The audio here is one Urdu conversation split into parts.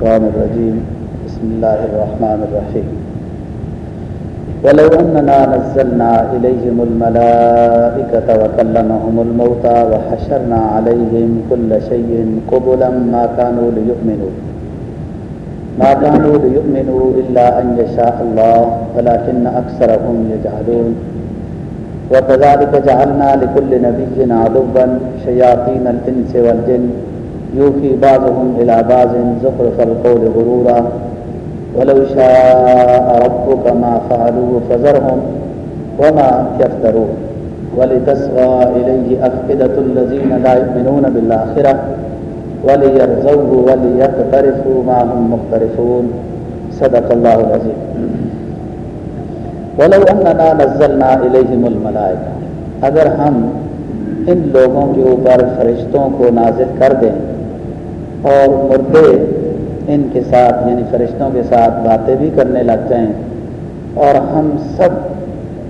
الشيطان الرجيم. بسم الله الرحمن الرحيم. ولو أننا نزلنا إليهم الملائكة وكلمهم الموتى وحشرنا عليهم كل شيء قبلا ما كانوا ليؤمنوا. ما كانوا ليؤمنوا إلا أن يشاء الله ولكن أكثرهم يجهلون وكذلك جعلنا لكل نبي عدوا شياطين الإنس والجن يوفي بعضهم إلى بعض زخرف القول غرورا. ولو شاء ربك ما فعلوه فذرهم وما يفترون. ولتصغى إليه أفئدة الذين لا يؤمنون بالآخرة. وليرزوه وليقترفوا ما هم مقترفون. صدق الله العظيم. ولو اننا نزلنا الیہم الملائکہ اگر ہم ان لوگوں کے اوپر فرشتوں کو نازل کر دیں اور مردے ان کے ساتھ یعنی فرشتوں کے ساتھ باتیں بھی کرنے لگ جائیں۔ اور ہم سب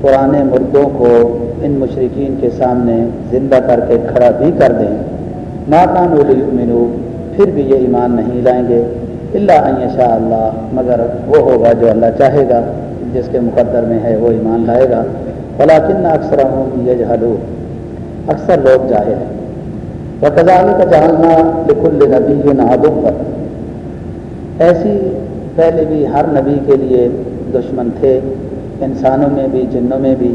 پرانے مردوں کو ان مشرقین کے سامنے زندہ کر کے کھڑا بھی کر دیں۔ ناکان منو پھر بھی یہ ایمان نہیں لائیں گے۔ اللہ شاء اللہ، مگر وہ ہوگا جو اللہ چاہے گا، جس کے مقدر میں ہے وہ ایمان لائے گا۔ فلاکن اکثر ہوں یہ جہلو اکثر لوگ جاہر ہیں۔ وہ کا جاننا لکل نبی نادم پر ایسی پہلے بھی ہر نبی کے لیے دشمن تھے، انسانوں میں بھی، جنوں میں بھی۔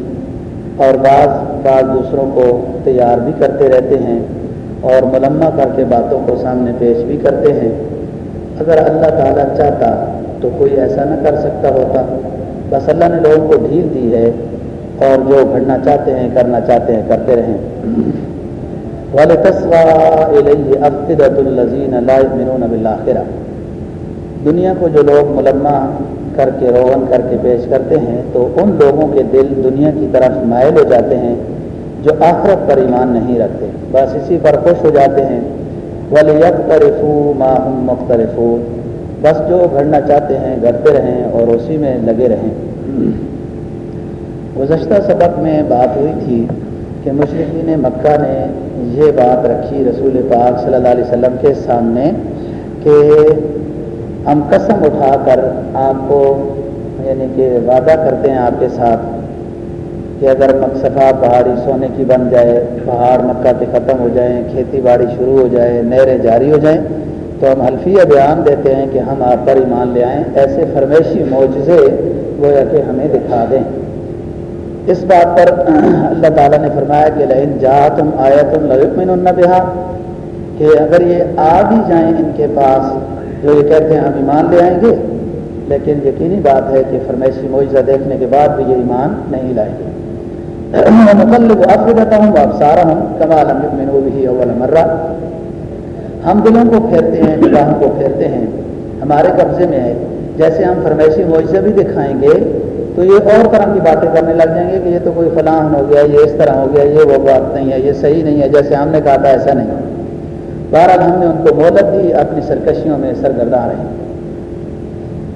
اور بعض بعض دوسروں کو تیار بھی کرتے رہتے ہیں اور ملمہ کر کے باتوں کو سامنے پیش بھی کرتے ہیں۔ اگر اللہ تعالیٰ چاہتا تو کوئی ایسا نہ کر سکتا ہوتا۔ بس اللہ نے لوگوں کو ڈھیل دی ہے اور جو گھڑنا چاہتے ہیں، کرنا چاہتے ہیں، کرتے رہیں۔ دنیا کو جو لوگ ملمہ کر کے روغن کر کے پیش کرتے ہیں، تو ان لوگوں کے دل دنیا کی طرف مائل ہو جاتے ہیں جو آخرت پر ایمان نہیں رکھتے۔ بس اسی پر خوش ہو جاتے ہیں۔ ولیقترفو ما ہم مختلف بس جو گھڑنا چاہتے ہیں گھڑتے رہیں اور اسی میں لگے رہیں۔ گزشتہ سبق میں بات ہوئی تھی کہ مشرقین مکہ نے یہ بات رکھی رسول پاک صلی اللہ علیہ وسلم کے سامنے کہ ہم قسم اٹھا کر آپ کو یعنی کہ وعدہ کرتے ہیں آپ کے ساتھ کہ اگر مقصفہ پہاڑی سونے کی بن جائے، پہاڑ مکہ کے ختم ہو جائیں، کھیتی باڑی شروع ہو جائے نہریں جاری ہو جائیں، تو ہم حلفیہ بیان دیتے ہیں کہ ہم آپ پر ایمان لے آئیں، ایسے فرمیشی معجزے گویا کہ ہمیں دکھا دیں۔ اس بات پر اللہ تعالیٰ نے فرمایا کہ لہن جا تم آیا تم لمن بہا، کہ اگر یہ آ بھی جائیں ان کے پاس، جو یہ کہتے ہیں ہم ایمان لے آئیں گے، لیکن یقینی بات ہے کہ فرمیشی معجزہ دیکھنے کے بعد بھی یہ ایمان نہیں لائیں گے۔ مطلب آپ ہوں آپ سارا ہوں کمال میں بھی اول مرہ۔ ہم دلوں کو پھیرتے ہیں نگاہوں کو پھیرتے ہیں، ہمارے قبضے میں ہے۔ جیسے ہم فرمائشی معجزہ بھی دکھائیں گے تو یہ اور طرح کی باتیں کرنے لگ جائیں گے کہ یہ تو کوئی فلاں ہو گیا، یہ اس طرح ہو گیا، یہ وہ بات نہیں ہے، یہ صحیح نہیں ہے، جیسے ہم نے کہا تھا ایسا نہیں۔ بہرحال ہم نے ان کو مہلت دی، اپنی سرکشیوں میں سرگرداں رہے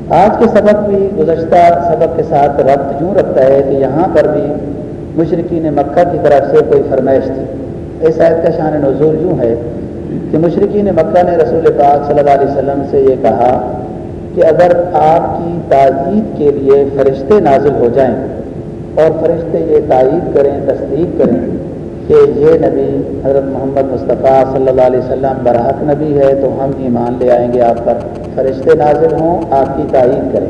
آج کے سبق بھی گزشتہ سبق کے ساتھ ربط یوں رکھتا ہے کہ یہاں پر بھی مشرقین مکہ کی طرف سے کوئی فرمائش تھی۔ اس آیت کا شان نظور یوں ہے کہ مشرقین مکہ نے رسول پاک صلی اللہ علیہ وسلم سے یہ کہا کہ اگر آپ کی تائید کے لیے فرشتے نازل ہو جائیں اور فرشتے یہ تائید کریں، تصدیق کریں کہ یہ نبی حضرت محمد مصطفیٰ صلی اللہ علیہ وسلم برحق نبی ہے، تو ہم ایمان لے آئیں گے، آپ پر فرشتے نازل ہوں، آپ کی تائید کریں۔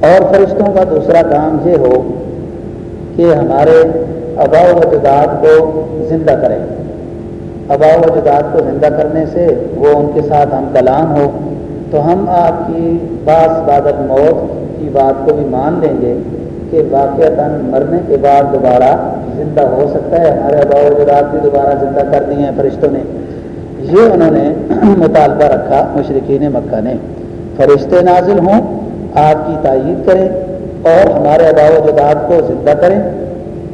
اور فرشتوں کا دوسرا کام یہ ہو کہ ہمارے ابا و جداد کو زندہ کریں۔ ابا و جداد کو زندہ کرنے سے وہ ان کے ساتھ ہم کلام ہو تو ہم آپ کی باس بادت موت کی بات کو بھی مان لیں گے کہ واقعات مرنے کے بعد دوبارہ زندہ ہو سکتا ہے۔ ہمارے ابا و جداد بھی دوبارہ زندہ کر دی ہیں فرشتوں نے۔ یہ انہوں نے مطالبہ رکھا مشرقین مکہ نے۔ فرشتے نازل ہوں، آپ کی تائید کریں اور ہمارے ابا و جداد کو زندہ کریں۔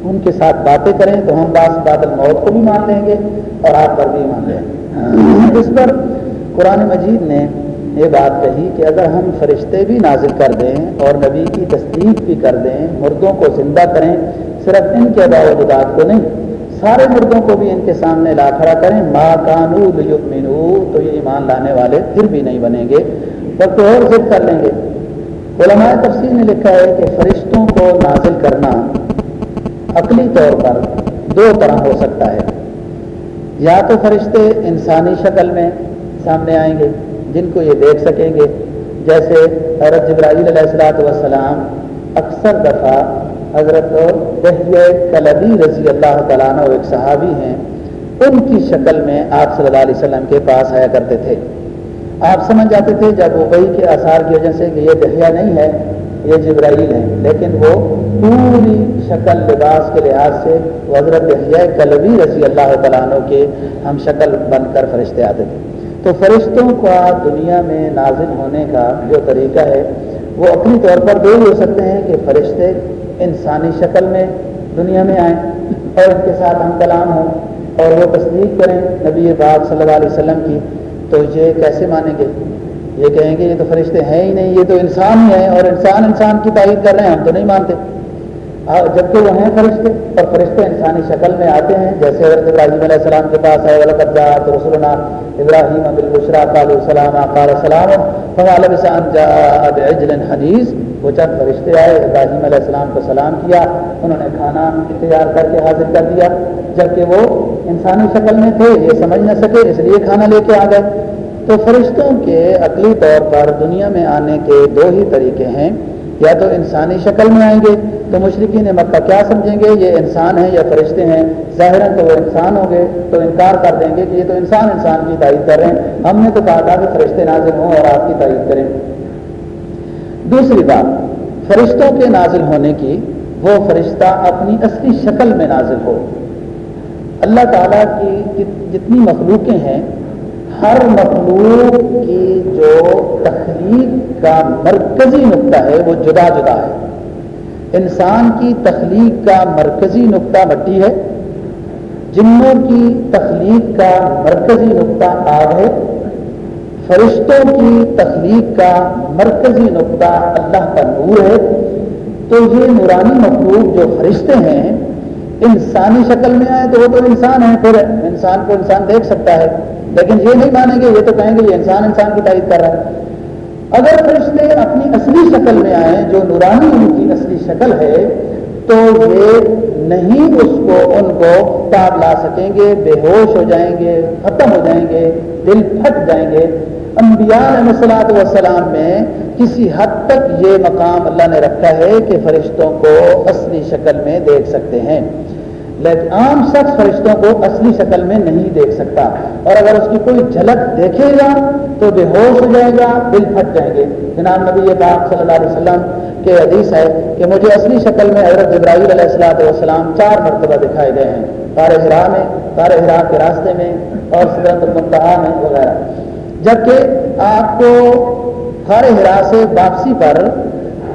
ان کے ساتھ باتیں کریں تو ہم باس بادل موت کو بھی مان لیں گے اور آپ پر بھی مان لیں۔ اس پر قرآن مجید نے یہ بات کہی کہ اگر ہم فرشتے بھی نازل کر دیں اور نبی کی تصدیق بھی کر دیں، مردوں کو زندہ کریں، صرف ان کے ابا و جداد کو نہیں، سارے مردوں کو بھی ان کے سامنے لا کھڑا کریں۔ ماں کانو لیؤمنو، تو یہ ایمان لانے والے پھر بھی نہیں بنیں گے پر تو اور ضد کر لیں گے۔ علماء تفصیل نے لکھا ہے کہ فرشتوں کو نازل کرنا عقلی طور پر دو طرح ہو سکتا ہے۔ یا تو فرشتے انسانی شکل میں سامنے آئیں گے جن کو یہ دیکھ سکیں گے، جیسے حضرت جبرائیل علیہ السلاۃ والسلام اکثر دفعہ حضرت کلبی رضی اللہ تعالیٰ عنہ ایک صحابی ہیں، ان کی شکل میں آپ صلی اللہ علیہ وسلم کے پاس آیا کرتے تھے۔ آپ سمجھ جاتے تھے جب وہ وہی کے آثار کی وجہ سے کہ یہ دہیا نہیں ہے، یہ جبرائیل ہے لیکن وہ پوری شکل لباس کے لحاظ سے وہ حضرت کلبی رضی اللہ تعالیٰ عنہ کے ہم شکل بن کر فرشتے آتے تھے۔ تو فرشتوں کا دنیا میں نازل ہونے کا جو طریقہ ہے، وہ اپنی طور پر دو ہی ہو سکتے ہیں کہ فرشتے انسانی شکل میں دنیا میں آئیں اور ان کے ساتھ ہم کلام ہوں اور وہ تصدیق کریں نبی بات صلی اللہ علیہ وسلم کی۔ تو یہ کیسے مانیں گے؟ یہ کہیں گے یہ تو فرشتے ہیں ہی نہیں، یہ تو انسان ہی ہیں اور انسان انسان کی تائید کر رہے ہیں، ہم تو نہیں مانتے۔ جبکہ وہ ہیں فرشتے، اور فرشتے انسانی شکل میں آتے ہیں، جیسے حضرت ابراہیم علیہ السلام کے پاس ہے ولقبات رسولنا ابراہیم ابوالبشرا قال السلام قال السلام فمال بسان حدیث وہ چند فرشتے آئے، ابراہیم علیہ السلام کو سلام کیا، انہوں نے کھانا تیار کر کے حاضر کر دیا، جبکہ وہ انسانی شکل میں تھے، یہ سمجھ نہ سکے، اس لیے کھانا لے کے آ گئے۔ تو فرشتوں کے عقلی طور پر دنیا میں آنے کے دو ہی طریقے ہیں۔ یا تو انسانی شکل میں آئیں گے تو مشرقین مکہ کیا سمجھیں گے؟ یہ انسان ہیں یا فرشتے ہیں؟ ظاہر تو وہ انسان ہوں گے، تو انکار کر دیں گے کہ یہ تو انسان انسان کی تائید کر رہے ہیں۔ ہم نے تو کہا تھا کہ فرشتے نازل ہوں اور آپ کی تائید کریں۔ دوسری بات، فرشتوں کے نازل ہونے کی وہ فرشتہ اپنی اصلی شکل میں نازل ہو۔ اللہ تعالیٰ کی جتنی مخلوقیں ہیں ہر مخلوق کی جو تخلیق کا مرکزی نقطہ ہے، وہ جدا جدا ہے۔ انسان کی تخلیق کا مرکزی نقطہ مٹی ہے، جنوں کی تخلیق کا مرکزی نقطہ آگ ہے۔ فرشتوں کی تخلیق کا مرکزی نقطہ اللہ کا نور ہے۔ تو یہ نورانی مخلوق جو فرشتے ہیں، انسانی شکل میں آئے تو وہ تو انسان ہے پھر انسان کو انسان دیکھ سکتا ہے۔ لیکن یہ نہیں مانیں گے یہ تو کہیں گے یہ انسان انسان کی تائید کر رہا ہے۔ اگر فرشتے اپنی اصلی شکل میں آئیں، جو نورانی ان کی اصلی شکل ہے، تو یہ نہیں اس کو، ان کو تاب لا سکیں گے، بے ہوش ہو جائیں گے، ختم ہو جائیں گے، دل پھٹ جائیں گے۔ انبیاء علیہ والسلام میں کسی حد تک یہ مقام اللہ نے رکھا ہے کہ فرشتوں کو اصلی شکل میں دیکھ سکتے ہیں۔ لیکن عام شخص فرشتوں کو اصلی شکل میں نہیں دیکھ سکتا۔ اور اگر اس کی کوئی جھلک دیکھے گا تو بے ہوش ہو جائے گا، دل پھٹ جائیں گے۔ جناب نبی یہ بات صلی اللہ علیہ وسلم کے حدیث ہے کہ مجھے اصلی شکل میں حضرت جبرائیل علیہ السلاۃ والسلام چار مرتبہ دکھائے گئے ہیں۔ تار ہرا میں، تار ہرا کے راستے میں اور سدرت المتحا میں وغیرہ۔ جبکہ آپ کو ہر ہرا سے واپسی پر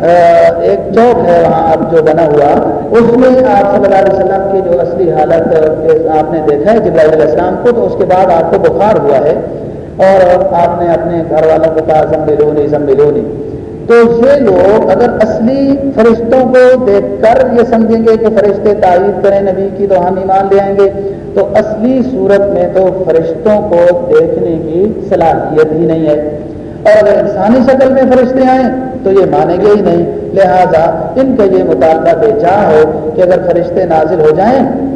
ایک چوک ہے وہاں اب جو بنا ہوا، اس میں آپ صلی اللہ علیہ وسلم کی جو اصلی حالت آپ نے دیکھا ہے، جبرائیل علیہ السلام کو، تو اس کے بعد آپ کو بخار ہوا ہے اور آپ نے اپنے گھر والوں کو کہا زمبلونی زمبلونی تو یہ لوگ اگر اصلی فرشتوں کو دیکھ کر یہ سمجھیں گے کہ فرشتے تائید کریں نبی کی، تو ہم ایمان لے آئیں گے۔ تو اصلی صورت میں تو فرشتوں کو دیکھنے کی صلاحیت ہی نہیں ہے۔ اور اگر انسانی شکل میں فرشتے آئیں تو یہ مانیں گے ہی نہیں۔ لہذا ان کا یہ مطالبہ بے چاہ ہو کہ اگر فرشتے نازل ہو جائیں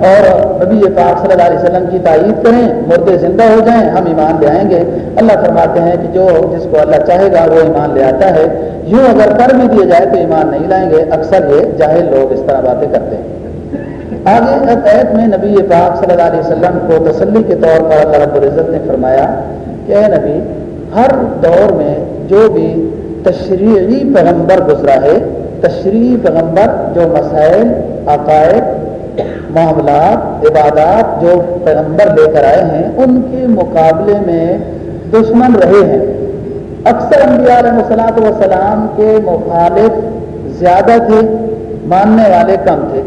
اور ابھی یہ پاک صلی اللہ علیہ وسلم کی تائید کریں مردے زندہ ہو جائیں، ہم ایمان لے آئیں گے۔ اللہ فرماتے ہیں کہ جو جس کو اللہ چاہے گا وہ ایمان لے آتا ہے۔ یوں اگر کر بھی دیا جائے تو ایمان نہیں لائیں گے۔ اکثر یہ جاہل لوگ اس طرح باتیں کرتے ہیں۔ آگے عید میں نبی پاک صلی اللہ علیہ وسلم کو تسلی کے طور پر اللہ رب العزت نے فرمایا کہ اے نبی ہر دور میں جو بھی تشریعی پیغمبر گزرا ہے، تشریعی پیغمبر جو مسائل، عقائد، معاملات، عبادات جو پیغمبر لے کر آئے ہیں، ان کے مقابلے میں دشمن رہے ہیں۔ اکثر انبیاء علیہ السلاۃ وسلام کے مخالف زیادہ تھے، ماننے والے کم تھے۔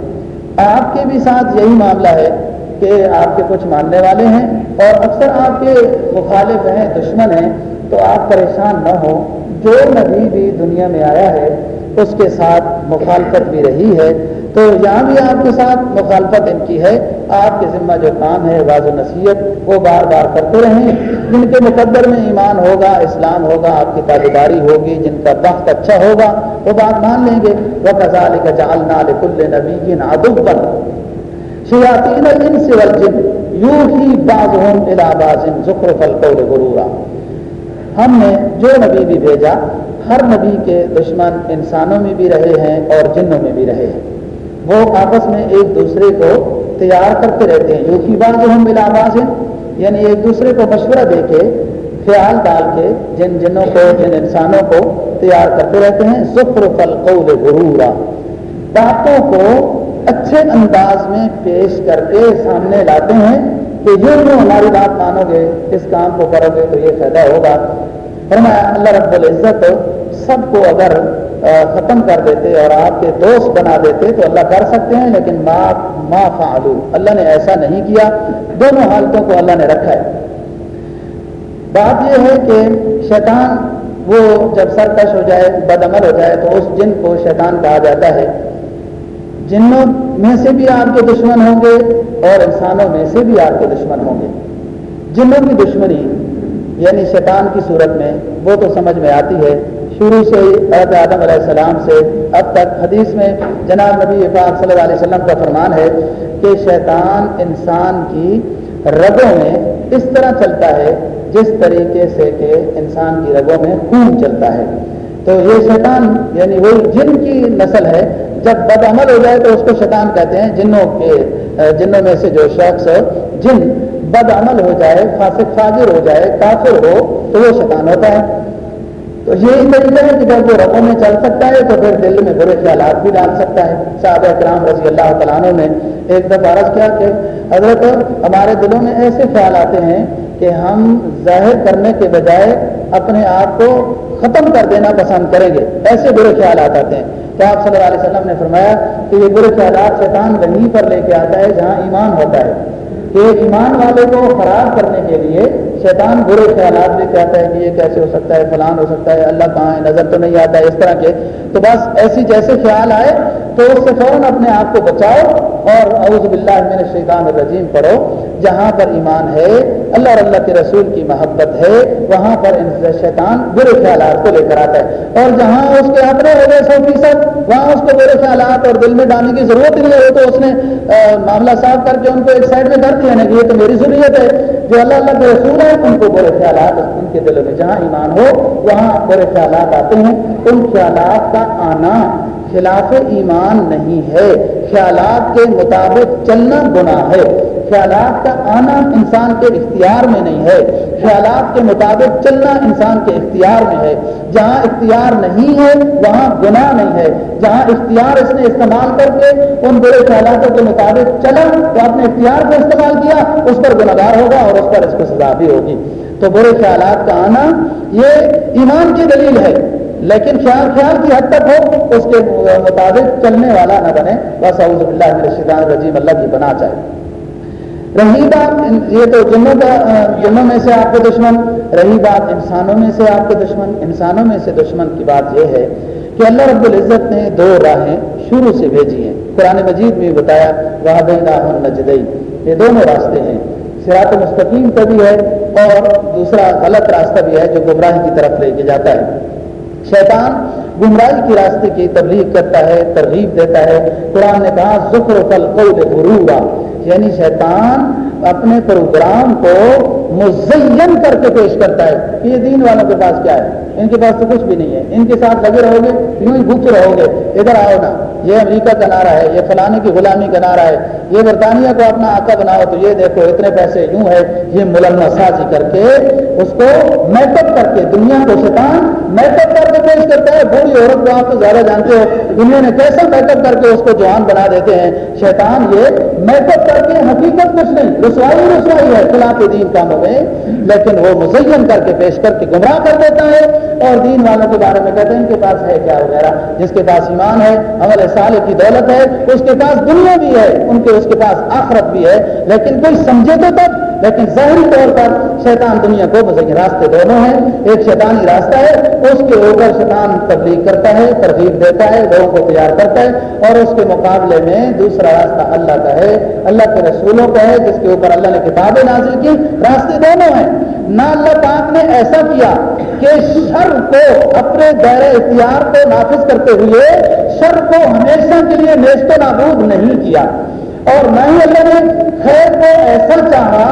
آپ کے بھی ساتھ یہی معاملہ ہے کہ آپ کے کچھ ماننے والے ہیں اور اکثر آپ کے مخالف ہیں، دشمن ہیں۔ تو آپ پریشان نہ ہوں، جو نبی بھی دنیا میں آیا ہے، اس کے ساتھ مخالفت بھی رہی ہے۔ تو یہاں بھی آپ کے ساتھ مخالفت ان کی ہے۔ آپ کے ذمہ جو کام ہے واض و نصیحت، وہ بار بار کرتے رہیں۔ جن کے مقدر میں ایمان ہوگا، اسلام ہوگا، آپ کی تابیداری ہوگی، جن کا وقت اچھا ہوگا، وہ بات مان لیں گے۔ وہ کزال کا جالنا کل نبی کی نادب پر شیاتین جن یوں ہی باز ہوں الابازن ذکر غرورا۔ ہم نے جو نبی بھی بھیجا، ہر نبی کے دشمن انسانوں میں بھی رہے ہیں اور جنوں میں بھی رہے ہیں۔ وہ آپس میں ایک دوسرے کو تیار کرتے رہتے ہیں۔ جو کہ بات جو ہم بلا آواز ہیں۔ یعنی ایک دوسرے کو مشورہ دے کے، خیال ڈال کے جن جنوں کو، جن انسانوں کو تیار کرتے رہتے ہیں۔ ظفر فلقول غرورا۔ باتوں کو اچھے انداز میں پیش کر کے سامنے لاتے ہیں کہ یہ جو ہماری بات مانو گے، اس کام کو کرو گے تو یہ فائدہ ہوگا۔ فرمایا، اللہ رب العزت سب کو اگر ختم کر دیتے اور آپ کے دوست بنا دیتے تو اللہ کر سکتے ہیں، لیکن ما ما فعلو، اللہ نے ایسا نہیں کیا۔ دونوں حالتوں کو اللہ نے رکھا ہے۔ بات یہ ہے کہ شیطان وہ جب سرکش ہو جائے بد عمل ہو جائے، تو اس جن کو شیطان کہا جاتا ہے۔ جنوں میں سے بھی آپ کے دشمن ہوں گے اور انسانوں میں سے بھی آپ کے دشمن ہوں گے۔ جنوں کی دشمنی یعنی شیطان کی صورت میں، وہ تو سمجھ میں آتی ہے، شروع سے حضرت آدم علیہ السلام سے، اب تک حدیث میں جناب نبی پاک صلی اللہ علیہ وسلم کا فرمان ہے کہ شیطان انسان کی رگوں میں اس طرح چلتا ہے، جس طریقے سے کہ انسان کی رگوں میں خون چلتا ہے۔ تو یہ شیطان یعنی وہی جن کی نسل ہے، جب بد عمل ہو جائے تو اس کو شیطان کہتے ہیں، جنوں کے، جنوں میں سے جو شخص، جن بد عمل ہو جائے، فاسق فاجر ہو جائے، کافر ہو، تو وہ شیطان ہوتا ہے۔ تو یہی طریقہ ہے کہ جب وہ رقم میں چل سکتا ہے، تو پھر دل میں برے خیالات بھی ڈال سکتا ہے۔ صحابہ کرام رضی اللہ تعالیٰ نے ایک دفعہ عرض کیا کہ حضرت، ہمارے دلوں میں ایسے خیال آتے ہیں کہ ہم ظاہر کرنے کے بجائے اپنے آپ کو ختم کر دینا پسند کریں گے۔ ایسے برے خیالات آتے ہیں۔ تو آپ صلی اللہ علیہ وسلم نے فرمایا کہ یہ برے خیالات شیطان وہیں پر لے کے آتا ہے جہاں ایمان ہوتا ہے۔ کہ ایمان والے کو خراب کرنے کے لیے شیطان برے خیالات بھی کہتا ہے کہ یہ کیسے ہو سکتا ہے، فلان ہو سکتا ہے، اللہ کہاں ہے، نظر تو نہیں آتا ہے اس طرح کے۔ تو بس ایسی جیسے خیال آئے تو اس سے فوراً اپنے آپ کو بچاؤ اور اعوذ باللہ من الشیطان الرجیم پڑھو۔ جہاں پر ایمان ہے، اللہ اور اللہ کے رسول کی محبت ہے، وہاں پر شیطان برے خیالات کو لے کر آتا ہے۔ اور جہاں اس کے اپنے ہو گئے سو فیصد، وہاں اس کو برے خیالات اور دل میں ڈالنے کی ضرورت نہیں ہے۔ تو اس نے معاملہ صاف کر کے ان کو ایک سائڈ میں کر دیا کہ یہ تو میری ضروریت ہے۔ جو اللہ اللہ کے رسول ہے ان کو برے خیالات، ان کے دلوں میں جہاں ایمان ہو، وہاں برے خیالات آتے ہیں۔ ان خیالات کا آنا خلاف ایمان نہیں ہے۔ خیالات کے مطابق چلنا گناہ ہے۔ خیالات کا آنا انسان کے اختیار میں نہیں ہے۔ خیالات کے مطابق چلنا انسان کے اختیار میں ہے۔ جہاں اختیار نہیں ہے، وہاں گناہ نہیں ہے۔ جہاں اختیار اس نے استعمال کر کے ان برے خیالاتوں کے مطابق چلا، تو اپنے اختیار کو استعمال کیا، اس پر گناگار ہوگا اور اس پر اس کو سزا بھی ہوگی۔ تو برے خیالات کا آنا، یہ ایمان کی دلیل ہے۔ لیکن خیال خیال کی حد تک ہو، اس کے مطابق چلنے والا نہ بنے۔ بس اعوذ باللہ من الشیطان الرجیم، اللہ کی بنا چاہے۔ رہی بات یہ تو جنوں کا جنوں میں سے آپ کے دشمن رہی بات انسانوں میں سے آپ کے دشمن، انسانوں میں سے دشمن کی بات یہ ہے کہ اللہ رب العزت نے دو راہیں شروع سے بھیجی ہیں۔ قرآن مجید میں بتایا وہ نجدئی یہ دونوں راستے ہیں۔ سرات مستقیم کا بھی ہے اور دوسرا غلط راستہ بھی ہے جو گمراہی کی طرف لے کے جاتا ہے۔ شیطان گمراہی کے راستے کی تبلیغ کرتا ہے، ترغیب دیتا ہے۔ قرآن نے کہا، ذکر فل غرور یعنی شیطان اپنے پروگرام کو مزین کر کے پیش کرتا ہے۔ کہ یہ دین والوں کے پاس کیا ہے؟ ان کے پاس تو کچھ بھی نہیں ہے۔ ان کے ساتھ لگے رہو گے، یوں ہی بھوکے رہو گے۔ ادھر آؤ نا، یہ امریکہ کا نعرہ ہے، یہ فلانے کی غلامی کا نعرہ ہے۔ یہ برطانیہ کو اپنا آقا بناؤ تو یہ دیکھو اتنے پیسے یوں ہے۔ یہ ملما سازی کر کے اس کو میک اپ کر کے دنیا کو شیطان میک اپ کر کے پیش کرتا ہے۔ بوڑھی عورت کو آپ تو زیادہ جانتے ہو۔ دنیا نے کیسا میک اپ کر کے اس کو جوان بنا دیتے ہیں؟ شیطان یہ میک اپ کر کے حقیقت کچھ نہیں رسوائی رسوائی ہے خلاف دین کاموں میں لیکن وہ مزین کر کے پیش کر کے گمراہ کر دیتا ہے اور دین والوں کے بارے میں کہتے ہیں ان کے پاس ہے کیا وغیرہ، جس کے پاس ایمان ہے، عمل صالح کی دولت ہے، اس کے پاس دنیا بھی ہے، ان کے، اس کے پاس آخرت بھی ہے، لیکن کوئی سمجھے تو تب لیکن ظاہری طور پر شیطان دنیا کو مزین راستے دونوں ہیں۔ ایک شیطانی راستہ ہے، اس کے اوپر شیطان تبلیغ کرتا ہے، ترغیب دیتا ہے، لوگوں کو تیار کرتا ہے اور اس کے مقابلے میں دوسرا راستہ اللہ کا ہے۔ اللہ کے رسولوں کا ہے، جس کے اوپر اللہ نے کتابیں نازل کی۔ راستے دونوں ہیں۔ نہ اللہ پاک نے ایسا کیا کہ شر کو اپنے دائرۂ اختیار کو نافذ کرتے ہوئے شر کو ہمیشہ کے لیے نیست و نابود نہیں کیا۔ اور نہ ہی اللہ نے خیر کو ایسا چاہا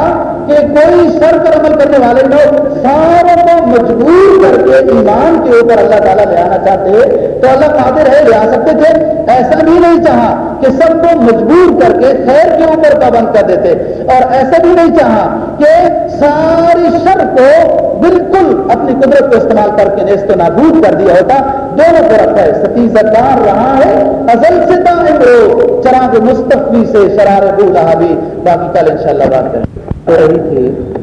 کہ کوئی شر پر عمل کرنے والے لوگ ساروں کو مجبور کر کے ایمان کے اوپر اللہ تعالیٰ لے آنا چاہتے تو اللہ قادر ہے لے آ سکتے تھے ایسا بھی نہیں چاہا۔ کہ سب کو مجبور کر کے خیر کے اوپر پابند کر دیتے۔ اور ایسا بھی نہیں چاہا کہ ساری شر کو بالکل اپنی قدرت کو استعمال کر کے نیست و نابود کر دیا ہوتا۔ دونوں طرف ہے ستیزہ دار رہا ہے، ازل سے دائم رو چراغ مستفی سے شرار بو رہا بھی۔ باقی کل انشاءاللہ بات کریں۔ رہی تھی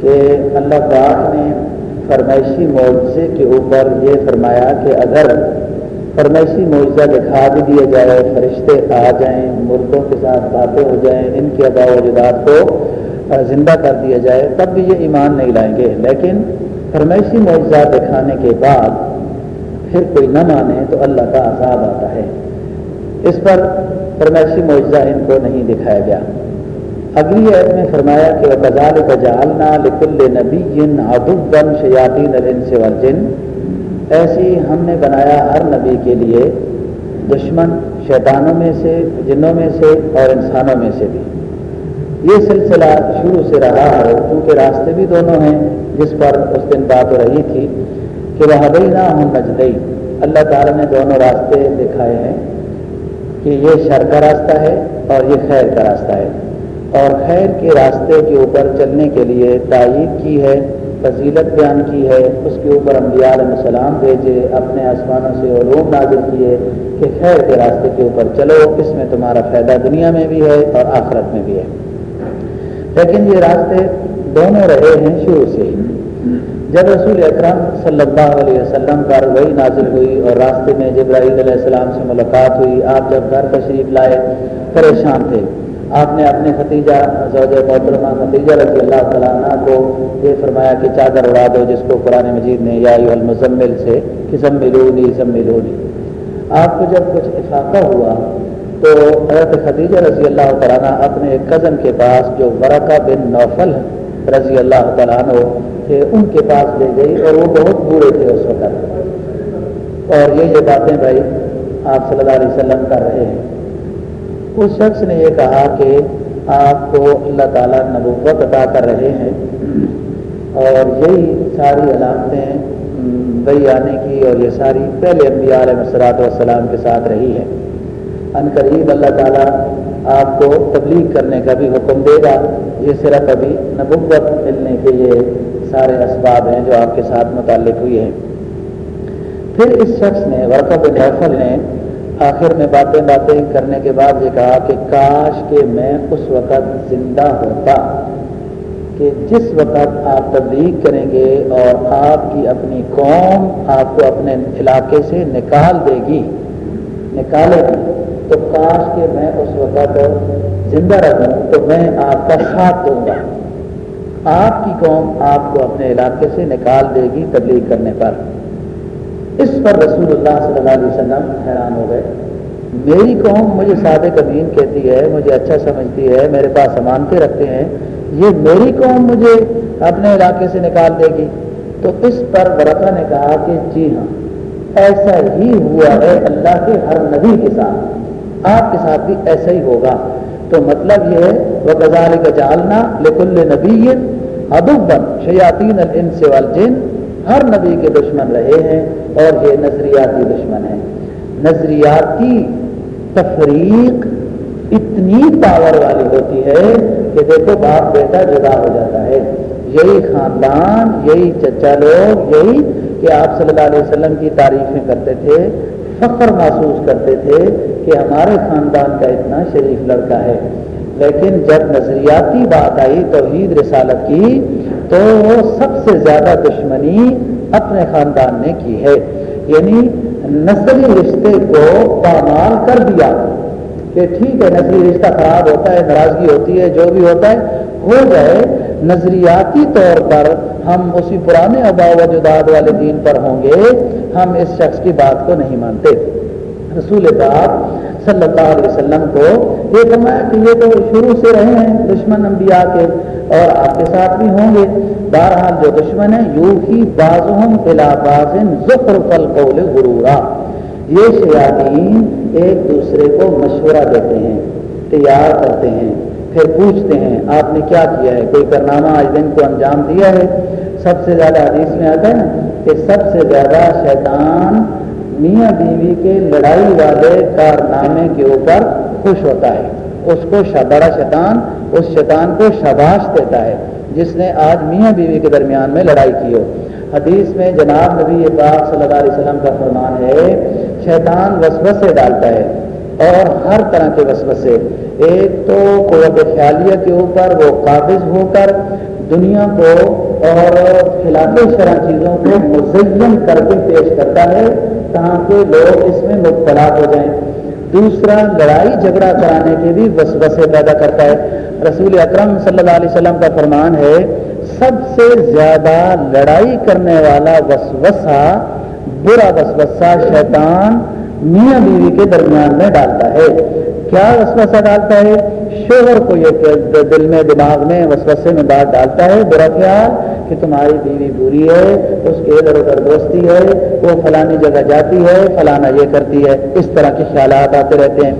کہ اللہ پاک نے فرمائشی معاوضے کے اوپر یہ فرمایا کہ اگر فرمائشی معاوضہ دکھا بھی دیا جائے، فرشتے آ جائیں، مردوں کے ساتھ باتیں ہو جائیں، ان کے ابا و جداد کو زندہ کر دیا جائے، تب بھی یہ ایمان نہیں لائیں گے۔ لیکن فرمائشی معاوضہ دکھانے کے بعد پھر کوئی نہ مانے تو اللہ کا عذاب آتا ہے۔ اس پر فرمائشی معاوضہ ان کو نہیں دکھایا گیا۔ اگلی عید میں فرمایا کہ بزال بجالنا لکل نبی جن ابن شیاتی نرن سے ورجن ایسی ہم نے بنایا ہر نبی کے لیے دشمن شیطانوں میں سے، جنوں میں سے اور انسانوں میں سے بھی۔ یہ سلسلہ شروع سے رہا ہے، کیونکہ راستے بھی دونوں ہیں، جس پر اس دن بات ہو رہی تھی کہ وہ حبئی نہ ہوں نجدئی اللہ تعالیٰ نے دونوں راستے دکھائے ہیں کہ یہ شر کا راستہ ہے اور یہ خیر کا راستہ ہے۔ اور خیر کے راستے کے اوپر چلنے کے لیے تائید کی ہے۔ فضیلت بیان کی ہے، اس کے اوپر انبیاء علیہ السلام بھیجے، اپنے آسمانوں سے علوم نازل کیے کہ خیر کے راستے کے اوپر چلو، اس میں تمہارا فائدہ دنیا میں بھی ہے اور آخرت میں بھی ہے۔ لیکن یہ راستے دونوں رہے ہیں شروع سے ہی۔ جب رسول اکرم صلی اللہ علیہ وسلم پر وہی نازل ہوئی اور راستے میں جبرائیل علیہ السلام سے ملاقات ہوئی، آپ جب گھر تشریف لائے، پریشان تھے۔ آپ نے اپنے ختیجہ زوج محترمہ ختیجہ رضی اللہ تعالیٰ عنہ کو یہ فرمایا کہ چادر اڑا دو جس کو قرآن مجید نے یا المزمل سے کہ سم ملونی سم ملونی آپ کو جب کچھ افاقہ ہوا تو حضرت خدیجہ رضی اللہ تعالیٰ اپنے ایک کزن کے پاس جو ورقہ بن نوفل رضی اللہ تعالیٰ عنہ ان کے پاس لے گئی اور وہ بہت برے تھے اس وقت۔ اور یہ یہ باتیں بھائی آپ صلی اللہ علیہ وسلم کر رہے ہیں۔ اس شخص نے یہ کہا کہ آپ کو اللہ تعالیٰ نبوت عطا کر رہے ہیں۔ اور یہی ساری علامتیں بھائی آنے کی اور یہ ساری پہلے انبیاء علیہ مسلاط والسلام کے ساتھ رہی ہے ان قریب اللہ تعالیٰ آپ کو تبلیغ کرنے کا بھی حکم دے گا۔ یہ صرف ابھی نبوت ملنے کے یہ سارے اسباب ہیں جو آپ کے ساتھ متعلق ہوئی ہیں۔ پھر اس شخص نے ورقب محفل نے آخر میں باتیں باتیں کرنے کے بعد یہ کہا کہ کاش کہ میں اس وقت زندہ ہوتا کہ جس وقت آپ تبلیغ کریں گے اور آپ کی اپنی قوم آپ کو اپنے علاقے سے نکال دے گی، نکالے گی، تو کاش کے میں اس وقت زندہ رہوں، تو میں آپ کا ساتھ دوں گا۔ آپ کی قوم آپ کو اپنے علاقے سے نکال دے گی تبلیغ کرنے پر۔ اس پر رسول اللہ صلی اللہ علیہ وسلم حیران ہو گئے۔ میری قوم مجھے صادق امین کہتی ہے، مجھے اچھا سمجھتی ہے، میرے پاس امانتے رکھتے ہیں۔ یہ میری قوم مجھے اپنے علاقے سے نکال دے گی۔ تو اس پر برقہ نے کہا کہ جی ہاں ایسا ہی ہوا ہے اللہ کے ہر نبی کے ساتھ۔ آپ کے ساتھ بھی ایسا ہی ہوگا۔ تو مطلب یہ ہے وہ غزال کا جالنا لکل نبی ادبن شیاطین الانس والجن ہر نبی کے دشمن رہے ہیں اور یہ نظریاتی دشمن ہیں۔ نظریاتی تفریق اتنی پاور والی ہوتی ہے کہ دیکھو باپ بیٹا جدا ہو جاتا ہے۔ یہی خاندان، یہی چچا لوگ، یہی کہ آپ صلی اللہ علیہ وسلم کی تعریفیں کرتے تھے، فخر محسوس کرتے تھے کہ ہمارے خاندان کا اتنا شریف لڑکا ہے۔ لیکن جب نظریاتی بات آئی، توحید رسالت کی، تو وہ سب سے زیادہ دشمنی اپنے خاندان نے کی ہے۔ یعنی نسلی رشتے کو پامال کر دیا کہ ٹھیک ہے، نسلی رشتہ خراب ہوتا ہے، ناراضگی ہوتی ہے، جو بھی ہوتا ہے، ہو جائے۔ نظریاتی طور پر ہم اسی پرانے ابا و جداد والے دین پر ہوں گے، ہم اس شخص کی بات کو نہیں مانتے۔ رسول پاک صلی اللہ علیہ وسلم کو یہ فرمایا کہ یہ تو شروع سے رہے ہیں دشمن انبیاء کے اور آپ کے ساتھ بھی ہوں گے۔ بہرحال جو دشمن ہیں، یوں ہی بازم فلا بازن ظفر فل قول غرورا۔ یہ شیاطین ایک دوسرے کو مشورہ دیتے ہیں، تیار کرتے ہیں، پھر پوچھتے ہیں، آپ نے کیا کیا ہے؟ کوئی کارنامہ آج دن کو انجام دیا ہے؟ سب سے زیادہ حدیث میں آتا ہے نا کہ سب سے زیادہ شیطان میاں بیوی کے لڑائی والے کارنامے کے اوپر خوش ہوتا ہے۔ اس کو بڑا شیطان، اس شیطان کو شباش دیتا ہے، جس نے آج میاں بیوی کے درمیان میں لڑائی کی ہو۔ حدیث میں جناب نبی پاک صلی اللہ علیہ وسلم کا فرمان ہے، شیطان وسوسے ڈالتا ہے اور ہر طرح کے وسوسے۔ ایک تو قوت خیالیہ کے اوپر وہ قابض ہو کر دنیا کو اور خلاف شرح چیزوں کو مزین کر کے پیش کرتا ہے تاکہ لوگ اس میں مبتلا ہو جائیں۔ دوسرا، لڑائی جھگڑا کرانے کے بھی وسوسے پیدا کرتا ہے۔ رسول اکرم صلی اللہ علیہ وسلم کا فرمان ہے، سب سے زیادہ لڑائی کرنے والا وسوسہ، برا وسوسہ شیطان میاں بیوی کے درمیان میں ڈالتا ہے۔ کیا وسوسہ ڈالتا ہے؟ شوہر کو یہ دل میں دماغ میں وسوسے میں بات ڈالتا ہے، برا خیال کہ تمہاری بیوی بری ہے، اس کے ادھر ادھر دوستی ہے، وہ فلانی جگہ جاتی ہے فلانا یہ کرتی ہے، اس طرح کے خیالات آتے رہتے ہیں۔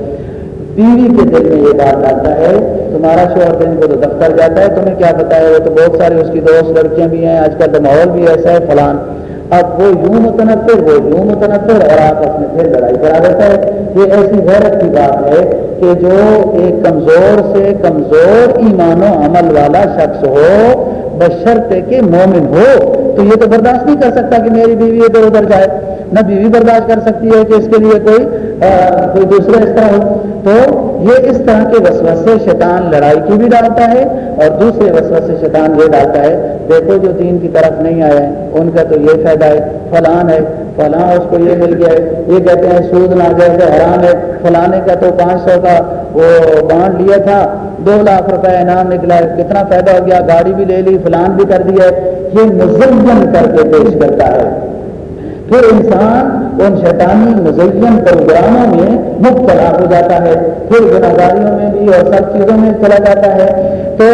بیوی کے دل میں یہ بات ڈالتا ہے، تمہارا شوہر دن کو تو دفتر جاتا ہے، تمہیں کیا پتا ہے؟ وہ تو بہت سارے اس کی دوست لڑکیاں بھی ہیں، آج کل تو ماحول بھی ایسا ہے فلان اب وہ یوں متنفر، وہ یوں متنفر اور آپس میں پھر لڑائی کرا دیتا ہے یہ ایسی غیرت کی بات ہے کہ جو ایک کمزور سے کمزور ایمان و عمل والا شخص ہو بشرتے کہ مومن ہو تو یہ تو برداشت نہیں کر سکتا کہ میری بیوی ادھر ادھر جائے۔ نہ بیوی برداشت کر سکتی ہے کہ اس کے لیے کوئی کوئی دوسرا اس طرح ہو۔ تو یہ اس طرح کے وسوسے شیطان لڑائی کی بھی ڈالتا ہے اور دوسرے وسوسے شیطان یہ ڈالتا ہے، دیکھو جو دین کی طرف نہیں آئے، ان کا تو یہ فائدہ ہے، فلان ہے، فلاں اس کو یہ مل گیا ہے۔ یہ کہتے ہیں سود نہ جیسے حرام ہے۔ فلانے کا تو پانچ سو کا وہ بانڈ لیا تھا دو لاکھ روپے انعام نکلا ہے، کتنا فائدہ ہو گیا، گاڑی بھی لے لی، فلان بھی کر دیا ہے۔ یہ مزین کر کے پیش کرتا ہے۔ پھر انسان ان شیطانی مزین پروگراموں میں مبتلا ہو جاتا ہے۔ پھر گناگاریوں میں بھی اور سب چیزوں میں چلا جاتا ہے۔ تو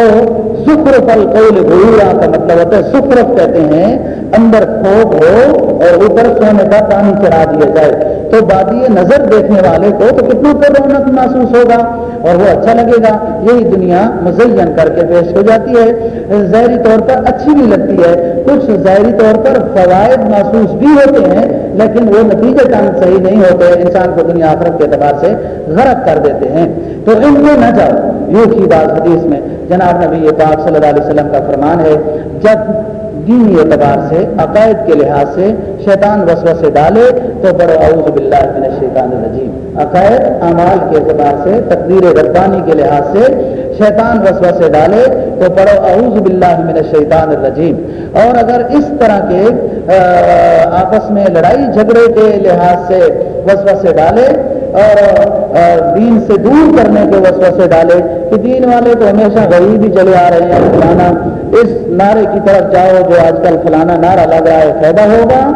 سکر پل قول غرورا کا مطلب ہوتا ہے سکرف کہتے ہیں، اندر کھوپ ہو اور اوپر سونے کا پانی چڑھا دیا جائے۔ تو بادی نظر دیکھنے والے کو تو کتنا پر رونق محسوس ہوگا۔ اور وہ اچھا لگے گا۔ یہی دنیا مزین کر کے پیش ہو جاتی ہے۔ ظاہری طور پر اچھی بھی لگتی ہے۔ کچھ ظاہری طور پر فوائد محسوس بھی ہوتے ہیں، لیکن وہ نتیجے کام صحیح نہیں ہوتے۔ انسان کو دنیا آخرت کے اعتبار سے غرق کر دیتے ہیں۔ تو ان میں نہ جاؤ۔ یوں کی بات حدیث میں جناب نبی پاک صلی اللہ علیہ وسلم کا فرمان ہے، جب دینی اعتبار سے، عقائد کے لحاظ سے شیطان وسوسے سے ڈالے تو بڑا اعوذ باللہ من الشیطان الرجیم۔ عقائد، اعمال کے اعتبار سے، تقدیر ربانی کے لحاظ سے شیطان وسوسے سے ڈالے تو پڑھو اعوذ باللہ من الشیطان الرجیم۔ اور اگر اس طرح کے آپس میں لڑائی جھگڑے کے لحاظ سے وسوسے سے ڈالے اور دین سے دور کرنے کے وسوسے ڈالے کہ دین والے تو ہمیشہ غریب ہی چلے آ رہے ہیں، فلانا، اس نعرے کی طرف جاؤ جو آج کل فلانا نعرہ لگ رہا ہے، فائدہ ہوگا؟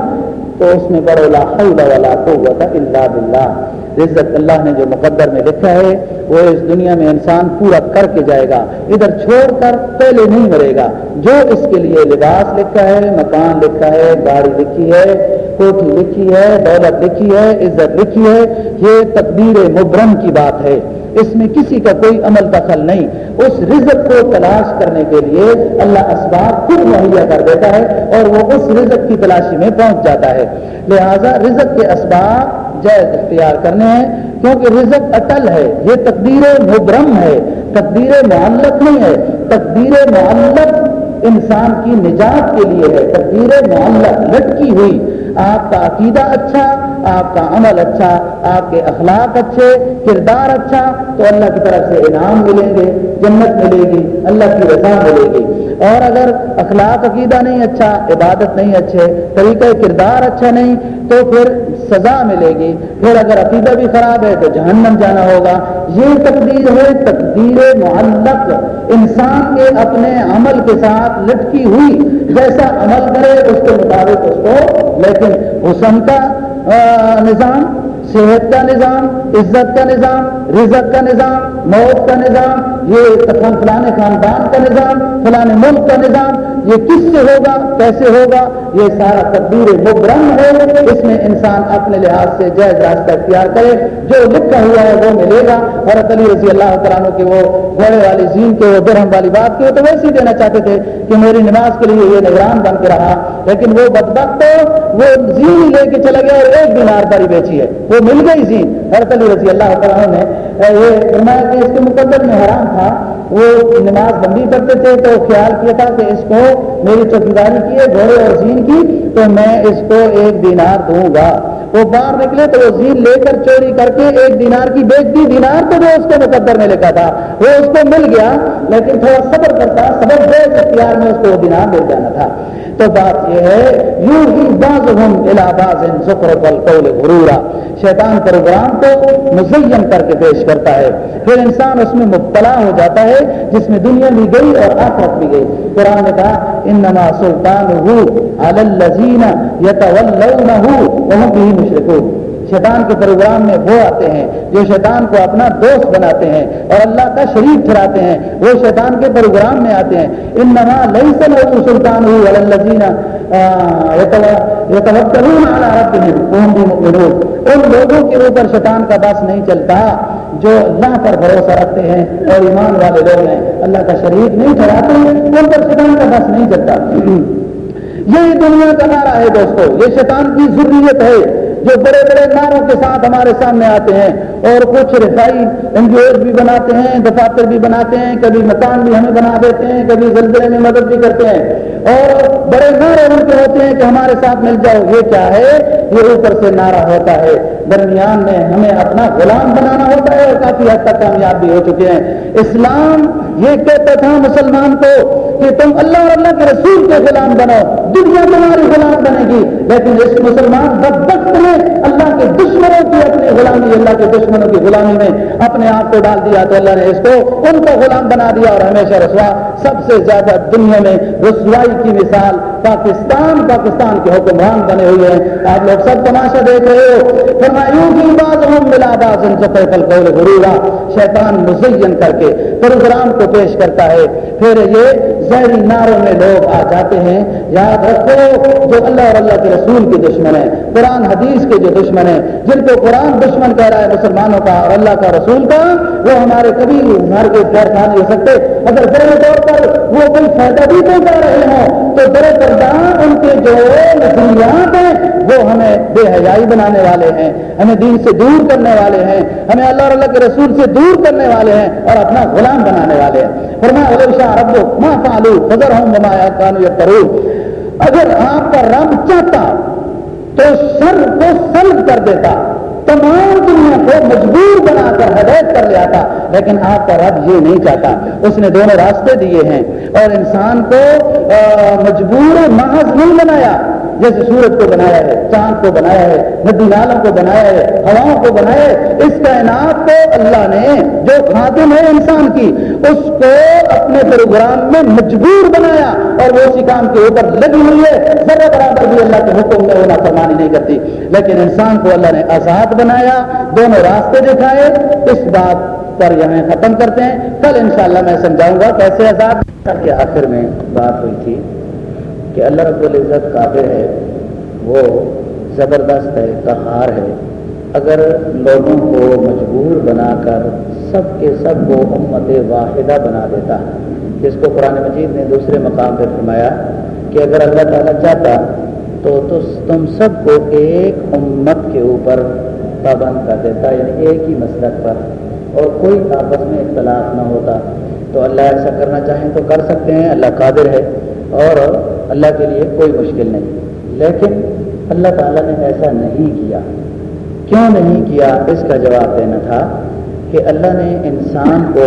تو اس میں پڑھو، لا حول ولا قوت الا باللہ۔ رزق اللہ نے جو مقدر میں لکھا ہے، وہ اس دنیا میں انسان پورا کر کے جائے گا۔ ادھر چھوڑ کر پہلے نہیں مرے گا۔ جو اس کے لیے لباس لکھا ہے، مکان لکھا ہے، گاڑی لکھی ہے کوٹھی لکھی ہے، دولت لکھی ہے، عزت لکھی ہے، یہ تقدیر مبرم کی بات ہے۔ اس میں کسی کا کوئی عمل دخل نہیں۔ اس رزق کو تلاش کرنے کے لیے اللہ اسباب خود مہیا کر دیتا ہے اور وہ اس رزق کی تلاشی میں پہنچ جاتا ہے۔ لہذا رزق کے اسباب جائز اختیار کرنے ہیں، کیونکہ رزق اٹل ہے، یہ تقدیر مبرم ہے۔ تقدیر معلق نہیں ہے۔ تقدیر معلق انسان کی نجات کے لیے ہے۔ تقدیر معلق لٹکی ہوئی۔ آپ کا عقیدہ اچھا آپ کا عمل اچھا آپ کے اخلاق اچھے، کردار اچھا تو اللہ کی طرف سے انعام ملیں گے، جنت ملے گی، اللہ کی رضا ملے گی۔ اور اگر اخلاق عقیدہ نہیں اچھا عبادت نہیں اچھے، طریقہ کردار اچھا نہیں، تو پھر سزا ملے گی۔ پھر اگر عقیدہ بھی خراب ہے، تو جہنم جانا ہوگا۔ یہ تقدیر ہے تقدیر معلق۔ انسان کے اپنے عمل کے ساتھ لٹکی ہوئی، جیسا عمل کرے، اس کے مطابق اس کو، لیکن حسن کا نظام، صحت کا نظام، عزت کا نظام رزت کا نظام، موت کا نظام، یہ فلانے خاندان کا نظام فلانے ملک کا نظام یہ کس سے ہوگا، کیسے ہوگا، یہ سارا تبدیل مبرم ہے۔ اس میں انسان اپنے لحاظ سے جائز راستہ اختیار کرے۔ جو لکھا ہوا ہے وہ ملے گا۔ اور علی رضی اللہ تعالیٰ کے وہ گھوڑے والی زین کے وہ درہم والی بات کی تو ویسے ہی دینا چاہتے تھے کہ میری نماز کے لیے یہ نگران بن کے رہا۔ لیکن وہ بدبخت تو وہ زین لے کے چلا گیا اور ایک دینار داری بیچی ہے۔ وہ مل گئی زین۔ حضرت علی رضی اللہ تعالیٰ نے یہ فرمایا کہ اس کے مقدر میں حرام تھا۔ وہ نماز بندی کرتے تھے تو خیال کیا تھا کہ اس کو میری چوکیداری کی ہے، گھوڑے اور زین کی، تو میں اس کو ایک دینار دوں گا۔ وہ باہر نکلے تو وہ زین لے کر چوری کر کے ایک دینار کی بیچ دی، دینار تو وہ اس کے مقدر میں لکھا تھا۔ وہ اس کو مل گیا، لیکن تھوڑا صبر کرتا، صبر بیچ اختیار میں اس کو دینار مل جانا تھا۔ تو بات یہ ہے یوں ہی باز ہم الہباز ذکر قول غرورا۔ شیطان پروگرام کو مزین کر کے پیش کرتا ہے۔ پھر انسان اس میں مبتلا ہو جاتا ہے، جس میں دنیا بھی گئی اور آخرت بھی گئی۔ قرآن نے کہا ان نما سلطان الزین بھی مشرکون۔ شیطان کے پروگرام میں وہ آتے ہیں جو شیطان کو اپنا دوست بناتے ہیں اور اللہ کا شریک ٹھہراتے ہیں، وہ شیطان کے پروگرام میں آتے ہیں۔ ان نما لئی سن سلطان ان لوگوں کے اوپر شیطان کا بس نہیں چلتا جو اللہ پر بھروسہ رکھتے ہیں اور ایمان والے لوگ ہیں۔ اللہ کا شریک نہیں ٹھہراتے ہیں، ان پر شیطان کا بس نہیں چلتا۔ یہی دنیا کا نعرہ ہے دوستو، یہ شیطان کی ضروریت ہے۔ جو بڑے بڑے نعروں کے ساتھ ہمارے سامنے آتے ہیں اور کچھ رسائی این جی اوز بھی بناتے ہیں، دفاتر بھی بناتے ہیں، کبھی مکان بھی ہمیں بنا دیتے ہیں، کبھی زلزلے میں مدد بھی کرتے ہیں۔ اور بڑے نعرے ان کے ہوتے ہیں کہ ہمارے ساتھ مل جاؤ، یہ کیا ہے؟ یہ اوپر سے نعرہ ہوتا ہے۔ درمیان میں ہمیں اپنا غلام بنانا ہوتا ہے اور کافی حد تک کامیاب بھی ہو چکے ہیں۔ اسلام یہ کہتا تھا مسلمان کو کہ تم اللہ اور اللہ کے رسول کے غلام بنو، دنیا تمہاری غلام بنے گی۔ لیکن اس مسلمان بدبخت نے اللہ کے دشمنوں کی اپنی غلامی، اللہ کے دشمنوں کی غلامی میں اپنے آپ کو ڈال دیا تو اللہ نے اس کو ان کو غلام بنا دیا اور ہمیشہ رسوا سب سے زیادہ دنیا میں رسوائی کی مثال پاکستان پاکستان کے حکمران بنے ہوئے ہیں۔ آپ لوگ سب تماشا دیکھ رہے ہو۔ فرمایوں کی بات ہوں ملا باز ان سے غرورا شیطان مزین کر کے پروگرام کو پیش کرتا ہے۔ پھر یہ زہری نعروں میں لوگ آ جاتے ہیں۔ یاد رکھو، جو اللہ اور اللہ کے رسول کے دشمن ہیں، قرآن حدیث کے جو دشمن ہیں، جن کو قرآن دشمن کہہ رہا ہے مسلمانوں کا اور اللہ کا رسول کا، وہ ہمارے کبھی ہمارے کے خیر کھا نہیں ہو سکتے۔ اگر بڑے طور پر وہ کوئی فائدہ بھی پہنچا رہے ہوں تو بڑے کردار ان کے جو نظریات ہیں، وہ ہمیں بے حیائی بنانے والے ہیں، ہمیں دین سے دور کرنے والے ہیں، ہمیں اللہ اور اللہ کے رسول سے دور کرنے والے ہیں اور اپنا غلام بنانے والے ہیں۔ فرمایا شاہ رب ماں پالو فضر ہوں ممایا کانو یا کرو اگر آپ کا رب چاہتا، تو سر کو سلب کر دیتا۔ تمام دنیا کو مجبور بنا کر ہدایت کر لیا تھا لیکن آپ کا رب یہ نہیں چاہتا۔ اس نے دونوں راستے دیے ہیں اور انسان کو مجبور محض نہیں بنایا۔ جیسے سورج کو بنایا ہے، چاند کو بنایا ہے، ندی نالوں کو بنایا ہے، ہواؤں کو بنایا ہے۔ اس کائنات کو اللہ نے جو خاتم ہے انسان کی، اس کو اپنے پروگرام میں مجبور بنایا اور وہ اسی کام کے اوپر لگی ہوئی ہے۔ ذرا برابر بھی اللہ کے حکم میں وہ نافرمانی نہیں کرتی۔ لیکن انسان کو اللہ نے آزاد بنایا، دونوں راستے دکھائے۔ اس بات پر یہاں ختم کرتے ہیں۔ کل انشاءاللہ میں سمجھاؤں گا کیسے آزاد۔ کے آخر میں بات ہوئی تھی۔ کہ اللہ رب العزت قابل ہے، وہ زبردست ہے، قہار ہے۔ اگر لوگوں کو مجبور بنا کر سب کے سب کو امت واحدہ بنا دیتا، جس کو قرآن مجید نے دوسرے مقام پہ فرمایا کہ اگر اللہ تعالیٰ چاہتا تو تم سب کو ایک امت کے اوپر پابند کر دیتا یعنی ایک ہی مسلک پر۔ اور کوئی آپس میں اختلاف نہ ہوتا۔ تو اللہ ایسا کرنا چاہیں تو کر سکتے ہیں، اللہ قادر ہے۔ اور اللہ کے لیے کوئی مشکل نہیں۔ لیکن اللہ تعالیٰ نے ایسا نہیں کیا۔ کیوں نہیں کیا؟ اس کا جواب دینا تھا کہ اللہ نے انسان کو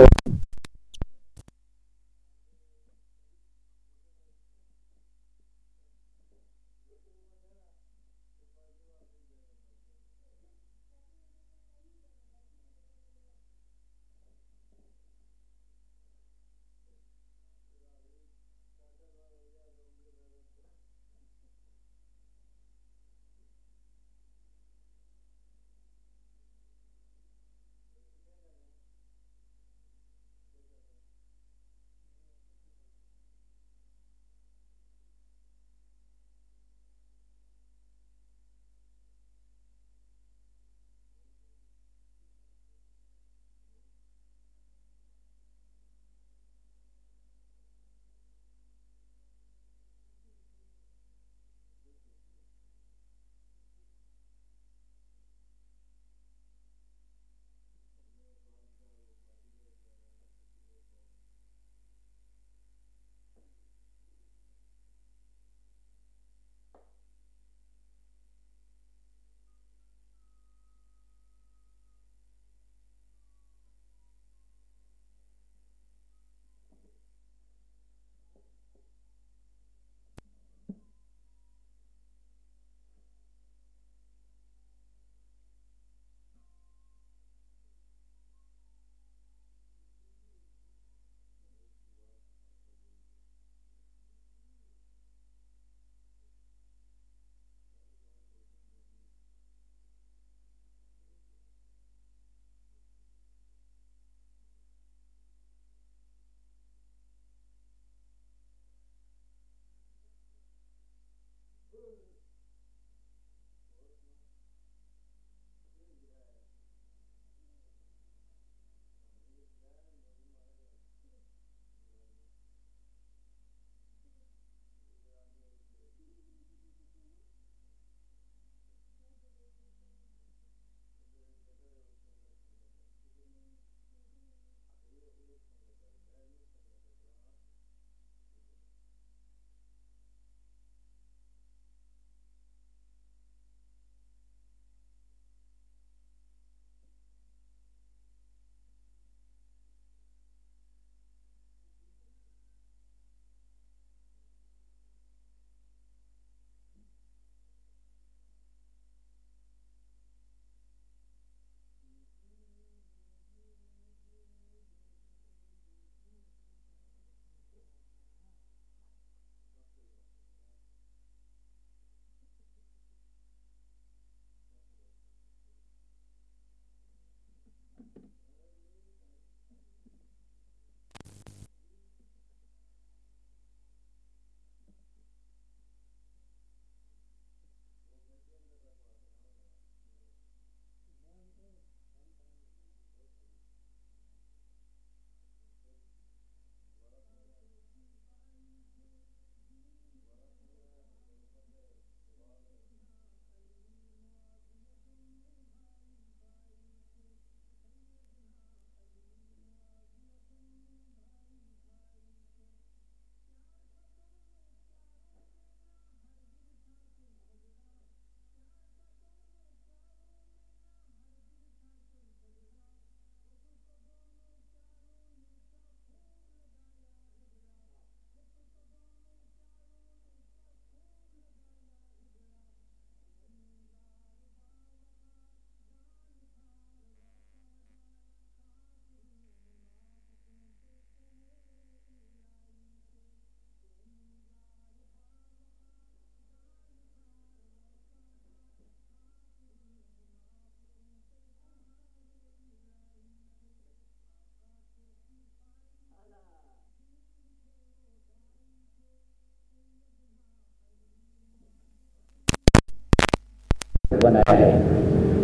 بنایا ہے۔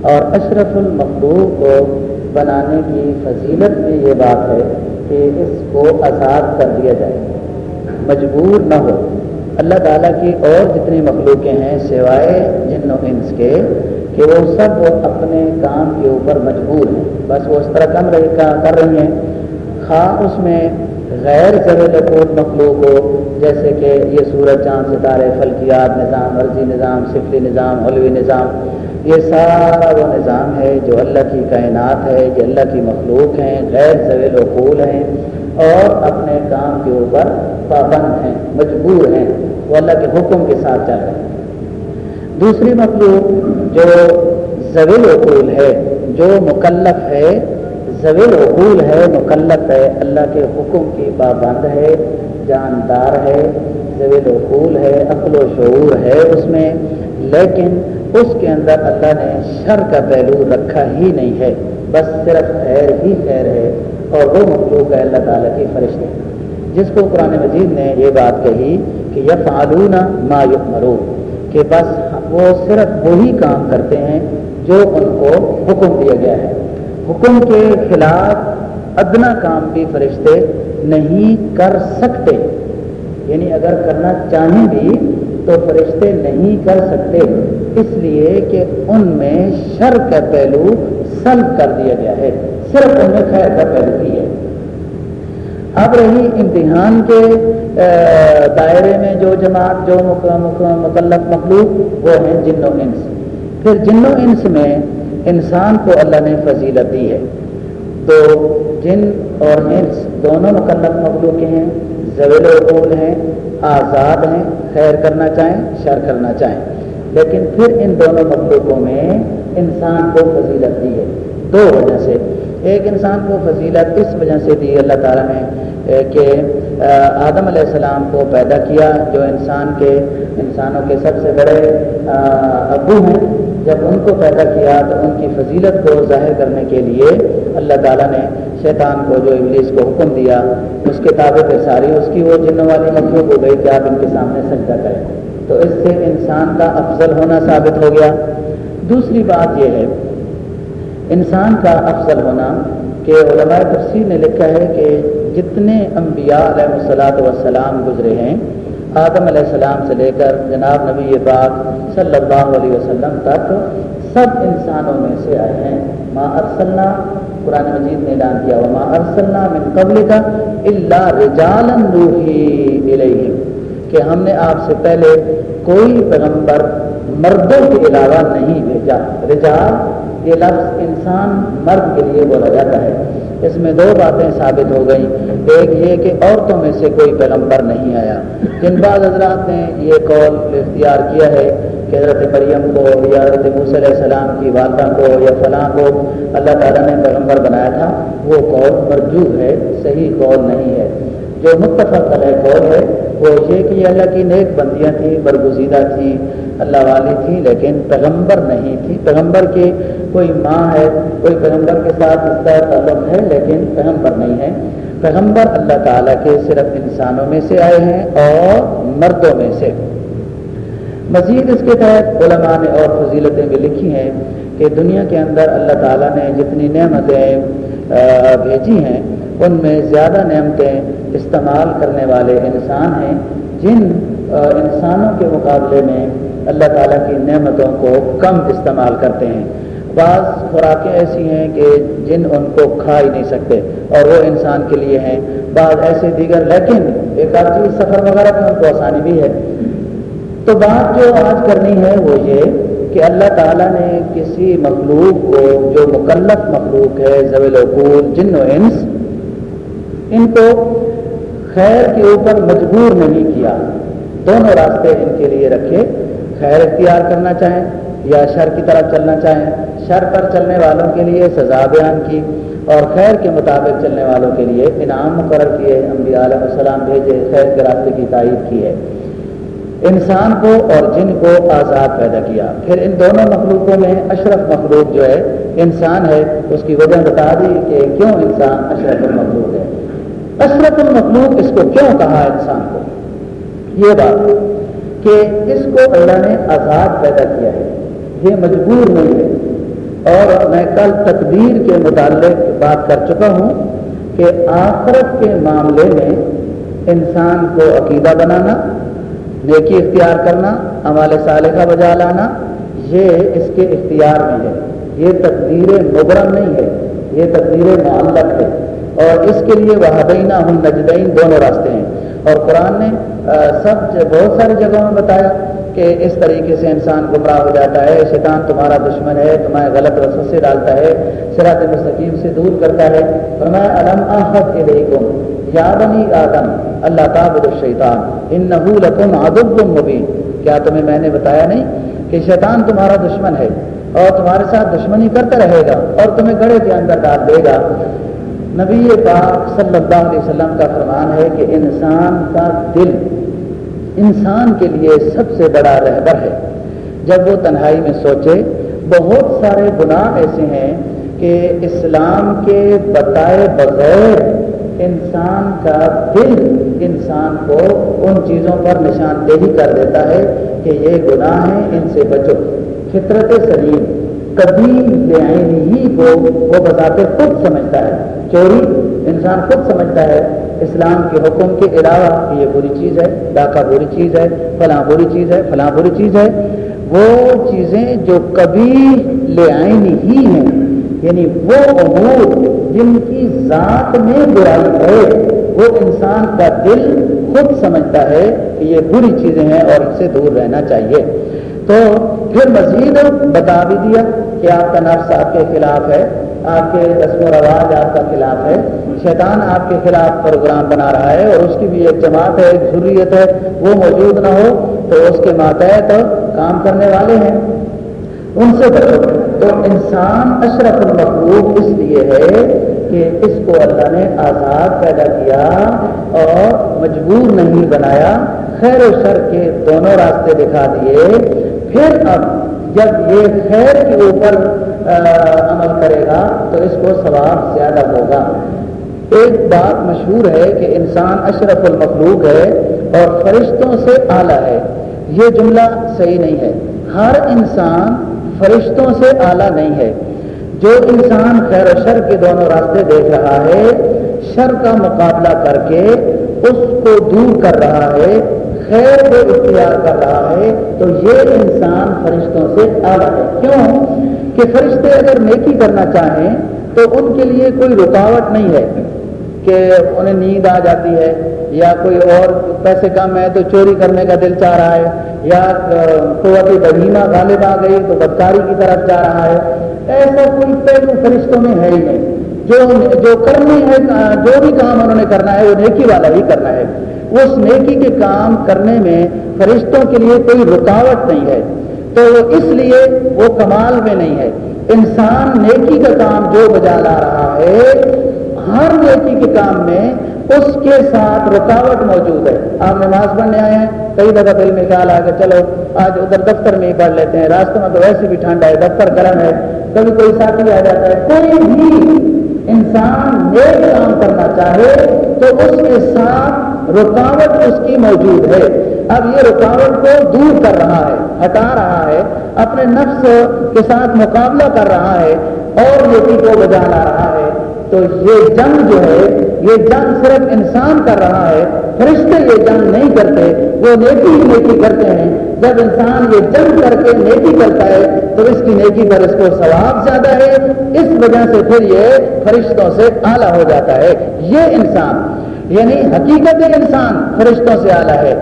اور اشرف المخلوق کو بنانے کی فضیلت میں یہ بات ہے کہ اس کو آزاد کر دیا جائے۔ مجبور نہ ہو۔ اللہ تعالیٰ کی اور جتنی مخلوقیں ہیں سوائے جن و انس کے کہ وہ سب اپنے کام کے اوپر مجبور ہیں۔ بس وہ اس طرح کم رہی کر رہی ہیں۔ خواہ اس میں غیر زر مخلوق ہو، جیسے کہ یہ سورج، چاند، ستارے، فلکیات، نظام عرضی نظام صفری نظام، علوی نظام یہ سارا وہ نظام ہے جو اللہ کی کائنات ہے، یہ اللہ کی مخلوق ہیں، غیر زویل وقول ہیں اور اپنے کام کے اوپر پابند ہیں، مجبور ہیں۔ وہ اللہ کے حکم کے ساتھ چل رہے ہیں۔ دوسری مخلوق جو زویل وقول ہے، جو مکلف ہے، زویل وقول ہے، مکلف ہے، اللہ کے حکم کی پابند ہے، جاندار ہے، زویل وقول ہے، عقل و شعور ہے اس میں۔ لیکن اس کے اندر اللہ نے شر کا پہلو رکھا ہی نہیں ہے، بس صرف خیر ہی خیر ہے اور وہ مخلوق ہے اللہ تعالیٰ کی فرشتے۔ جس کو قرآن مجید نے یہ بات کہی کہ یہ فعلون ما مرو کہ بس وہ صرف وہی کام کرتے ہیں جو ان کو حکم دیا گیا ہے۔ حکم کے خلاف ادنا کام بھی فرشتے نہیں کر سکتے۔ یعنی اگر کرنا چاہیں بھی تو فرشتے نہیں کر سکتے۔ اس لیے کہ ان میں شر کا پہلو سلب کر دیا گیا ہے۔ صرف ان میں خیر کا پہلو ہی ہے۔ اب رہی امتحان کے دائرے میں جو جماعت، جو مکلف مخلوق وہ ہیں جن و انس۔ پھر جن و انس میں انسان کو اللہ نے فضیلت دی ہے۔ تو جن اور انس دونوں مکلف مخلوق ہیں، زویل وقول ہیں، آزاد ہیں، خیر کرنا چاہیں، شر کرنا چاہیں۔ لیکن پھر ان دونوں مخلوقوں میں انسان کو فضیلت دی ہے۔ دو وجہ سے۔ ایک انسان کو فضیلت اس وجہ سے دی اللہ تعالیٰ نے کہ آدم علیہ السلام کو پیدا کیا، جو انسان کے، انسانوں کے سب سے بڑے ابو ہیں۔ جب ان کو پیدا کیا تو ان کی فضیلت کو ظاہر کرنے کے لیے اللہ تعالیٰ نے شیطان کو، جو ابلیس کو حکم دیا، اس کے پہ ساری اس کی وہ جنوں والی مخلوق ہو گئی کہ آپ ان کے سامنے سجدہ کریں۔ تو اس سے انسان کا افضل ہونا ثابت ہو گیا۔ دوسری بات یہ ہے، انسان کا افضل ہونا کہ علماء تفسیر نے لکھا ہے کہ جتنے انبیاء علیہ السلاۃ وسلام گزرے ہیں، آدم علیہ السلام سے لے کر جناب نبی پاک صلی اللہ علیہ وسلم تک سب انسانوں میں سے آئے ہیں۔ ما ارسلنا، قرآن مجید نے اعلان کیا، وما ارسلنا من قبل کا اللہ رجالن روحی الیہم۔ کہ ہم نے آپ سے پہلے کوئی پیغمبر مردوں کے علاوہ نہیں بھیجا۔ رجال یہ لفظ انسان مرد کے لیے بولا جاتا ہے۔ اس میں دو باتیں ثابت ہو گئیں۔ ایک یہ کہ عورتوں میں سے کوئی پیغمبر نہیں آیا۔ جن بعض حضرات نے یہ قول اختیار کیا ہے کہ حضرت مریم کو یا حضرت علیہ السلام کی والدہ کو یا فلاں کو اللہ تعالیٰ نے پیغمبر بنایا تھا۔ وہ قول مرجو ہے، صحیح قول نہیں ہے۔ جو متفق علیہ قول ہے وہ یہ کہ یہ اللہ کی نیک بندیاں تھیں، برگزیدہ تھیں، اللہ والی تھی لیکن پیغمبر نہیں تھی پیغمبر کی کوئی ماں ہے، کوئی پیغمبر کے ساتھ اس کا تعلق ہے، لیکن پیغمبر نہیں ہے۔ پیغمبر اللہ تعالیٰ کے صرف انسانوں میں سے آئے ہیں اور مردوں میں سے۔ مزید اس کے تحت علماء نے اور فضیلتیں بھی لکھی ہیں کہ دنیا کے اندر اللہ تعالیٰ نے جتنی نعمتیں بھیجی ہیں، ان میں زیادہ نعمتیں استعمال کرنے والے انسان ہیں، جن انسانوں کے مقابلے میں اللہ تعالیٰ کی نعمتوں کو کم استعمال کرتے ہیں۔ بعض خوراکیں ایسی ہیں کہ جن ان کو کھا ہی نہیں سکتے اور وہ انسان کے لیے ہیں۔ بعض ایسے دیگر، لیکن ایک آدھ چیز سفر وغیرہ میں ان کو آسانی بھی ہے۔ تو بات جو آج کرنی ہے وہ یہ کہ اللہ تعالیٰ نے کسی مخلوق کو، جو مکلف مخلوق ہے زویل وقول جن و انس، ان کو خیر کے اوپر مجبور نہیں کیا۔ دونوں راستے ان کے لیے رکھے۔ خیر اختیار کرنا چاہیں یا شر کی طرف چلنا چاہیں، شر پر چلنے والوں کے لیے سزا بیان کی اور خیر کے مطابق چلنے والوں کے لیے انعام مقرر کیے، انبیاء علیہ السلام بھیجے، خیر کے راستے کی تائید کی ہے۔ انسان کو اور جن کو آزاد پیدا کیا۔ پھر ان دونوں مخلوقوں میں اشرف مخلوق جو ہے، انسان ہے، اس کی وجہ بتا دی کہ کیوں انسان اشرف المخلوق ہے اشرف المخلوق اس کو کیوں کہا انسان کو؟ یہ بات کہ اس کو اللہ نے آزاد پیدا کیا ہے، یہ مجبور نہیں ہے۔ اور میں کل تقدیر کے متعلق بات کر چکا ہوں کہ آخرت کے معاملے میں انسان کو عقیدہ بنانا، نیکی اختیار کرنا عمال صالحہ بجا لانا، یہ اس کے اختیار میں ہے۔ یہ تقدیر مبرم نہیں ہے، یہ تقدیر معلق ہے۔ اور اس کے لیے وہ حدینہ ہم نجدین دونوں راستے ہیں۔ اور قرآن نے سب بہت ساری جگہوں میں بتایا کہ اس طریقے سے انسان گمراہ ہو جاتا ہے، شیطان تمہارا دشمن ہے، تمہارے غلط رسوں سے ڈالتا ہے سراط مستقیم سے دور کرتا ہے۔ فرمایا علم آحد علیکم یا بنی آدم، اللہ تعبد الشیطان انہو لکم عدب مبین کیا تمہیں میں نے بتایا نہیں کہ شیطان تمہارا دشمن ہے اور تمہارے ساتھ دشمنی کرتا رہے گا اور تمہیں گڑے کے اندر ڈال دے گا؟ نبی پاک صلی اللہ علیہ وسلم کا فرمان ہے کہ انسان کا دل انسان کے لیے سب سے بڑا رہبر ہے۔ جب وہ تنہائی میں سوچے، بہت سارے گناہ ایسے ہیں کہ اسلام کے بتائے بغیر انسان کا دل انسان کو ان چیزوں پر نشاندہی کر دیتا ہے کہ یہ گناہ ہیں، ان سے بچو۔ فطرت سلیم۔ کبھی لے ہی کو وہ بذات خود سمجھتا ہے، چوری انسان خود سمجھتا ہے۔ اسلام کے حکم کے علاوہ کہ یہ بری چیز ہے، ڈاکہ بری چیز ہے، فلاں بری چیز ہے، فلاں بری چیز ہے۔ وہ چیزیں جو کبھی لے آئیں ہی ہیں یعنی وہ امور جن کی ذات میں برائی ہے، وہ انسان کا دل خود سمجھتا ہے کہ یہ بری چیزیں ہیں اور اس سے دور رہنا چاہیے۔ تو پھر مزید بتا بھی دیا۔ کہ آپ کا نفس آپ کے خلاف ہے، آپ کے رسم و رواج آپ کا خلاف ہے۔ شیطان آپ کے خلاف پروگرام بنا رہا ہے اور اس کی بھی ایک جماعت ہے، ایک ضروریت ہے۔ وہ موجود نہ ہو تو اس کے ماتحت کام کرنے والے ہیں۔ ان سے بچو۔ تو انسان اشرف المخلوق اس لیے ہے کہ اس کو اللہ نے آزاد پیدا کیا اور مجبور نہیں بنایا۔ خیر و شر کے دونوں راستے دکھا دیے۔ پھر اب جب یہ خیر کے اوپر عمل کرے گا، تو اس کو ثواب زیادہ ہوگا۔ ایک بات مشہور ہے کہ انسان اشرف المخلوق ہے اور فرشتوں سے اعلیٰ ہے۔ یہ جملہ صحیح نہیں ہے۔ ہر انسان فرشتوں سے اعلیٰ نہیں ہے۔ جو انسان خیر و شر کے دونوں راستے دیکھ رہا ہے، شر کا مقابلہ کر کے اس کو دور کر رہا ہے خیر کو اختیار کر رہا ہے، تو یہ انسان فرشتوں سے اعلیٰ ہے۔ کیوں؟ کہ فرشتے اگر نیکی کرنا چاہیں، تو ان کے لیے کوئی رکاوٹ نہیں ہے کہ انہیں نیند آ جاتی ہے، یا کوئی اور پیسے کم ہے تو چوری کرنے کا دل چاہ رہا ہے، یا قوت بہیمہ غالب آ گئی تو بدکاری کی طرف جا رہا ہے۔ ایسا کوئی پہلو فرشتوں میں ہے ہی نہیں۔ جو جو کرنی ہے جو بھی کام انہوں نے کرنا ہے، وہ نیکی والا ہی کرنا ہے۔ اس نیکی کے کام کرنے میں فرشتوں کے لیے کوئی رکاوٹ نہیں ہے۔ تو اس لیے وہ کمال میں نہیں ہے۔ انسان نیکی کا کام جو بجا لا رہا ہے، ہر نیکی کے کام میں اس کے ساتھ رکاوٹ موجود ہے۔ آپ نماز پڑھنے آئے ہیں، کئی دفعہ دل میں خیال آ کے چلو آج ادھر دفتر میں ہی پڑھ لیتے ہیں۔ راستوں میں تو ویسے بھی ٹھنڈا ہے، دفتر گرم ہے۔ کبھی کوئی ساتھی آ جاتا ہے، کوئی بھی انسان نیک کام کرنا چاہے تو اس کے ساتھ رکاوٹ اس کی موجود ہے۔ اب یہ رکاوٹ کو دور کر رہا ہے، ہٹا رہا ہے، اپنے نفس کے ساتھ مقابلہ کر رہا ہے اور نیکی کو بجا لا رہا ہے۔ تو یہ جنگ جو ہے یہ جنگ صرف انسان کر رہا ہے، فرشتے یہ جنگ نہیں کرتے، وہ نیکی ہی نیکی کرتے ہیں۔ جب انسان یہ جنگ کر کے نیکی کرتا ہے، تو اس کی نیکی پر اس کو ثواب زیادہ ہے۔ اس وجہ سے پھر یہ فرشتوں سے اعلیٰ ہو جاتا ہے۔ یہ انسان یعنی حقیقت انسان فرشتوں سے اعلیٰ ہے۔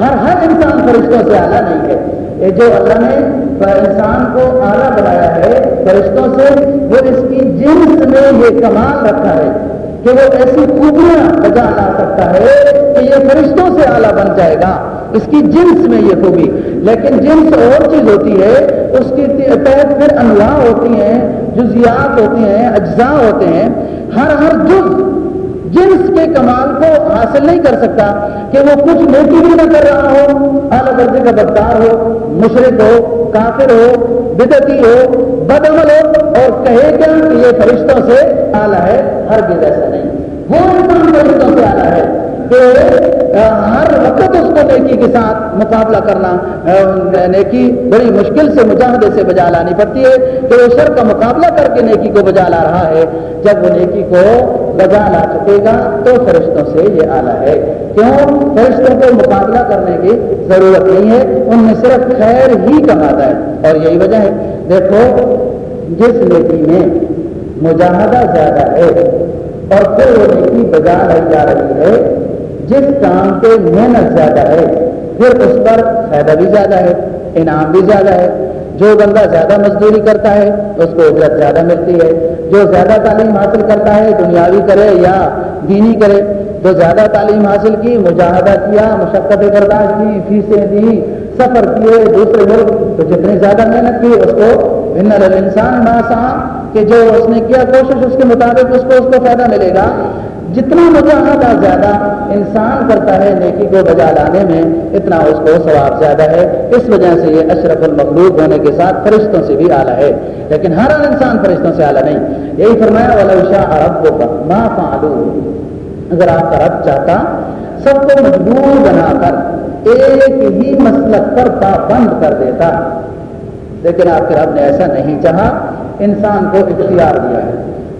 ہر ہر انسان فرشتوں سے اعلیٰ نہیں ہے۔ جو اللہ نے انسان کو اعلیٰ بنایا ہے، فرشتوں سے، وہ اس کی جنس میں یہ کمال رکھا ہے۔ کہ وہ ایسی خوبیاں بجا لا سکتا ہے کہ یہ فرشتوں سے اعلیٰ بن جائے گا۔ اس کی جنس میں یہ خوبی۔ لیکن جنس اور چیز ہوتی ہے، اس کی تحت پھر انواع ہوتی ہیں، جزیات ہوتی ہیں، اجزاء ہوتے ہیں۔ ہر ہر جز جنس کے کمال کو حاصل نہیں کر سکتا کہ وہ کچھ نیکی بھی نہ کر رہا ہو، اعلیٰ درجے کا بدکار ہو، مشرق ہو، کافر ہو بدتی ہو، بدعمل ہو، اور کہے کہ یہ فرشتوں سے اعلیٰ ہے ہر بھی ایسا نہیں۔ وہ انسان فرشتوں سے اعلیٰ ہے کہ ہر وقت اس کو نیکی کے ساتھ مقابلہ کرنا نیکی بڑی مشکل سے، مجاہدے سے بجا لانی پڑتی ہے کہ وہ شر کا مقابلہ کر کے نیکی کو بجا لا رہا ہے۔ جب وہ نیکی کو بجا لا چکے گا تو فرشتوں سے یہ آلہ ہے۔ کیوں؟ فرشتوں کو مقابلہ کرنے کی ضرورت نہیں ہے، ان میں صرف خیر ہی کماتا ہے۔ اور یہی وجہ ہے۔ دیکھو، جس نیکی میں مجاہدہ زیادہ ہے اور پھر وہ نیکی بجا لائی جا رہی ہے، جس کام پہ محنت زیادہ ہے، پھر اس پر فائدہ بھی زیادہ ہے، انعام بھی زیادہ ہے۔ جو بندہ زیادہ مزدوری کرتا ہے، اس کو اجرت زیادہ ملتی ہے۔ جو زیادہ تعلیم حاصل کرتا ہے، دنیاوی کرے یا دینی کرے، جو زیادہ تعلیم حاصل کی، مجاہدہ کیا مشقت برداشت کی، فیسیں دی، سفر کیے، دوسرے ملک تو جتنی زیادہ محنت کی، اس کو بن انسان ناسا کہ جو اس نے کیا کوشش اس کے مطابق، اس کو اس کو فائدہ ملے گا۔ جتنا مجاہدہ زیادہ انسان کرتا ہے نیکی کو بجا لانے میں، اتنا اس کو ثواب زیادہ ہے۔ اس وجہ سے یہ اشرف المخلوق ہونے کے ساتھ فرشتوں سے بھی اعلیٰ ہے۔ لیکن ہر انسان فرشتوں سے اعلیٰ نہیں۔ یہی فرمایا والا شاہ عرب کو ماں فالو اگر آپ کا رب چاہتا، سب کو مجبور بنا کر، ایک ہی مسلک پر پابند کر دیتا۔ لیکن آپ کے رب نے ایسا نہیں چاہا، انسان کو اختیار دیا ہے۔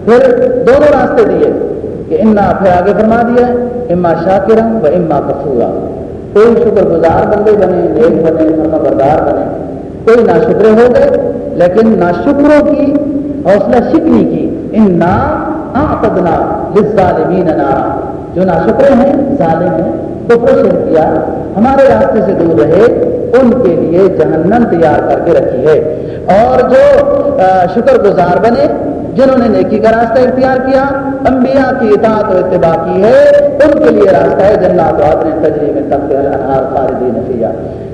پھر دونوں راستے دیے۔ کہ انا پھر آگے فرما دیا، اما شاکرم و اما کفورا کوئی شکر گزار بندے بنے، نیک بنے فرما بردار بنے۔ کوئی نہ ہو گئے، لیکن نہ شکروں کی، حوصلہ شکنی کی۔ ان نا آدنا ظالمین نارا۔ جو نہ شکرے ہیں، ظالم ہیں تو کوشش کیا ہمارے راستے سے دور رہے، ان کے لیے جہنم تیار کر کے رکھی ہے۔ اور جو شکر گزار بنے جنہوں نے نیکی کا راستہ اختیار کیا، انبیاء کی اطاعت و اتباع کی ہے، ان کے لیے راستہ ہے جنات و عدن تجریب تخت الانہار خالدین فیہ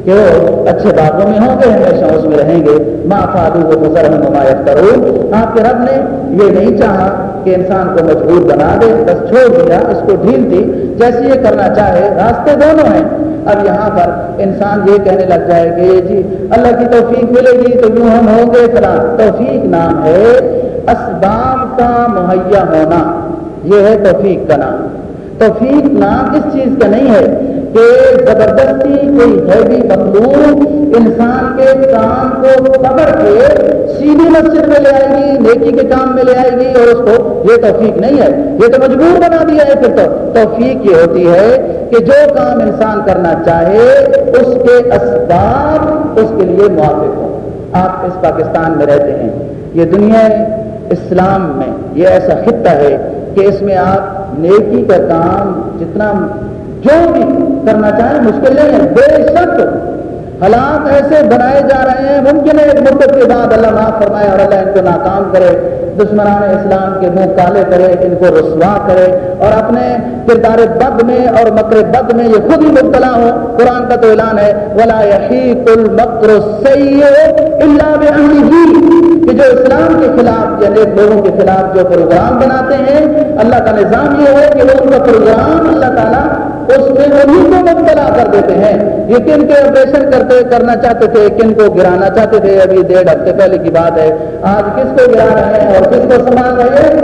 کہ وہ اچھے باغوں میں ہوں گے، ہمیشہ اس میں رہیں گے۔ ما فادو و گزر ممایت کرو آپ کے رب نے یہ نہیں چاہا کہ انسان کو مجبور بنا دے، بس چھوڑ دیا، اس کو ڈھیل دی۔ جیسے یہ کرنا چاہے، راستے دونوں ہیں۔ اب یہاں پر انسان یہ کہنے لگ جائے کہ جی اللہ کی توفیق ملے گی تو یوں ہم ہوں گے، فلاں۔ توفیق نام ہے۔ اسباب کا مہیا ہونا۔ یہ ہے توفیق کا نام۔ توفیق نام اس چیز کا نہیں ہے کہ زبردستی کوئی ہیوی مخلوق انسان کے کام کو پکڑ کے سیدھی مسجد میں لے آئے گی، نیکی کے کام میں لے آئے گی اور اس کو یہ توفیق نہیں ہے۔ یہ تو مجبور بنا دیا ہے پھر تو۔ توفیق یہ ہوتی ہے کہ جو کام انسان کرنا چاہے، اس کے اسباب اس کے لیے موافق ہو آپ اس پاکستان میں رہتے ہیں۔ یہ دنیا اسلام میں یہ ایسا خطہ ہے کہ اس میں آپ نیکی کا کام جتنا جو بھی کرنا چاہیں مشکل نہیں ہے، بے شک حالات ایسے بنائے جا رہے ہیں، ممکن ہے ایک مدت کے بعد اللہ معاف فرمائے اور اللہ ان کو ناکام کرے، دشمنان اسلام کے منہ کالے کرے، ان کو رسوا کرے اور اپنے کردار بد میں اور مکر بد میں یہ خود ہی مبتلا ہو۔ قرآن کا تو اعلان ہے، ولا المکر اللہ کہ جو اسلام کے خلاف یا نیک لوگوں کے خلاف جو پروگرام بناتے ہیں، اللہ کا نظام یہ ہے کہ وہ ان کا پروگرام اللہ تعالیٰ اس میں انہیں کو مبتلا کر دیتے ہیں۔ یہ کن کے آپریشن کرتے، کرنا چاہتے تھے، کن کو گرانا چاہتے تھے؟ ابھی ڈیڑھ ہفتے پہلے کی بات ہے۔ آج کس کو گرا رہے ہیں اور کس کو سنبھال رہے ہیں؟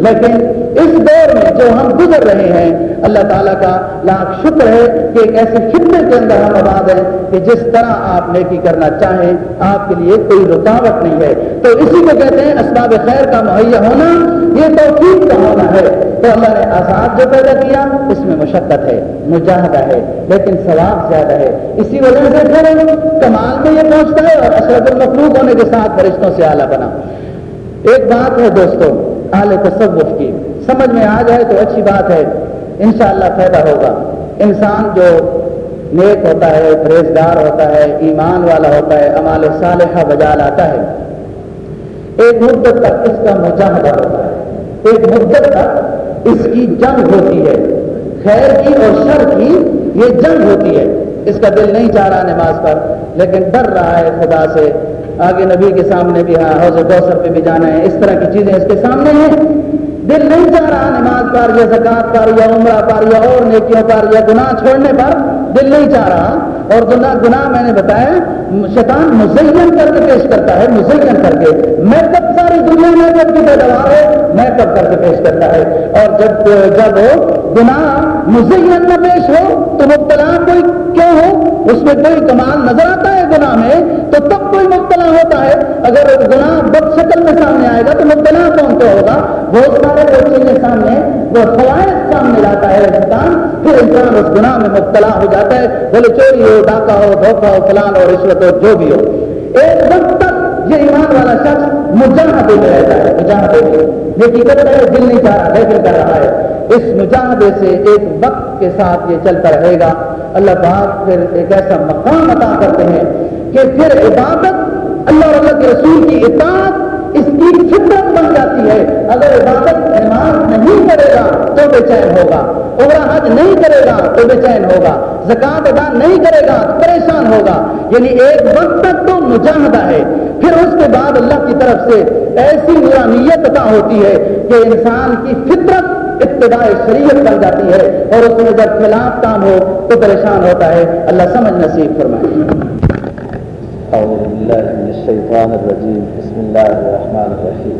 لیکن اس دور میں جو ہم گزر رہے ہیں، اللہ تعالیٰ کا لاکھ شکر ہے کہ ایک ایسے خطے کے اندر ہم آباد ہیں کہ جس طرح آپ نیکی کرنا چاہیں، آپ کے لیے کوئی رکاوٹ نہیں ہے۔ تو اسی کو کہتے ہیں اسباب خیر کا مہیا ہونا، یہ توفیق کا ہونا ہے۔ تو اللہ نے آزاد جو پیدا کیا، اس میں مشقت ہے، مجاہدہ ہے، لیکن ثواب زیادہ ہے۔ اسی وجہ سے پھر کمال میں یہ پہنچتا ہے اور اشرف المخلوق ہونے کے ساتھ فرشتوں سے اعلیٰ بنا۔ ایک بات ہے دوستوں اعلی تصوف کی۔ سمجھ میں آ جائے تو اچھی بات ہے۔ انشاءاللہ فائدہ ہوگا۔ انسان جو نیک ہوتا ہے، پرہیزگار ہوتا ہے، ایمان والا ہوتا ہے امال صالحہ بجا لاتا ہے۔ ایک مدت تک اس کا مجاہدہ ہوتا ہے۔ ایک مدت تک اس کی جنگ ہوتی ہے۔ خیر کی اور شر کی یہ جنگ ہوتی ہے۔ اس کا دل نہیں چاہ رہا نماز پر، لیکن ڈر رہا ہے خدا سے۔ آگے نبی کے سامنے بھی ہاں حوض کوثر پہ بھی جانا ہے۔ اس طرح کی چیزیں اس کے سامنے ہیں۔ دل نہیں چاہ رہا نماز پر یا زکات پر یا عمرہ پر یا اور نیکیوں پر یا گناہ چھوڑنے پر۔ دل نہیں چاہ رہا۔ اور گناہ گناہ میں نے بتایا، شیطان مزین کر کے پیش کرتا ہے، مزین کر کے۔ میں کب ساری دنیا میں جب کی پیداوار ہے میں کب کر کے پیش کرتا ہے۔ اور جب جب گناہ مزین نہ پیش ہو تو مبتلا کوئی کیوں ہو؟ اس میں کوئی کمال نظر آتا ہے گناہ میں؟ تو تب کوئی مبتلا ہوتا ہے۔ اگر گناہ بد شکل میں سامنے آئے گا تو مبتلا کون تو ہوگا؟ بہت سارے چیزیں سامنے، وہ فوائد سامنے لاتا ہے انسان، پھر انسان اس گناہ میں مبتلا ہو جاتا ہے۔ بولے چوری ہو، ڈاکہ ہو، دھوکہ ہو، فلان ہو، رشوت ہو، جو بھی ہو۔ ایک وقت تک یہ ایمان والا شخص مجاہدے میں رہتا ہے، مجاہدے میں یہ حقیقت ہے، دل نہیں چاہ رہا، لیکن کر رہا ہے۔ اس مجاہدے سے ایک وقت کے ساتھ یہ چلتا رہے گا۔ اللہ پاک پھر ایک ایسا مقام عطا کرتے ہیں کہ پھر عبادت اللہ اللہ کے رسول کی اطاعت اس کی فطرت بن جاتی ہے۔ اگر عبادت نماز نہیں کرے گا تو بے چین ہوگا۔ عمرہ حج نہیں کرے گا تو بے چین ہوگا۔ زکات ادا نہیں کرے گا تو پریشان ہوگا۔ یعنی ایک وقت تک تو مجاہدہ ہے۔ پھر اس کے بعد اللہ کی طرف سے ایسی نورانیت عطا ہوتی ہے کہ انسان کی فطرت ابتداء شریعت بن جاتی ہے اور اس میں جب خلاف کام ہو تو پریشان ہوتا ہے۔ اللہ سمجھ نصیب فرمائے۔ أعوذ بالله من الشيطان الرجيم. بسم الله الرحمن الرحيم.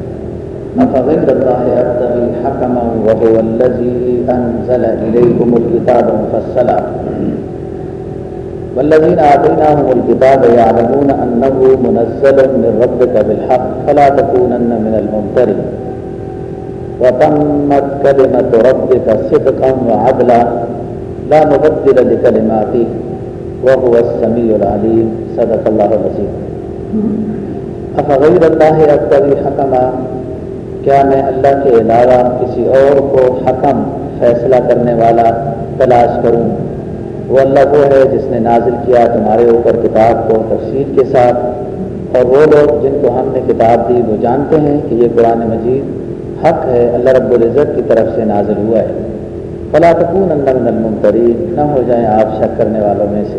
أفغير الله أبتغي حكما وهو الذي أنزل إليكم الكتاب مفصلا. والذين آتيناهم الكتاب يعلمون أنه منزل من ربك بالحق فلا تكونن من الممترين. وتمت كلمة ربك صدقا وعدلا لا مبدل لكلماته. وهو السميع العليم. صدق اللہ افغیر اللہ اکبری حکمہ کیا میں اللہ کے علاوہ کسی اور کو حکم، فیصلہ کرنے والا تلاش کروں؟ وہ اللہ وہ ہے جس نے نازل کیا تمہارے اوپر کتاب کو تفصیل کے ساتھ، اور وہ لوگ جن کو ہم نے کتاب دی وہ جانتے ہیں کہ یہ قرآن مجید حق ہے، اللہ رب العزت کی طرف سے نازل ہوا ہے۔ فلا تکون اللہ من نہ ہو جائیں آپ شک کرنے والوں میں سے۔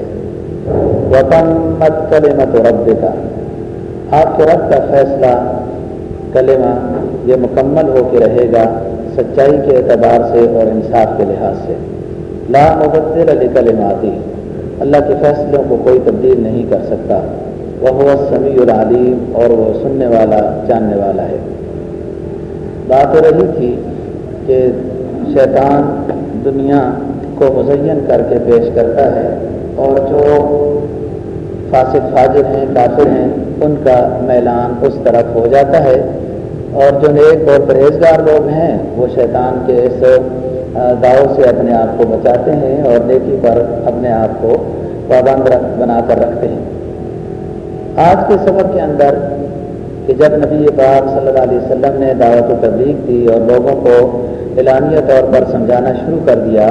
وطمت کلمت رب کا آپ کے رب کا فیصلہ، کلمہ یہ مکمل ہو کے رہے گا سچائی کے اعتبار سے اور انصاف کے لحاظ سے۔ لا مبدل علی کلماتی اللہ کے فیصلوں کو کوئی تبدیل نہیں کر سکتا۔ وہ سمیع العلیم اور وہ سننے والا، جاننے والا ہے۔ بات رہی تھی کہ شیطان دنیا کو مزین کر کے پیش کرتا ہے اور جو فاسد فاجر ہیں، کافر ہیں، ان کا میلان اس طرف ہو جاتا ہے اور جو نیک اور پرہیزگار لوگ ہیں، وہ شیطان کے اس داؤ سے اپنے آپ کو بچاتے ہیں اور نیکی پر اپنے آپ کو پابند بنا کر رکھتے ہیں۔ آج کے سفر کے اندر کہ جب نبی پاک صلی اللہ علیہ وسلم نے دعوت و تبلیغ دی اور لوگوں کو اعلانیہ طور پر سمجھانا شروع کر دیا،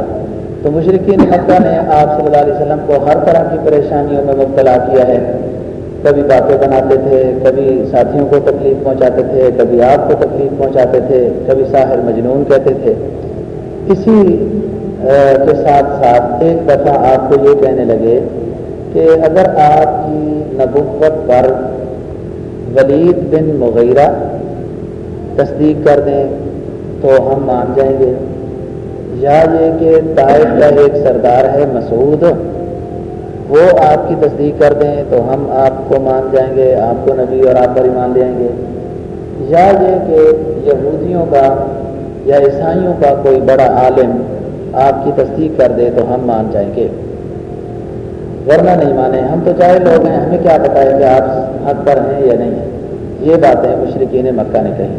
تو مشرقین مکہ نے آپ صلی اللہ علیہ وسلم کو ہر طرح کی پریشانیوں میں مبتلا کیا ہے۔ کبھی باتیں بناتے تھے، کبھی ساتھیوں کو تکلیف پہنچاتے تھے، کبھی آپ کو تکلیف پہنچاتے تھے، کبھی ساحر مجنون کہتے تھے۔ اسی کے ساتھ ساتھ ایک دفعہ آپ کو یہ کہنے لگے کہ اگر آپ کی نبوت پر ولید بن مغیرہ تصدیق کر دیں تو ہم مان جائیں گے۔ یا یہ کہ طائف کا ایک سردار ہے مسعود، وہ آپ کی تصدیق کر دیں تو ہم آپ کو مان جائیں گے، آپ کو نبی اور آپ پر ایمان لے آئیں گے۔ یا یہ کہ یہودیوں کا یا عیسائیوں کا کوئی بڑا عالم آپ کی تصدیق کر دے تو ہم مان جائیں گے۔ ورنہ نہیں مانے۔ ہم تو چاہے لوگ ہیں، ہمیں کیا بتائیں کہ آپ حق پر ہیں یا نہیں۔ ہیں یہ باتیں مشرقین مکہ نے کہی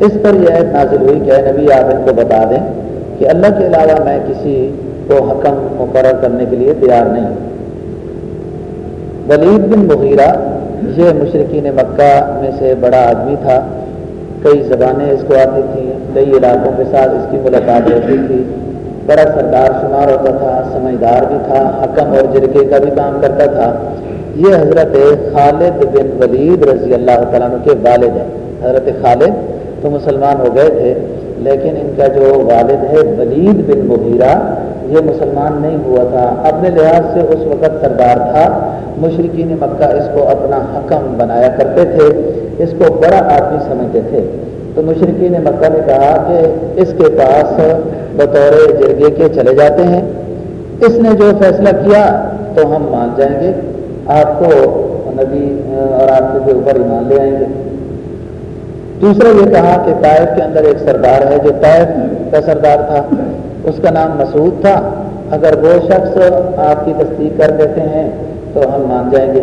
اس پر یہ نازل ہوئی کہ نبی، آپ ان کو بتا دیں کہ اللہ کے علاوہ میں کسی کو حکم مقرر کرنے کے لیے تیار نہیں۔ ولید بن مغیرہ، یہ مشرقین مکہ میں سے بڑا آدمی تھا۔ کئی زبانیں اس کو آتی تھیں، کئی علاقوں کے ساتھ اس کی ملاقات ہوتی تھی۔ بڑا سردار شمار ہوتا تھا، سمجھدار بھی تھا، حکم اور جرکے کا بھی کام کرتا تھا۔ یہ حضرت خالد بن ولید رضی اللہ تعالیٰ کے والد ہیں۔ حضرت خالد تو مسلمان ہو گئے تھے، لیکن ان کا جو والد ہے، ولید بن مغیرہ، یہ مسلمان نہیں ہوا تھا۔ اپنے لحاظ سے اس وقت سردار تھا۔ مشرقین مکہ اس کو اپنا حکم بنایا کرتے تھے، اس کو بڑا آدمی سمجھتے تھے۔ تو مشرقین مکہ نے کہا کہ اس کے پاس بطور جرگے کے چلے جاتے ہیں۔ اس نے جو فیصلہ کیا تو ہم مان جائیں گے۔ آپ کو نبی اور آپ کے اوپر ایمان لے آئیں گے۔ دوسرا یہ کہا کہ طائف کے اندر ایک سردار ہے جو طائف کا سردار تھا۔ اس کا نام مسعود تھا۔ اگر وہ شخص آپ کی تصدیق کر دیتے ہیں تو ہم مان جائیں گے۔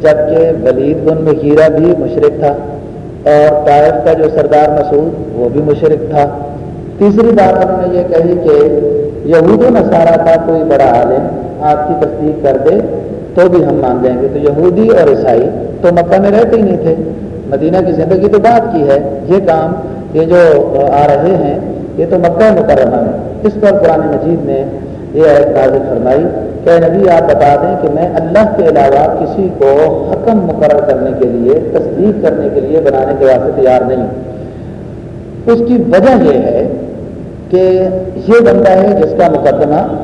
جبکہ ولید بن مغیرہ بھی مشرق تھا۔ اور طائف کا جو سردار مسعود، وہ بھی مشرق تھا۔ تیسری بات انہوں نے یہ کہی کہ یہود و نصارہ کا کوئی بڑا عالم آپ کی تصدیق کر دے تو بھی ہم مان جائیں گے۔ تو یہودی اور عیسائی تو مکہ میں رہتے ہی نہیں تھے۔ مدینہ کی زندگی تو بات کی ہے۔ یہ کام، یہ جو آ رہے ہیں، یہ تو مکہ مکرمہ میں۔ اس پر قرآن مجید نے یہ ایک نازل فرمائی کہ نبی آپ بتا دیں کہ میں اللہ کے علاوہ کسی کو حکم مقرر کرنے کے لیے، تصدیق کرنے کے لیے بنانے کے واسطے تیار نہیں۔ اس کی وجہ یہ ہے کہ یہ بندہ ہے جس کا مقدمہ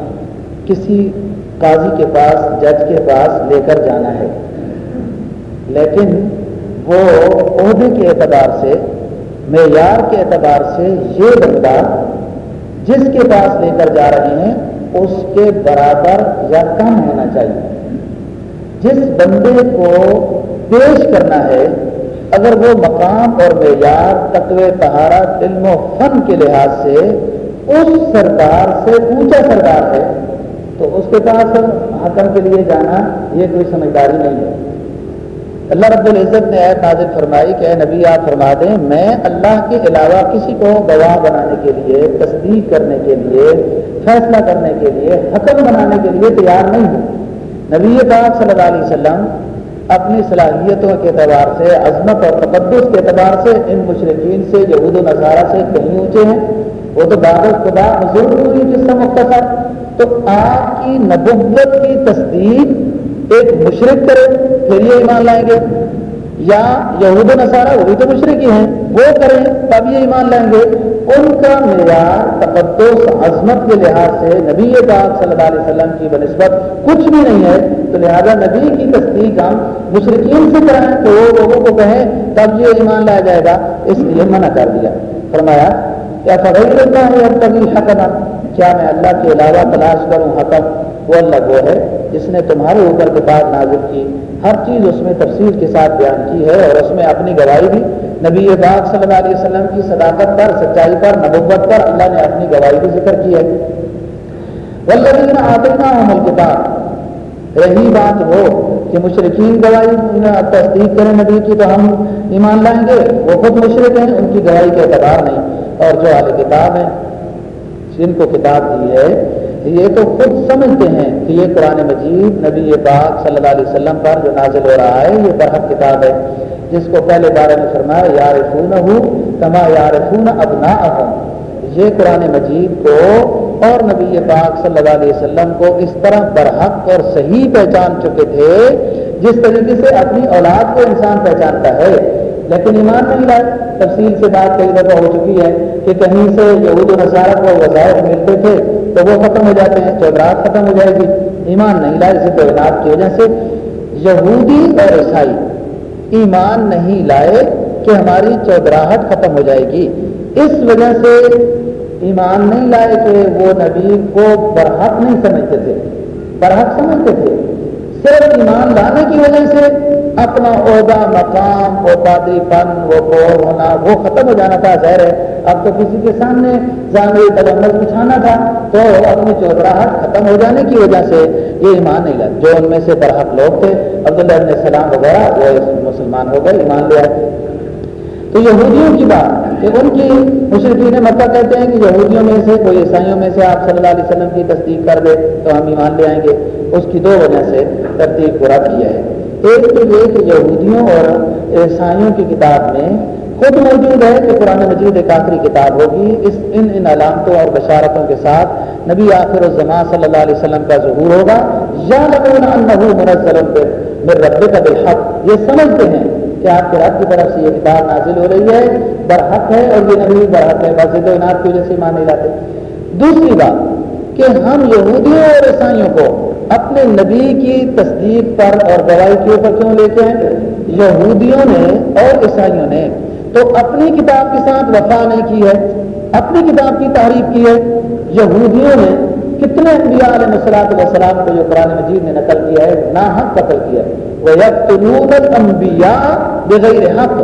کسی قاضی کے پاس، جج کے پاس لے کر جانا ہے۔ لیکن وہ عہدے کے اعتبار سے، معیار کے اعتبار سے یہ بندہ جس کے پاس لے کر جا رہے ہیں اس کے برابر یا کم ہونا چاہیے۔ جس بندے کو پیش کرنا ہے، اگر وہ مقام اور معیار تقوی طہارت علم و فن کے لحاظ سے اس سرکار سے اونچا سردار ہے، تو اس کے پاس حکم کے لیے جانا یہ کوئی سمجھداری نہیں ہے۔ اللہ رب العزت نے اے نازل فرمائی کہ اے نبی آپ فرما دیں، میں اللہ کے علاوہ کسی کو گواہ بنانے کے لیے، تصدیق کرنے کے لیے، فیصلہ کرنے کے لیے، حکم بنانے کے لیے تیار نہیں ہوں۔ نبی پاک صلی اللہ علیہ وسلم اپنی صلاحیتوں کے اعتبار سے، عظمت اور تقدس کے اعتبار سے ان مشرقین سے، یہود و نظارہ سے کہیں اونچے ہیں۔ وہ تو بادل خدا ضرور ہوئی جس کا مختصر۔ تو آپ کی نبوت کی تصدیق ایک مشرق کرے پھر یہ ایمان لائیں گے، یا یہود نصارہ، وہ بھی تو مشرق ہی ہیں، وہ کریں تب یہ ایمان لائیں گے۔ ان کا معیار، تقدس، عظمت کے لحاظ سے نبی پاک صلی اللہ علیہ وسلم کی بنسبت کچھ بھی نہیں ہے، تو لہذا نبی کی تصدیق ہم مشرقین سے کرائیں تو وہ لوگوں کو کہیں تب یہ ایمان لایا جائے گا۔ اس لیے منع کر دیا۔ فرمایا کیا فضائی کرتا ہے اب کبھی حقنا؟ کیا میں اللہ کے علاوہ تلاش کروں حقم وہ اللہ وہ ہے جس نے تمہارے اوپر کتاب نازل کی، ہر چیز اس میں تفصیل کے ساتھ بیان کی ہے اور اس میں اپنی گواہی بھی۔ نبی پاک صلی اللہ علیہ وسلم کی صداقت پر، سچائی پر، نبوت پر اللہ نے اپنی گواہی بھی ذکر کی ہے۔ ولدین آتنا عمل کتاب رہی بات وہ کہ مشرقین گواہی تصدیق کریں نبی کی تو ہم ایمان لائیں گے۔ وہ خود مشرق ہیں، ان کی گواہی کے اعتبار نہیں۔ اور جو اعلی کتاب ہیں، جن کو کتاب دی ہے یہ تو خود سمجھتے ہیں کہ یہ قرآن مجید نبی پاک صلی اللہ علیہ وسلم پر جو نازل ہو رہا ہے، یہ برحق کتاب ہے۔ جس کو پہلے بارے میں فرمایا یار فون ہوں کما یار فون اب نہ یہ قرآن مجید کو اور نبی پاک صلی اللہ علیہ وسلم کو اس طرح برحق اور صحیح پہچان چکے تھے، جس طریقے سے اپنی اولاد کو انسان پہچانتا ہے۔ لیکن ایمان نہیں لائے۔ تفصیل سے بات کئی دفعہ ہو چکی ہے کہ کہیں سے یہود و نصارہ کو وظائف ملتے تھے۔ تو وہ ختم ہو جاتے ہیں چودرات ختم ہو جائے گی۔ ایمان نہیں لائے اسے تعینات کی وجہ سے یہودی اور عیسائی ایمان نہیں لائے کہ ہماری چودراہٹ ختم ہو جائے گی۔ اس وجہ سے ایمان نہیں لائے کہ وہ نبی کو برحق نہیں سمجھتے تھے۔ برحق سمجھتے تھے۔ صرف ایمان لانے کی وجہ سے اپنا عہدہ، مقام وہ پادری پن، وہ بور ہونا، وہ ختم ہو جانا تھا، ظاہر ہے۔ اب تو کسی کے سامنے جانوی تلمت بچھانا تھا، تو اپنی چودراہٹ ختم ہو جانے کی وجہ سے یہ ایمان نہیں لگ جو ان میں سے برحق لوگ تھے، عبداللہ ابن السلام وغیرہ، وہ مسلمان ہو گئے، ایمان لے آئے۔ تو یہودیوں کی بات، کہ ان کی مشرقین مکہ کہتے ہیں کہ یہودیوں میں سے، کوئی عیسائیوں میں سے آپ صلی اللہ علیہ وسلم کی تصدیق کر دے، تو ہم ایمان لے آئیں گے۔ اس کی دو وجہ سے ترتیب پورا کیا ہے۔ ایک تو یہ کہ یہودیوں اور عیسائیوں کی کتاب میں خود موجود ہے کہ قرآن مجید ایک آخری کتاب ہوگی۔ اس ان ان علامتوں اور بشارتوں کے ساتھ نبی آخر الزما صلی اللہ علیہ وسلم کا ظہور ہوگا۔ یا رب کا بالحق۔ یہ سمجھتے ہیں کہ آپ کے رب کی طرف سے یہ کتاب نازل ہو رہی ہے، برحق ہے اور یہ نبی برحق ہے بس تو کی وجہ سے مانے جاتے دوسری بات کہ ہم یہودیوں اور عیسائیوں کو اپنے نبی کی تصدیق پر اور گواہی کے اوپر کیوں لیتے ہیں؟ یہودیوں نے اور عیسائیوں نے۔ تو اپنی کتاب کے ساتھ وفا نہیں کی ہے، اپنی کتاب کی تعریف کی ہے۔ یہودیوں نے کتنے انبیاء علیہ مسلاط وسلام کو جو قرآن مجید نے نقل کیا ہے، نہ حق قتل کیا ہے۔ وہ یک بغیر حق۔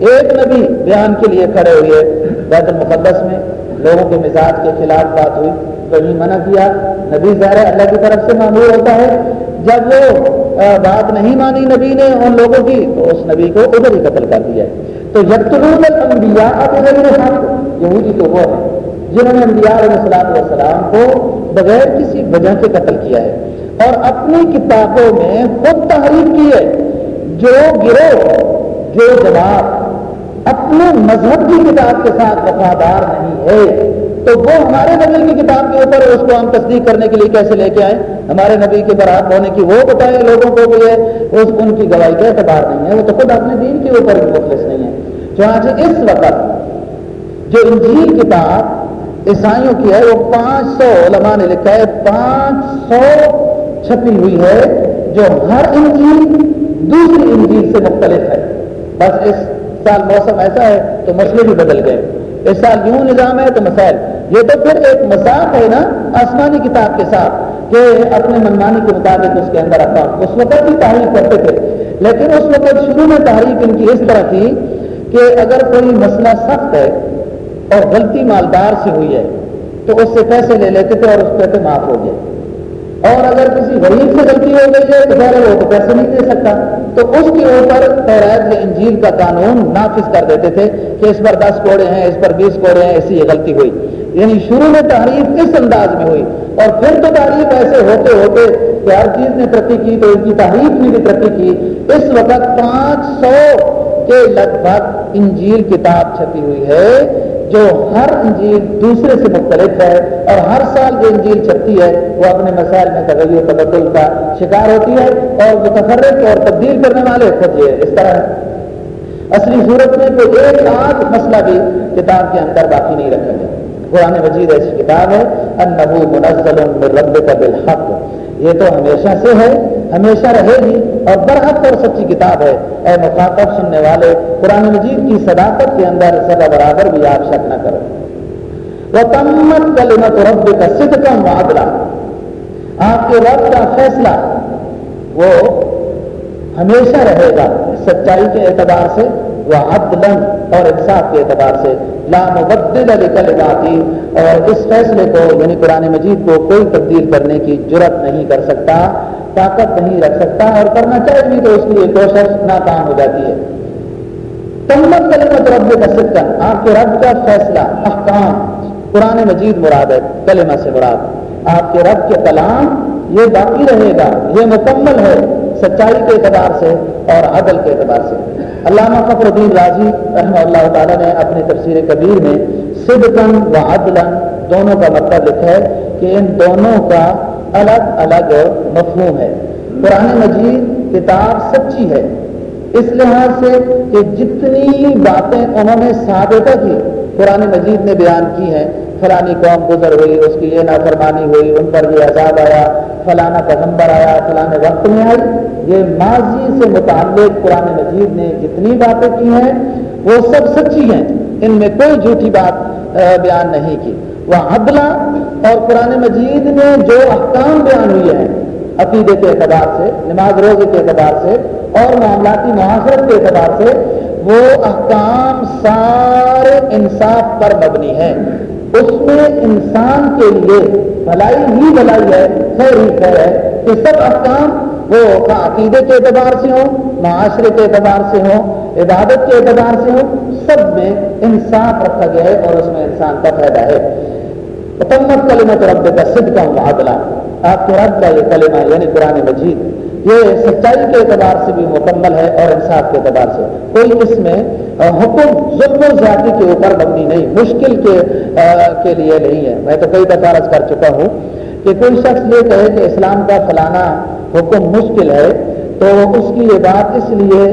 ایک نبی بیان کے لیے کھڑے ہوئے بیت المقدس میں لوگوں کے مزاج کے خلاف بات ہوئی، کبھی منع کیا۔ نبی ظاہر اللہ کی طرف سے معمول ہوتا ہے۔ جب وہ بات نہیں مانی نبی نے ان لوگوں کی، تو اس نبی کو ادھر ہی قتل کر دیا تو یکتلون الانبیاء بغیر حق یہودی تو وہ ہے جنہوں نے انبیاء علیہ السلام والسلام کو بغیر کسی وجہ کے قتل کیا ہے۔ اور اپنی کتابوں میں خود تحریف کی ہے، جو گروہ، جو جواب اپنے مذہب کی کتاب کے ساتھ وفادار نہیں ہے۔ تو وہ ہمارے نبی کی کتاب کے اوپر اس کو ہم تصدیق کرنے کے لیے کیسے لے کے آئیں ہمارے نبی کے برات ہونے کی وہ بتائیں لوگوں کو بھی ہے اس ان کی گواہی کا اعتبار نہیں ہے، وہ تو خود اپنے دین کے اوپر بھی مخلص نہیں ہے۔ چنانچہ اس وقت جو انجیل کتاب عیسائیوں کی ہے، وہ پانچ سو علماء نے لکھا ہے، پانچ سو چھپی ہوئی ہے، جو ہر انجیل دوسری انجیل سے مختلف ہے۔ بس اس سال موسم ایسا ہے تو مسئلے بھی بدل گئے۔ اس سال یوں نظام ہے تو مسائل۔ یہ تو پھر ایک مذاق ہے نا آسمانی کتاب کے ساتھ کہ اپنے منمانی کے مطابق اس کے اندر اپنا اس وقت بھی تعریف کرتے تھے۔ لیکن اس وقت شروع میں تعریف ان کی اس طرح تھی کہ اگر کوئی مسئلہ سخت ہے اور غلطی مالدار سے ہوئی ہے تو اس سے پیسے لے لیتے تھے اور اس پیسے معاف ہو گئے۔ اور اگر کسی غریب سے غلطی ہو گئی ہے تو خیر وہ تو پیسے نہیں دے سکتا۔ تو اس کے اوپر تورائد یا انجیل کا قانون نافذ کر دیتے تھے کہ اس پر دس کوڑے ہیں، اس پر بیس کوڑے ہیں ایسی یہ غلطی ہوئی۔ یعنی شروع میں تعریف اس انداز میں ہوئی۔ اور پھر تو تعریف ایسے ہوتے ہوتے کہ ہر چیز نے ترقی کی، تو ان کی تعریف نے بھی ترقی کی۔ اس وقت پانچ سو کے لگ بھگ انجیل کتاب چھپی ہوئی ہے، جو ہر انجیل دوسرے سے مختلف ہے اور ہر سال جو انجیل چھپتی ہے، وہ اپنے مسائل میں تغیر تبدل کا شکار ہوتی ہے اور متفرق اور تبدیل کرنے والے خود یہ اس طرح ہے اصلی صورت میں کوئی ایک آدھ مسئلہ بھی کتاب کے اندر باقی نہیں رکھا گیا۔ قرآن مجید ایسی کتاب ہے انبو منزل رب کا بالحق۔ یہ تو ہمیشہ سے ہے ہمیشہ رہے گی اور برحق اور سچی کتاب ہے۔ اے مخاطب سننے والے، قرآن مجید کی صداقت کے اندر سدا برابر بھی آپ شک نہ کرو۔ وہ تمت کلمت رب کا سدھ کا معادلہ آپ کے رب کا فیصلہ وہ ہمیشہ رہے گا سچائی کے اعتبار سے۔ وہ عدل اور انصاف کے اعتبار سے لا مبدل لکلماتی اور اس فیصلے کو یعنی قرآن مجید کو کوئی تبدیل کرنے کی جرت نہیں کر سکتا، طاقت نہیں رکھ سکتا اور کرنا چاہے بھی تو اس کی کوشش ناکام ہو جاتی ہے۔ تمت کلمت رب کا سکن آپ کے رب کا فیصلہ، احکام، قرآن مجید مراد ہے، کلمہ سے مراد۔ آپ کے رب کے کلام یہ باقی رہے گا، یہ مکمل ہے۔ سچائی کے اعتبار سے اور عدل کے اعتبار سے۔ علامہ فخر الدین راضی رحمہ اللہ تعالیٰ نے اپنی تفسیر کبیر میں صدقن و عدلن دونوں کا مطلب لکھا ہے کہ ان دونوں کا الگ الگ مفہوم ہے۔ قرآن مجید کتاب سچی ہے۔ اس لحاظ سے کہ جتنی باتیں انہوں نے ثابتہ کی قرآن مجید نے بیان کی ہیں فلانی قوم گزر ہوئی، اس کی یہ نافرمانی ہوئی، ان پر یہ عذاب آیا، فلانا پیغمبر آیا، فلانے وقت میں آئی۔ یہ ماضی سے متعلق قرآن مجید نے جتنی باتیں کی ہیں، وہ سب سچی ہیں۔ ان میں کوئی جھوٹی بات بیان نہیں کی۔ وہ عدلہ اور قرآن مجید میں جو احکام بیان ہوئے ہیں، عقیدے کے اعتبار سے، نماز روزے کے اعتبار سے اور معاملاتی معاشرت کے اعتبار سے وہ احکام سارے انصاف پر مبنی ہیں۔ اس میں انسان کے لیے بھلائی ہی بھلائی ہے، خیر ہی خیر ہے کہ سب احکام وہ عقیدے کے اعتبار سے ہوں، معاشرے کے اعتبار سے ہوں، عبادت کے اعتبار سے ہوں، سب میں انصاف رکھا گیا ہے اور اس میں انسان کا فائدہ ہے۔ مکمت کلمت رب کا صدقہ کا معادلہ آپ کے رب کا یہ کلمہ یعنی قرآن مجید یہ سچائی کے اعتبار سے بھی مکمل ہے اور انصاف کے اعتبار سے۔ کوئی اس میں حکم ظلم و زیادتی کے اوپر مبنی نہیں، مشکل کے کے لیے نہیں ہے۔ میں تو کئی دفعہ عرض کر چکا ہوں کہ کوئی شخص یہ کہے کہ اسلام کا فلانا حکم مشکل ہے، تو اس کی یہ بات اس لیے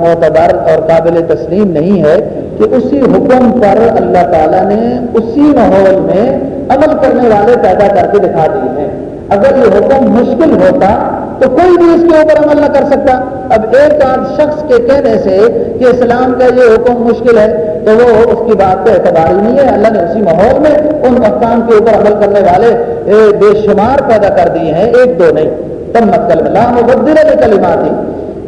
معتبر اور قابل تسلیم نہیں ہے کہ اسی حکم پر اللہ تعالیٰ نے اسی ماحول میں عمل کرنے والے پیدا کر کے دکھا دیے ہیں۔ اگر یہ حکم مشکل ہوتا تو کوئی بھی اس کے اوپر عمل نہ کر سکتا۔ اب ایک آدھ شخص کے کہنے سے کہ اسلام کا یہ حکم مشکل ہے، تو وہ اس کی بات پہ اعتبار ہی نہیں ہے۔ اللہ نے اسی ماحول میں ان مقام کے اوپر عمل کرنے والے بے شمار پیدا کر دیے ہیں۔ ایک دو نہیں۔ تم مبدل کلمات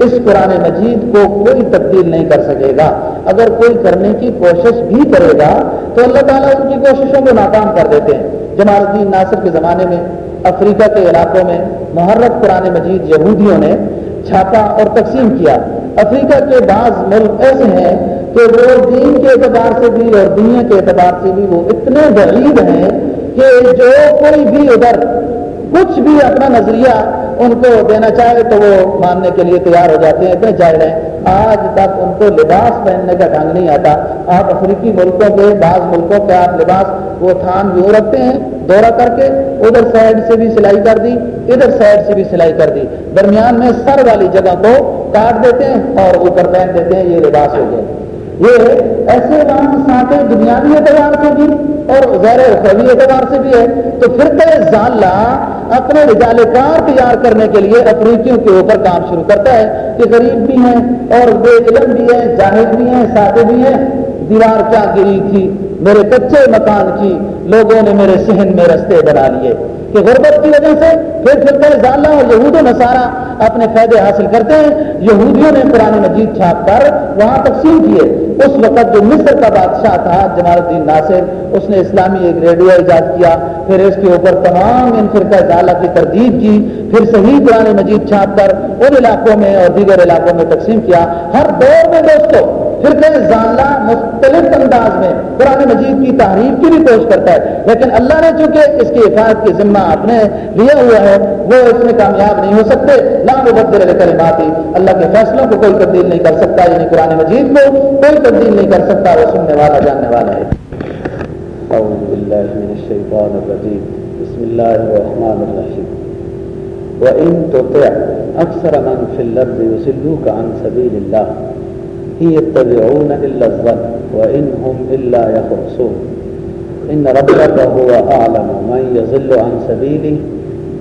اس قرآن مجید کو کوئی تبدیل نہیں کر سکے گا۔ اگر کوئی کرنے کی کوشش بھی کرے گا، تو اللہ تعالیٰ ان کی کوششوں کو ناکام کر دیتے ہیں۔ جمال الدین ناصر کے زمانے میں افریقہ کے علاقوں میں محرک قرآن مجید یہودیوں نے چھاپا اور تقسیم کیا۔ افریقہ کے بعض ملک ایسے ہیں کہ وہ دین کے اعتبار سے بھی اور دنیا کے اعتبار سے بھی وہ اتنے غریب ہیں کہ جو کوئی بھی ادھر کچھ بھی اپنا نظریہ ان کو دینا چاہے تو وہ ماننے کے لیے تیار ہو جاتے ہیں اتنے جائے ہیں۔ آج تک ان کو لباس پہننے کا ڈھنگ نہیں آتا۔ آپ افریقی ملکوں کے، بعض ملکوں کے آپ لباس وہ تھان بھی رکھتے ہیں، دورہ کر کے ادھر سائڈ سے بھی سلائی کر دی، ادھر سائڈ سے بھی سلائی کر دی۔ درمیان میں سر والی جگہ کو کاٹ دیتے ہیں اور اوپر پہن دیتے ہیں، یہ لباس ہو گیا۔ یہ ایسے رام سانٹے دنیاوی اعتبار سے بھی اور غیر اخروی اعتبار سے بھی ہے۔ تو پھر زالہ اپنے رجال کار تیار کرنے کے لیے افریقیوں کے اوپر کام شروع کرتا ہے کہ غریب بھی ہیں اور بے علم بھی ہیں جاہد بھی ہیں سادے بھی ہیں۔ دیوار کیا گری تھی، میرے کچے مکان کی، لوگوں نے میرے سہن میں رستے بنا لیے۔ کہ غربت کی وجہ سے پھر فرقہ زالہ اور یہود و نصارہ اپنے فائدے حاصل کرتے ہیں۔ یہودیوں نے قرآن مجید چھاپ کر وہاں تقسیم کیے۔ اس وقت جو مصر کا بادشاہ تھا جمال الدین ناصر، اس نے اسلامی ایک ریڈیو ایجاد کیا۔ پھر اس کے اوپر تمام ان فرقہ زالہ کی تردید کی۔ پھر صحیح قرآن مجید چھاپ کر ان علاقوں میں اور دیگر علاقوں میں تقسیم کیا۔ ہر دور میں دوستوں پھر زالہ مختلف انداز میں قرآن مجید کی تحریف کی بھی کوشش کرتا ہے۔ لیکن اللہ نے چونکہ اس کی حفاظت کی ذمہ آپ نے لیا ہوا ہے، وہ اس میں کامیاب نہیں ہو سکتے۔ نہ مبدل کلماتی اللہ کے فیصلوں کو کوئی تبدیل نہیں کر سکتا یعنی قرآن مجید کو کوئی تبدیل نہیں کر سکتا، وہ سننے والا، جاننے والا ہے۔ اعوذ باللہ من الشیطان الرجیم۔ بسم اللہ الرحمن الرحیم۔ وَإِن تُطِعْ أَكْثَرَ مَنْ فِي الْأَرْضِ يُسِلُّوكَ عَنْ سَبِيلِ اللَّهِ هِيَ يَتَّبِعُونَ إِلَّا الظَّنَّ وَإِنْ هُمْ إِلَّا يَخْرُصُونَ إن ربك هو أعلم من يظل عن سبيله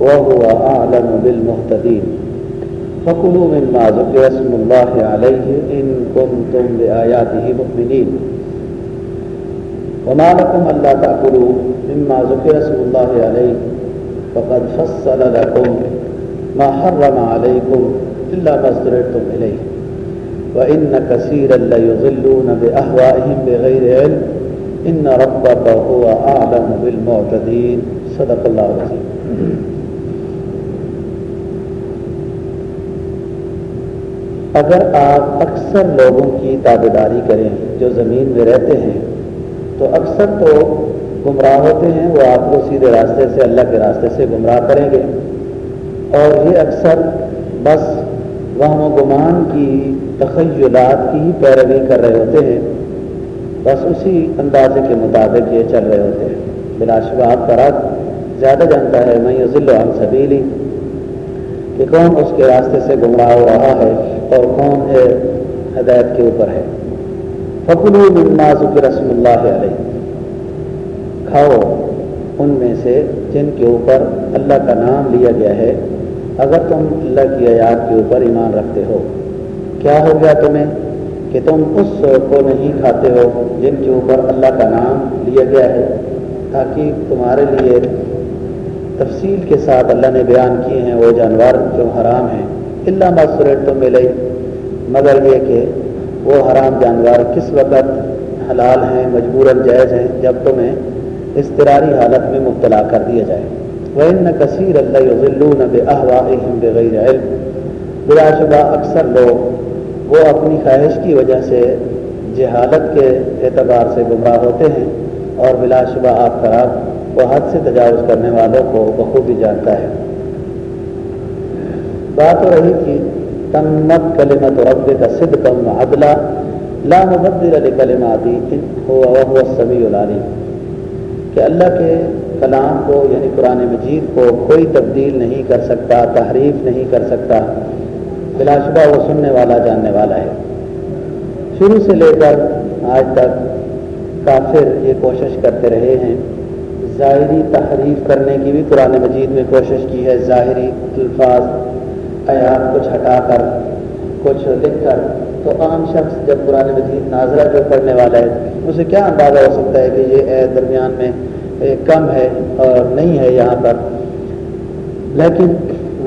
وهو أعلم بالمهتدين. فكلوا مما ذكر اسم الله عليه إن كنتم بآياته مؤمنين. وما لكم ألا تأكلوا مما ذكر اسم الله عليه. فقد فصل لكم ما حرم عليكم إلا ما ازدررتم إليه. وإن كثيرا ليظلون بأهوائهم بغير علم ان ربك هو اعلم بالمعتدين صدق اللہ العظیم۔ اگر آپ اکثر لوگوں کی تابے کریں جو زمین میں رہتے ہیں، تو اکثر تو گمراہ ہوتے ہیں، وہ آپ کو سیدھے راستے سے، اللہ کے راستے سے گمراہ کریں گے۔ اور یہ اکثر بس وہم و گمان کی تخیلات کی ہی پیروی کر رہے ہوتے ہیں۔ بس اسی اندازے کے مطابق یہ چل رہے ہوتے ہیں۔ بلا شبہ آپ کا رات زیادہ جانتا ہے۔ میں یہ ذل سبیلی، کہ کون اس کے راستے سے گمراہ ہو رہا ہے اور کون ہے ہدایت کے اوپر ہے۔ فکلو نماز رسم اللہ علیہ۔ کھاؤ ان میں سے جن کے اوپر اللہ کا نام لیا گیا ہے۔ اگر تم اللہ کی آیات کے اوپر ایمان رکھتے ہو، کیا ہو گیا تمہیں کہ تم اس کو نہیں کھاتے ہو جن کے اوپر اللہ کا نام لیا گیا ہے؟ تاکہ تمہارے لیے تفصیل کے ساتھ اللہ نے بیان کیے ہیں، وہ جانور جو حرام ہیں۔ اللہ مسرت تو ملے مگر یہ کہ وہ حرام جانور کس وقت حلال ہیں مجبور جائز ہیں، جب تمہیں اضطراری حالت میں مبتلا کر دیا جائے۔ وہ ان کثیر اللہ ذلون بے بلا شبہ اکثر لوگ وہ اپنی خواہش کی وجہ سے جہالت کے اعتبار سے گمراہ ہوتے ہیں اور بلا شبہ آپ خراب وہ حد سے تجاوز کرنے والوں کو بخوبی جانتا ہے۔ بات ہو رہی تھی تمت کلمت رب کا صد کم عدلہ لا مبدل علی کلماتی ہوا سبھی العلی کہ اللہ کے کلام کو یعنی قرآن مجید کو کوئی تبدیل نہیں کر سکتا، تحریف نہیں کر سکتا۔ بلا شبہ وہ سننے والا، جاننے والا ہے۔ شروع سے لے کر آج تک کافر یہ کوشش کرتے رہے ہیں۔ ظاہری تحریف کرنے کی بھی قرآن مجید میں کوشش کی ہے۔ ظاہری الفاظ، آیات کچھ ہٹا کر، کچھ لکھ کر۔ تو عام شخص جب قرآن مجید ناظرہ جو پڑھنے والا ہے، اسے کیا اندازہ ہو سکتا ہے کہ یہ درمیان میں کم ہے اور نہیں ہے یہاں پر۔ لیکن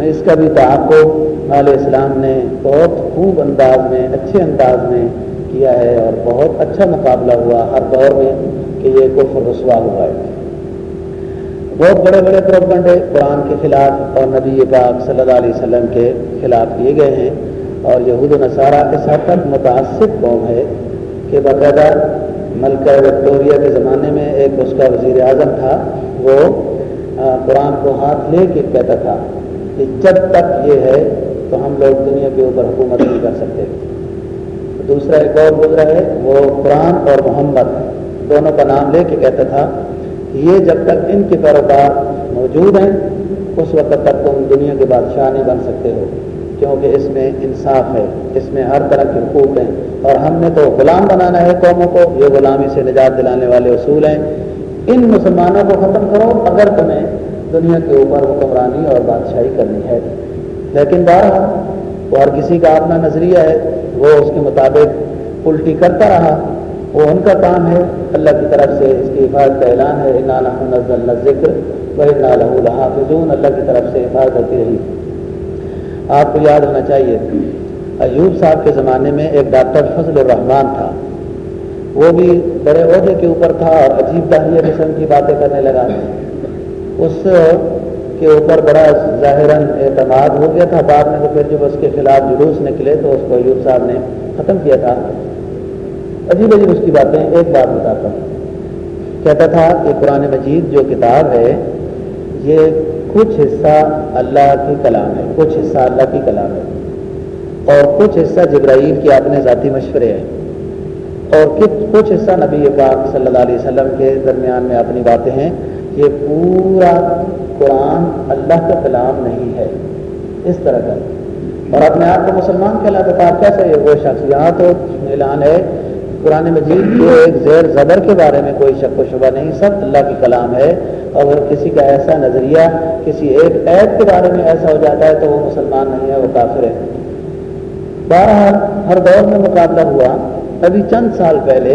اس کا بھی تعاقب علیہ السلام نے بہت خوب انداز میں، اچھے انداز میں کیا ہے اور بہت اچھا مقابلہ ہوا ہر دور میں کہ یہ کفر رسوا ہوا ہے۔ بہت بڑے بڑے پروپنڈے قرآن کے خلاف اور نبی پاک صلی اللہ علیہ وسلم کے خلاف کیے گئے ہیں اور یہود و نصارہ اس حد تک متاثر قوم ہے کہ باقاعدہ ملکہ وکٹوریا کے زمانے میں ایک اس کا وزیر اعظم تھا، وہ قرآن کو ہاتھ لے کے کہتا تھا کہ جب تک یہ ہے تو ہم لوگ دنیا کے اوپر حکومت نہیں کر سکتے۔ دوسرا ایک اور گزرا ہے، وہ قرآن اور محمد، دونوں کا نام لے کے کہتا تھا کہ یہ جب تک ان کے پیروکار موجود ہیں، اس وقت تک تم دنیا کے بادشاہ نہیں بن سکتے ہو۔ کیونکہ اس میں انصاف ہے، اس میں ہر طرح کے حقوق ہیں۔ اور ہم نے تو غلام بنانا ہے قوموں کو، یہ غلامی سے نجات دلانے والے اصول ہیں۔ ان مسلمانوں کو ختم کرو اگر تمہیں دنیا کے اوپر حکمرانی اور بادشاہی کرنی ہے۔ لیکن بارہ وہ ہر کسی کا اپنا نظریہ ہے۔ وہ اس کے مطابق الٹی کرتا رہا۔ وہ ان کا کام ہے۔ اللہ کی طرف سے اس کی حفاظت کا اعلان ہے۔ نظر ذکر وہ فضون اللہ کی طرف سے حفاظت ہوتی رہی۔ آپ کو یاد ہونا چاہیے، ایوب صاحب کے زمانے میں ایک ڈاکٹر فضل الرحمان تھا۔ وہ بھی بڑے عہدے کے اوپر تھا اور عجیب دہلی قسم کی باتیں کرنے لگا۔ اس کے اوپر بڑا ظاہر اعتماد ہو گیا تھا۔ بعد میں تو پھر جب اس کے خلاف جلوس نکلے تو اس کو ایوب صاحب نے ختم کیا تھا۔ عجیب عجیب اس کی باتیں۔ ایک بات بتاتا ہوں۔ کہتا تھا کہ قرآن مجید جو کتاب ہے، یہ کچھ حصہ اللہ کی کلام ہے، کچھ حصہ اللہ کی کلام ہے۔ اور کچھ حصہ جبرائیل کے اپنے ذاتی مشورے ہیں۔ اور کچھ حصہ نبی پاک صلی اللہ علیہ وسلم کے درمیان میں اپنی باتیں ہیں یہ پورا قرآن اللہ کا کلام نہیں ہے۔ اس طرح کا۔ اور اپنے آپ کو مسلمان کہلاتا تھا کیسے یہ؟ وہ شخص یہاں تو اعلان ہے، قرآن مجید کے ایک زیر زبر کے بارے میں کوئی شک و شبہ نہیں، سب اللہ کی کلام ہے۔ اور اگر کسی کا ایسا نظریہ کسی ایک عیب کے بارے میں ایسا ہو جاتا ہے تو وہ مسلمان نہیں ہے، وہ کافر ہے۔ بہرحال ہر دور میں مقابلہ ہوا۔ ابھی چند سال پہلے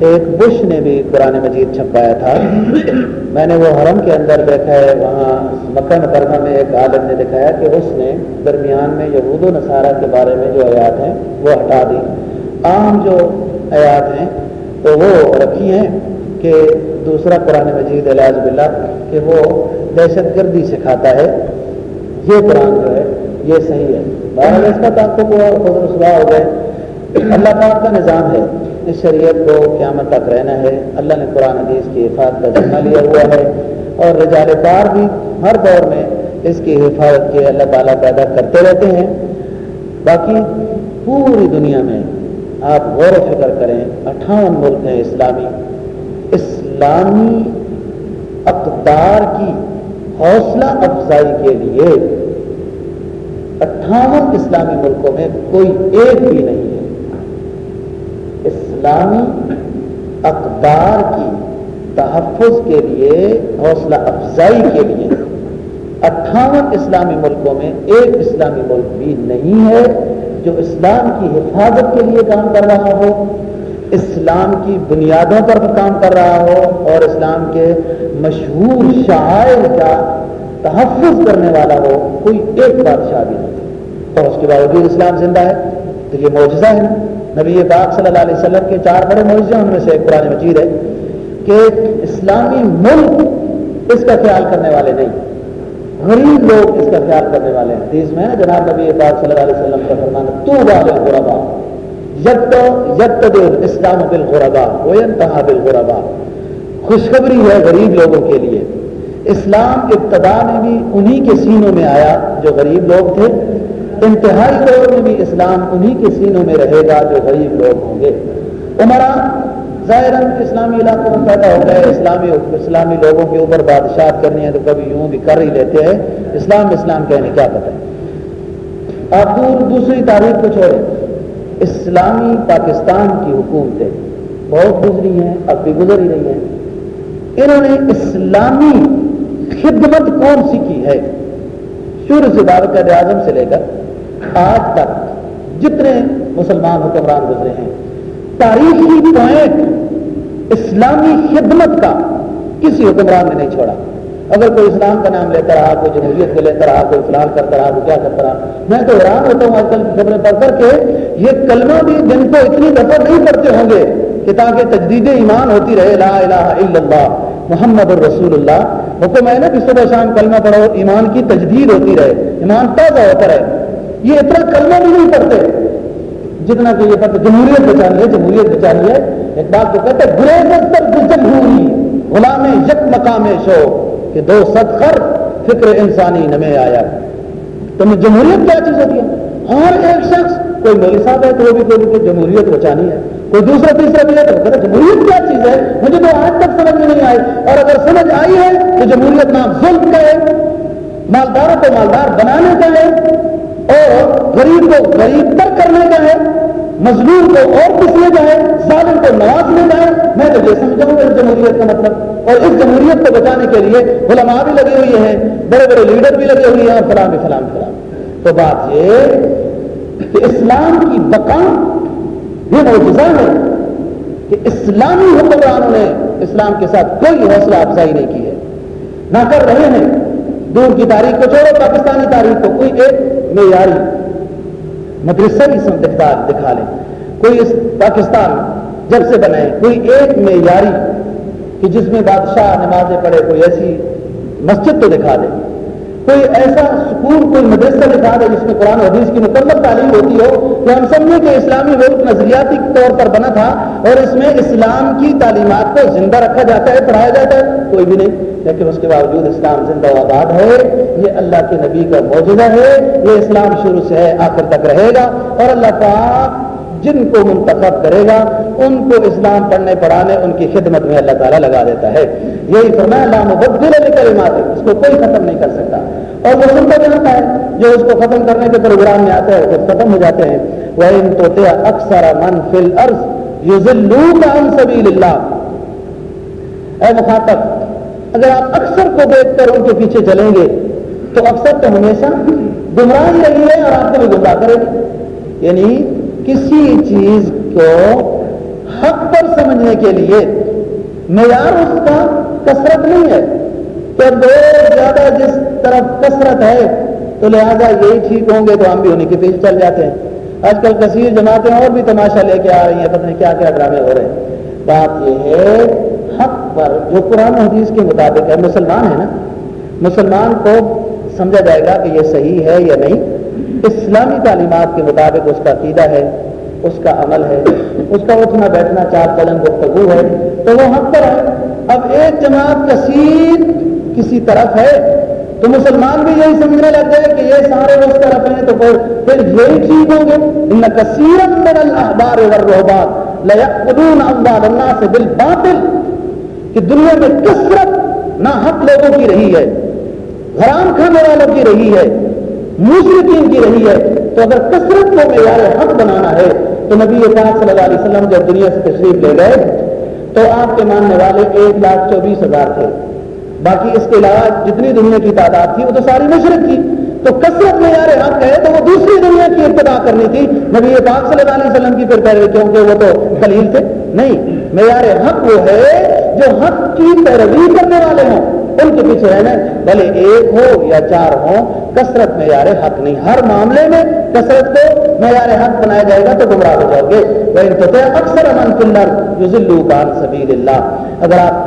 ایک بش نے بھی قرآن مجید چھپایا تھا۔ میں نے وہ حرم کے اندر دیکھا ہے، وہاں مکہ مکرمہ میں ایک عالم نے دکھایا کہ اس نے درمیان میں یہود و نصارہ کے بارے میں جو آیات ہیں وہ ہٹا دی۔ عام جو آیات ہیں تو وہ رکھی ہیں۔ کہ دوسرا قرآن مجید علاج بلّہ کہ وہ دہشت گردی سکھاتا ہے۔ یہ قرآن جو ہے، یہ صحیح ہے۔ بہرحال اس کا تعلق اور خود رسوا ہو گئے اللہ پاک کا نظام ہے، اس شریعت کو قیامت تک رہنا ہے۔ اللہ نے قرآن حدیث کی حفاظت کا ذمہ لیا ہوا ہے۔ اور رجال پار بھی ہر دور میں اس کی حفاظت کے اللہ تعالیٰ پیدا کرتے رہتے ہیں۔ باقی پوری دنیا میں آپ غور و فکر کریں، اٹھاون ملک ہیں اسلامی۔ اسلامی اقدار کی حوصلہ افزائی کے لیے اٹھاون اسلامی ملکوں میں کوئی ایک بھی نہیں ہے۔ اسلامی اقدار کی تحفظ کے لیے، حوصلہ افزائی کے لیے اٹھاون اسلامی ملکوں میں ایک اسلامی ملک بھی نہیں ہے جو اسلام کی حفاظت کے لیے کام کر رہا ہو۔ اسلام کی بنیادوں پر کام کر رہا ہو اور اسلام کے مشہور شاعر کا تحفظ کرنے والا ہو کوئی ایک بادشاہ بھی نہیں۔ اور اس کے باوجود اسلام زندہ ہے، تو یہ معجزہ ہے نبی پاک صلی اللہ علیہ وسلم کے چار بڑے معجزے ان میں سے ایک قرآن مجید ہے کہ اسلامی ملک اس کا خیال کرنے والے نہیں، غریب لوگ اس کا خیال کرنے والے ہیں۔ حدیث میں جناب نبی پاک صلی اللہ علیہ وسلم کا فرمان تو والے غربا اسلام بل غربا غربا خوشخبری ہے غریب لوگوں کے لیے۔ اسلام ابتدا میں بھی انہی کے سینوں میں آیا جو غریب لوگ تھے۔ انتہائی دور میں بھی اسلام انہی کے سینوں میں رہے گا جو غریب لوگ ہوں گے۔ عمرہ ظاہر اسلامی علاقوں میں پیدا ہو گئے۔ اسلامی اسلامی لوگوں کے اوپر بادشاہت کرنی ہے تو کبھی یوں بھی کر ہی لیتے ہیں۔ اسلام اسلام کہنے کیا پتہ۔ ہے آپ دور دوسری تاریخ کو چھوڑیں اسلامی پاکستان کی حکومتیں بہت گزری ہیں، اب بھی گزر ہی رہی ہیں۔ انہوں نے اسلامی خدمت کون سی کی ہے؟ شور سے بابر اعظم سے لے کر آج تک جتنے مسلمان حکمران گزرے ہیں، تاریخی پوائنٹ اسلامی خدمت کا کسی حکمران نے نہیں چھوڑا۔ اگر کوئی اسلام کا نام لیتا رہا کوئی جمہوریت کو لیتا رہا کوئی فلحال کرتا رہا کوئی کیا کرتا رہا میں تو حیران ہوتا ہوں آج کل کی خبریں پڑھ کر کے، یہ کلمہ بھی جن کو اتنی دفعہ نہیں پڑھتے ہوں گے کہ تاکہ تجدید ایمان ہوتی رہے، لا الہ الا اللہ، محمد الرسول اللہ حکم ہے نا کہ صبح شام کلمہ پڑھو ایمان کی تجدید ہوتی رہے، ایمان تازہ ہوتا رہے۔ یہ اتنا کلمہ بھی نہیں پڑھتے۔ جتنا کہ یہ پتہ جمہوریت بچانی ہے جمہوریت بچانی ہے ایک بات تو کہتے جمہوری غلام یک مقام شو کہ دو سد فکر انسانی نمے آیا۔ تو جمہوریت کیا چیز ہوتی ہے؟ ہر ایک شخص، کوئی مولی صاحب ہے، تو وہ بھی کوئی جمہوریت بچانی ہے۔ کوئی دوسرا، تیسرا بھی ہے، تو کہتا جمہوریت کیا چیز ہے؟ مجھے تو آج تک سمجھ میں نہیں آئی۔ اور اگر سمجھ آئی ہے تو جمہوریت نام ظلم کا ہے۔ مالداروں کو مالدار بنانے کا ہے اور غریب کو غریب تر کرنے کا ہے۔ مزدور کو اور پسنے کا ہے ظالم کو نوازنے کا ہے میں تو یہ سمجھاؤں گا اس جمہوریت کا مطلب۔ اور اس جمہوریت کو بچانے کے لیے علماء بھی لگے ہوئے ہیں بڑے بڑے لیڈر بھی لگے ہوئے ہیں اور فلاں فلاں فلاں تو بات یہ کہ اسلام کی بقا یہ معجزہ ہے کہ اسلامی حکمرانوں نے اسلام کے ساتھ کوئی حوصلہ افزائی نہیں کی ہے۔ نہ کر رہے ہیں۔ دور کی تاریخ کو چھوڑو، پاکستانی تاریخ کو، کوئی ایک معیاری مدرسہ بھی دکھا دکھا لیں۔ کوئی اس پاکستان جب سے بنائے کوئی ایک معیاری کہ جس میں بادشاہ نمازیں پڑھے، کوئی ایسی مسجد تو دکھا دے۔ کوئی ایسا سکون کوئی مدرسہ دکھا دے جس میں قرآن حدیث کی مکمل تعلیم ہوتی ہو کہ ہم سمجھیں کہ اسلامی ملک نظریاتی طور پر بنا تھا اور اس میں اسلام کی تعلیمات کو زندہ رکھا جاتا ہے، پڑھایا جاتا ہے، کوئی بھی نہیں۔ لیکن اس کے باوجود اسلام زندہ آباد ہے، یہ اللہ کے نبی کا موجودہ ہے، یہ اسلام شروع سے ہے، آخر تک رہے گا اور اللہ پاک جن کو منتخب کرے گا، ان کو اسلام پڑھنے پڑھانے، ان کی خدمت میں اللہ تعالیٰ لگا دیتا ہے۔ یہی فرمایا اللہ مبدل علی کلمات اس کو کوئی ختم نہیں کر سکتا۔ اور وہ سنتا جانتا ہے، جو اس کو ختم کرنے کے پروگرام میں آتا ہے، وہ ختم ہو جاتے ہیں۔ وہ ان تو اکثر من فل ارض یوزلو کا ان سبیل اللہ اے مخاطب اگر آپ اکثر کو دیکھ کر ان کے پیچھے چلیں گے، تو اکثر تو ہمیشہ گمراہ ہی رہی ہے اور آپ کو بھی گمراہ کرے گی۔ یعنی کسی چیز کو حق پر سمجھنے کے لیے معیار اس کا کثرت نہیں ہے۔ کہ بہت زیادہ جس طرف کثرت ہے، تو لہٰذا یہی ٹھیک ہوں گے تو ہم بھی انہیں کے پیچھے چل جاتے ہیں۔ آج کل کثیر جماعتیں اور بھی تماشا لے کے آ رہی ہیں، پتہ نہیں کیا کیا ڈرامے ہو رہے ہیں۔ بات یہ ہے حق پر جو قرآن حدیث کے مطابق ہے، مسلمان ہے نا؟ مسلمان کو سمجھا جائے گا کہ یہ صحیح ہے یا نہیں۔ اسلامی تعلیمات کے مطابق اس کا عقیدہ ہے، اس کا عمل ہے، اس کا اٹھنا بیٹھنا، چار قلم گفتگو ہے۔ تو وہ حق پر ہے اب ایک جماعت کثیر کسی طرف ہے، تو مسلمان بھی یہی سمجھنے لگ گئے کہ یہ سارے اس طرف ہیں، تو پھر پھر یہی ٹھیک ہوں گے۔ ان کثیر من الاحبار والرهبان لیقضون اموال الناس بالباطل۔ کہ دنیا میں کثرت نہ حق لوگوں کی رہی ہے، حرام کھانے والوں کی رہی ہے مشرقین کی رہی ہے۔ تو اگر کثرت کو معیار حق بنانا ہے، تو نبی پاک صلی اللہ علیہ وسلم جب دنیا سے تشریف لے گئے، تو آپ کے ماننے والے ایک لاکھ چوبیس ہزار تھے۔ باقی اس کے علاوہ جتنی دنیا کی تعداد تھی، وہ تو ساری مشرق تھی تو کثرت میں یار حق ہے، تو وہ دوسری دنیا کی ابتدا کرنی تھی۔ نبی پاک صلی اللہ علیہ وسلم کی پھر پیروی کیونکہ وہ تو دلیل تھے۔ نہیں، معیار حق وہ ہے جو حق کی پیروی کرنے والے ہوں، ان کے پیچھے رہنا بھلے ایک ہو یا چار ہوں، کثرت معیار حق نہیں۔ ہر معاملے میں کثرت کو معیار حق بنایا جائے گا تو گمراہ ہو جاؤ گے۔ وہ اکثر امن کلر یوزلو بان سبیل اللہ اگر آپ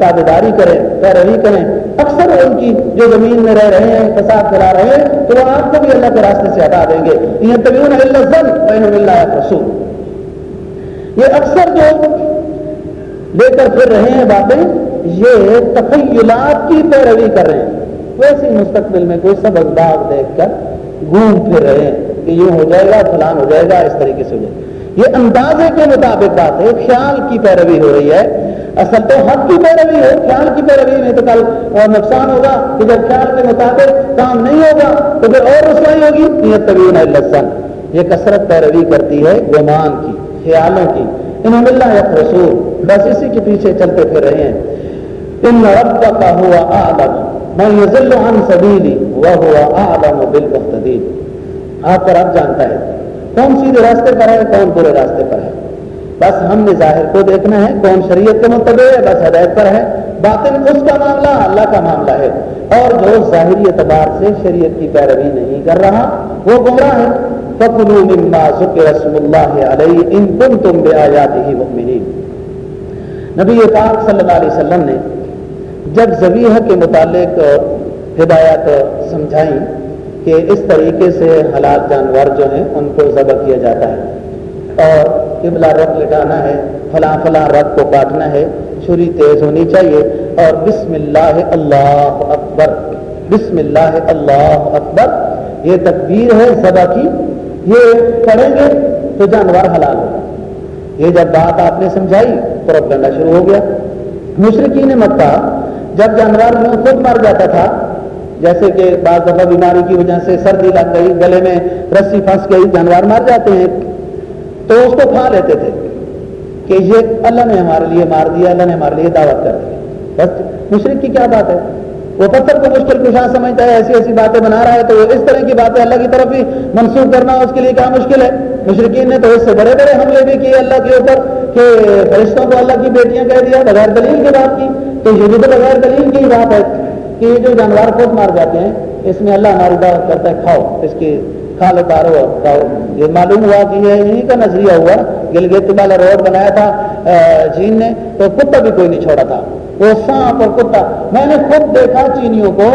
تابے داری کریں، پیروی کریں، اکثر ان کی جو زمین میں رہ رہے ہیں، فساد کرا رہے ہیں، تو وہ آپ کو بھی اللہ کے راستے سے ہٹا دیں گے۔ یہ طبیون اللہ رسول یہ اکثر جو لے کر پھر رہے ہیں باتیں، یہ تخیلات کی پیروی کر رہے ہیں۔ ویسے ہی مستقبل میں کوئی سبق باغ دیکھ کر گھوم پھر رہے ہیں کہ یہ ہو جائے گا، فلان ہو جائے گا، اس طریقے سے ہو جائے گا۔ یہ اندازے کے مطابق بات ہے، خیال کی پیروی ہو رہی ہے۔ اصل تو حق کی پیروی ہو خیال کی پیروی میں تو کل اور نقصان ہوگا کہ جب خیال کے مطابق کام نہیں ہوگا تو پھر اور رسوائی ہوگی۔ یہ طویل لسن۔ یہ کثرت پیروی کرتی ہے گمان کی، خیالوں کی۔ انہوں اللہ یا رسول، بس اسی کے پیچھے چلتے پھر رہے ہیں. ان رب کا ہوا آدم میں یزل عن سبیلی وہ ہوا آدم آپ کا رب جانتا ہے کون سیدھے راستے پر ہے، کون برے راستے پر ہے۔ بس ہم نے ظاہر کو دیکھنا ہے کون شریعت کے مطلب ہے، بس ہدایت پر ہے۔ باطن اس کا معاملہ، اللہ کا معاملہ ہے۔ اور جو ظاہری اعتبار سے شریعت کی پیروی نہیں کر رہا، وہ گمراہ ہے۔ فَقُلُوا مِمَّا ذُكِرَ اسْمُ اللَّهِ عَلَيْهِ إِن كُنتُم بِآيَاتِهِ مُؤْمِنِينَ۔ نبی پاک صلی اللہ علیہ وسلم نے جب زبیح کے متعلق ہدایات سمجھائیں کہ اس طریقے سے حالات جانور جو ہیں ان کو ذبح کیا جاتا ہے اور قبلہ رب لٹانا ہے، فلاں فلاں رب کو کاٹنا ہے، چھری تیز ہونی چاہیے اور بسم اللہ اللہ اکبر، بسم اللہ اللہ اکبر، یہ تکبیر ہے سبا کی۔ یہ پڑھیں گے تو جانور حلال ہوگا یہ جب بات آپ نے سمجھائی تو کرنا شروع ہو گیا۔ مشرقین مکہ جب جانور میں خود مر جاتا تھا، جیسے کہ بعض دفعہ بیماری کی وجہ سے سردی لگ گئی، گلے میں رسی پھنس گئی، جانور مر جاتے ہیں۔ تو اس کو کھا لیتے تھے کہ یہ اللہ نے ہمارے لیے مار دیا، اللہ نے ہمارے لیے دعوت کر دی۔ بس مشرق کی کیا بات ہے؟ وہ پتھر کو مشکل کشا سمجھتا ہے، ایسی ایسی باتیں بنا رہا ہے، تو اس طرح کی باتیں اللہ کی طرف ہی منسوخ کرنا اس کے لیے کیا مشکل ہے۔ مشرقین نے تو اس سے بڑے بڑے حملے بھی کیے اللہ کے اوپر کہ فرشتوں کو اللہ کی بیٹیاں کہہ دیا، بغیر دلیل کی بات کی۔ تو یہ بھی تو بغیر دلیل کی بات ہے کہ یہ جو جانور خود مار جاتے ہیں، اس میں اللہ ہماری دعوت کرتا ہے، کھاؤ۔ اس کی کھا لے پارو کھاؤ۔ یہ معلوم ہوا کہ یہ انہیں کا نظریہ ہوا، گلگت والا روڈ بنایا تھا چین نے، تو کتا بھی کوئی نہیں چھوڑا تھا۔ وہ سانپ اور کتا۔ میں نے خود دیکھا چینیوں کو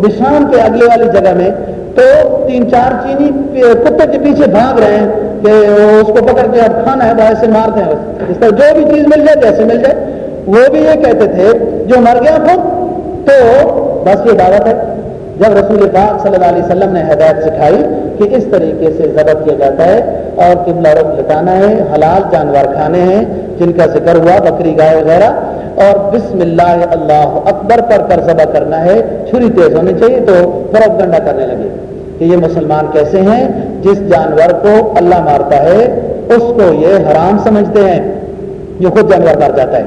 بشام کے اگلے والی جگہ میں۔ تو تین چار چینی کتے کے پیچھے بھاگ رہے ہیں کہ اس کو پکڑ کے اب کھانا ہے، باہر سے مارتے ہیں۔ اس طرح جو بھی چیز مل جائے جیسے مل جائے۔ وہ بھی یہ کہتے تھے، جو مر گیا خود، تو بس یہ دعوت ہے۔ جب رسول پاک صلی اللہ علیہ وسلم نے ہدایت سکھائی کہ اس طریقے سے ضبط کیا جاتا ہے اور قبلہ رخ لٹانا ہے، حلال جانور کھانے ہیں، جن کا ذکر ہوا، بکری، گائے وغیرہ۔ اور بسم اللہ اللہ اکبر پر کر ذبح کرنا ہے، چھری تیز ہونی چاہیے تو برف گنڈا کرنے لگے۔ کہ یہ مسلمان کیسے ہیں؟ جس جانور کو اللہ مارتا ہے، اس کو یہ حرام سمجھتے ہیں۔ جو خود جانور مار جاتا ہے۔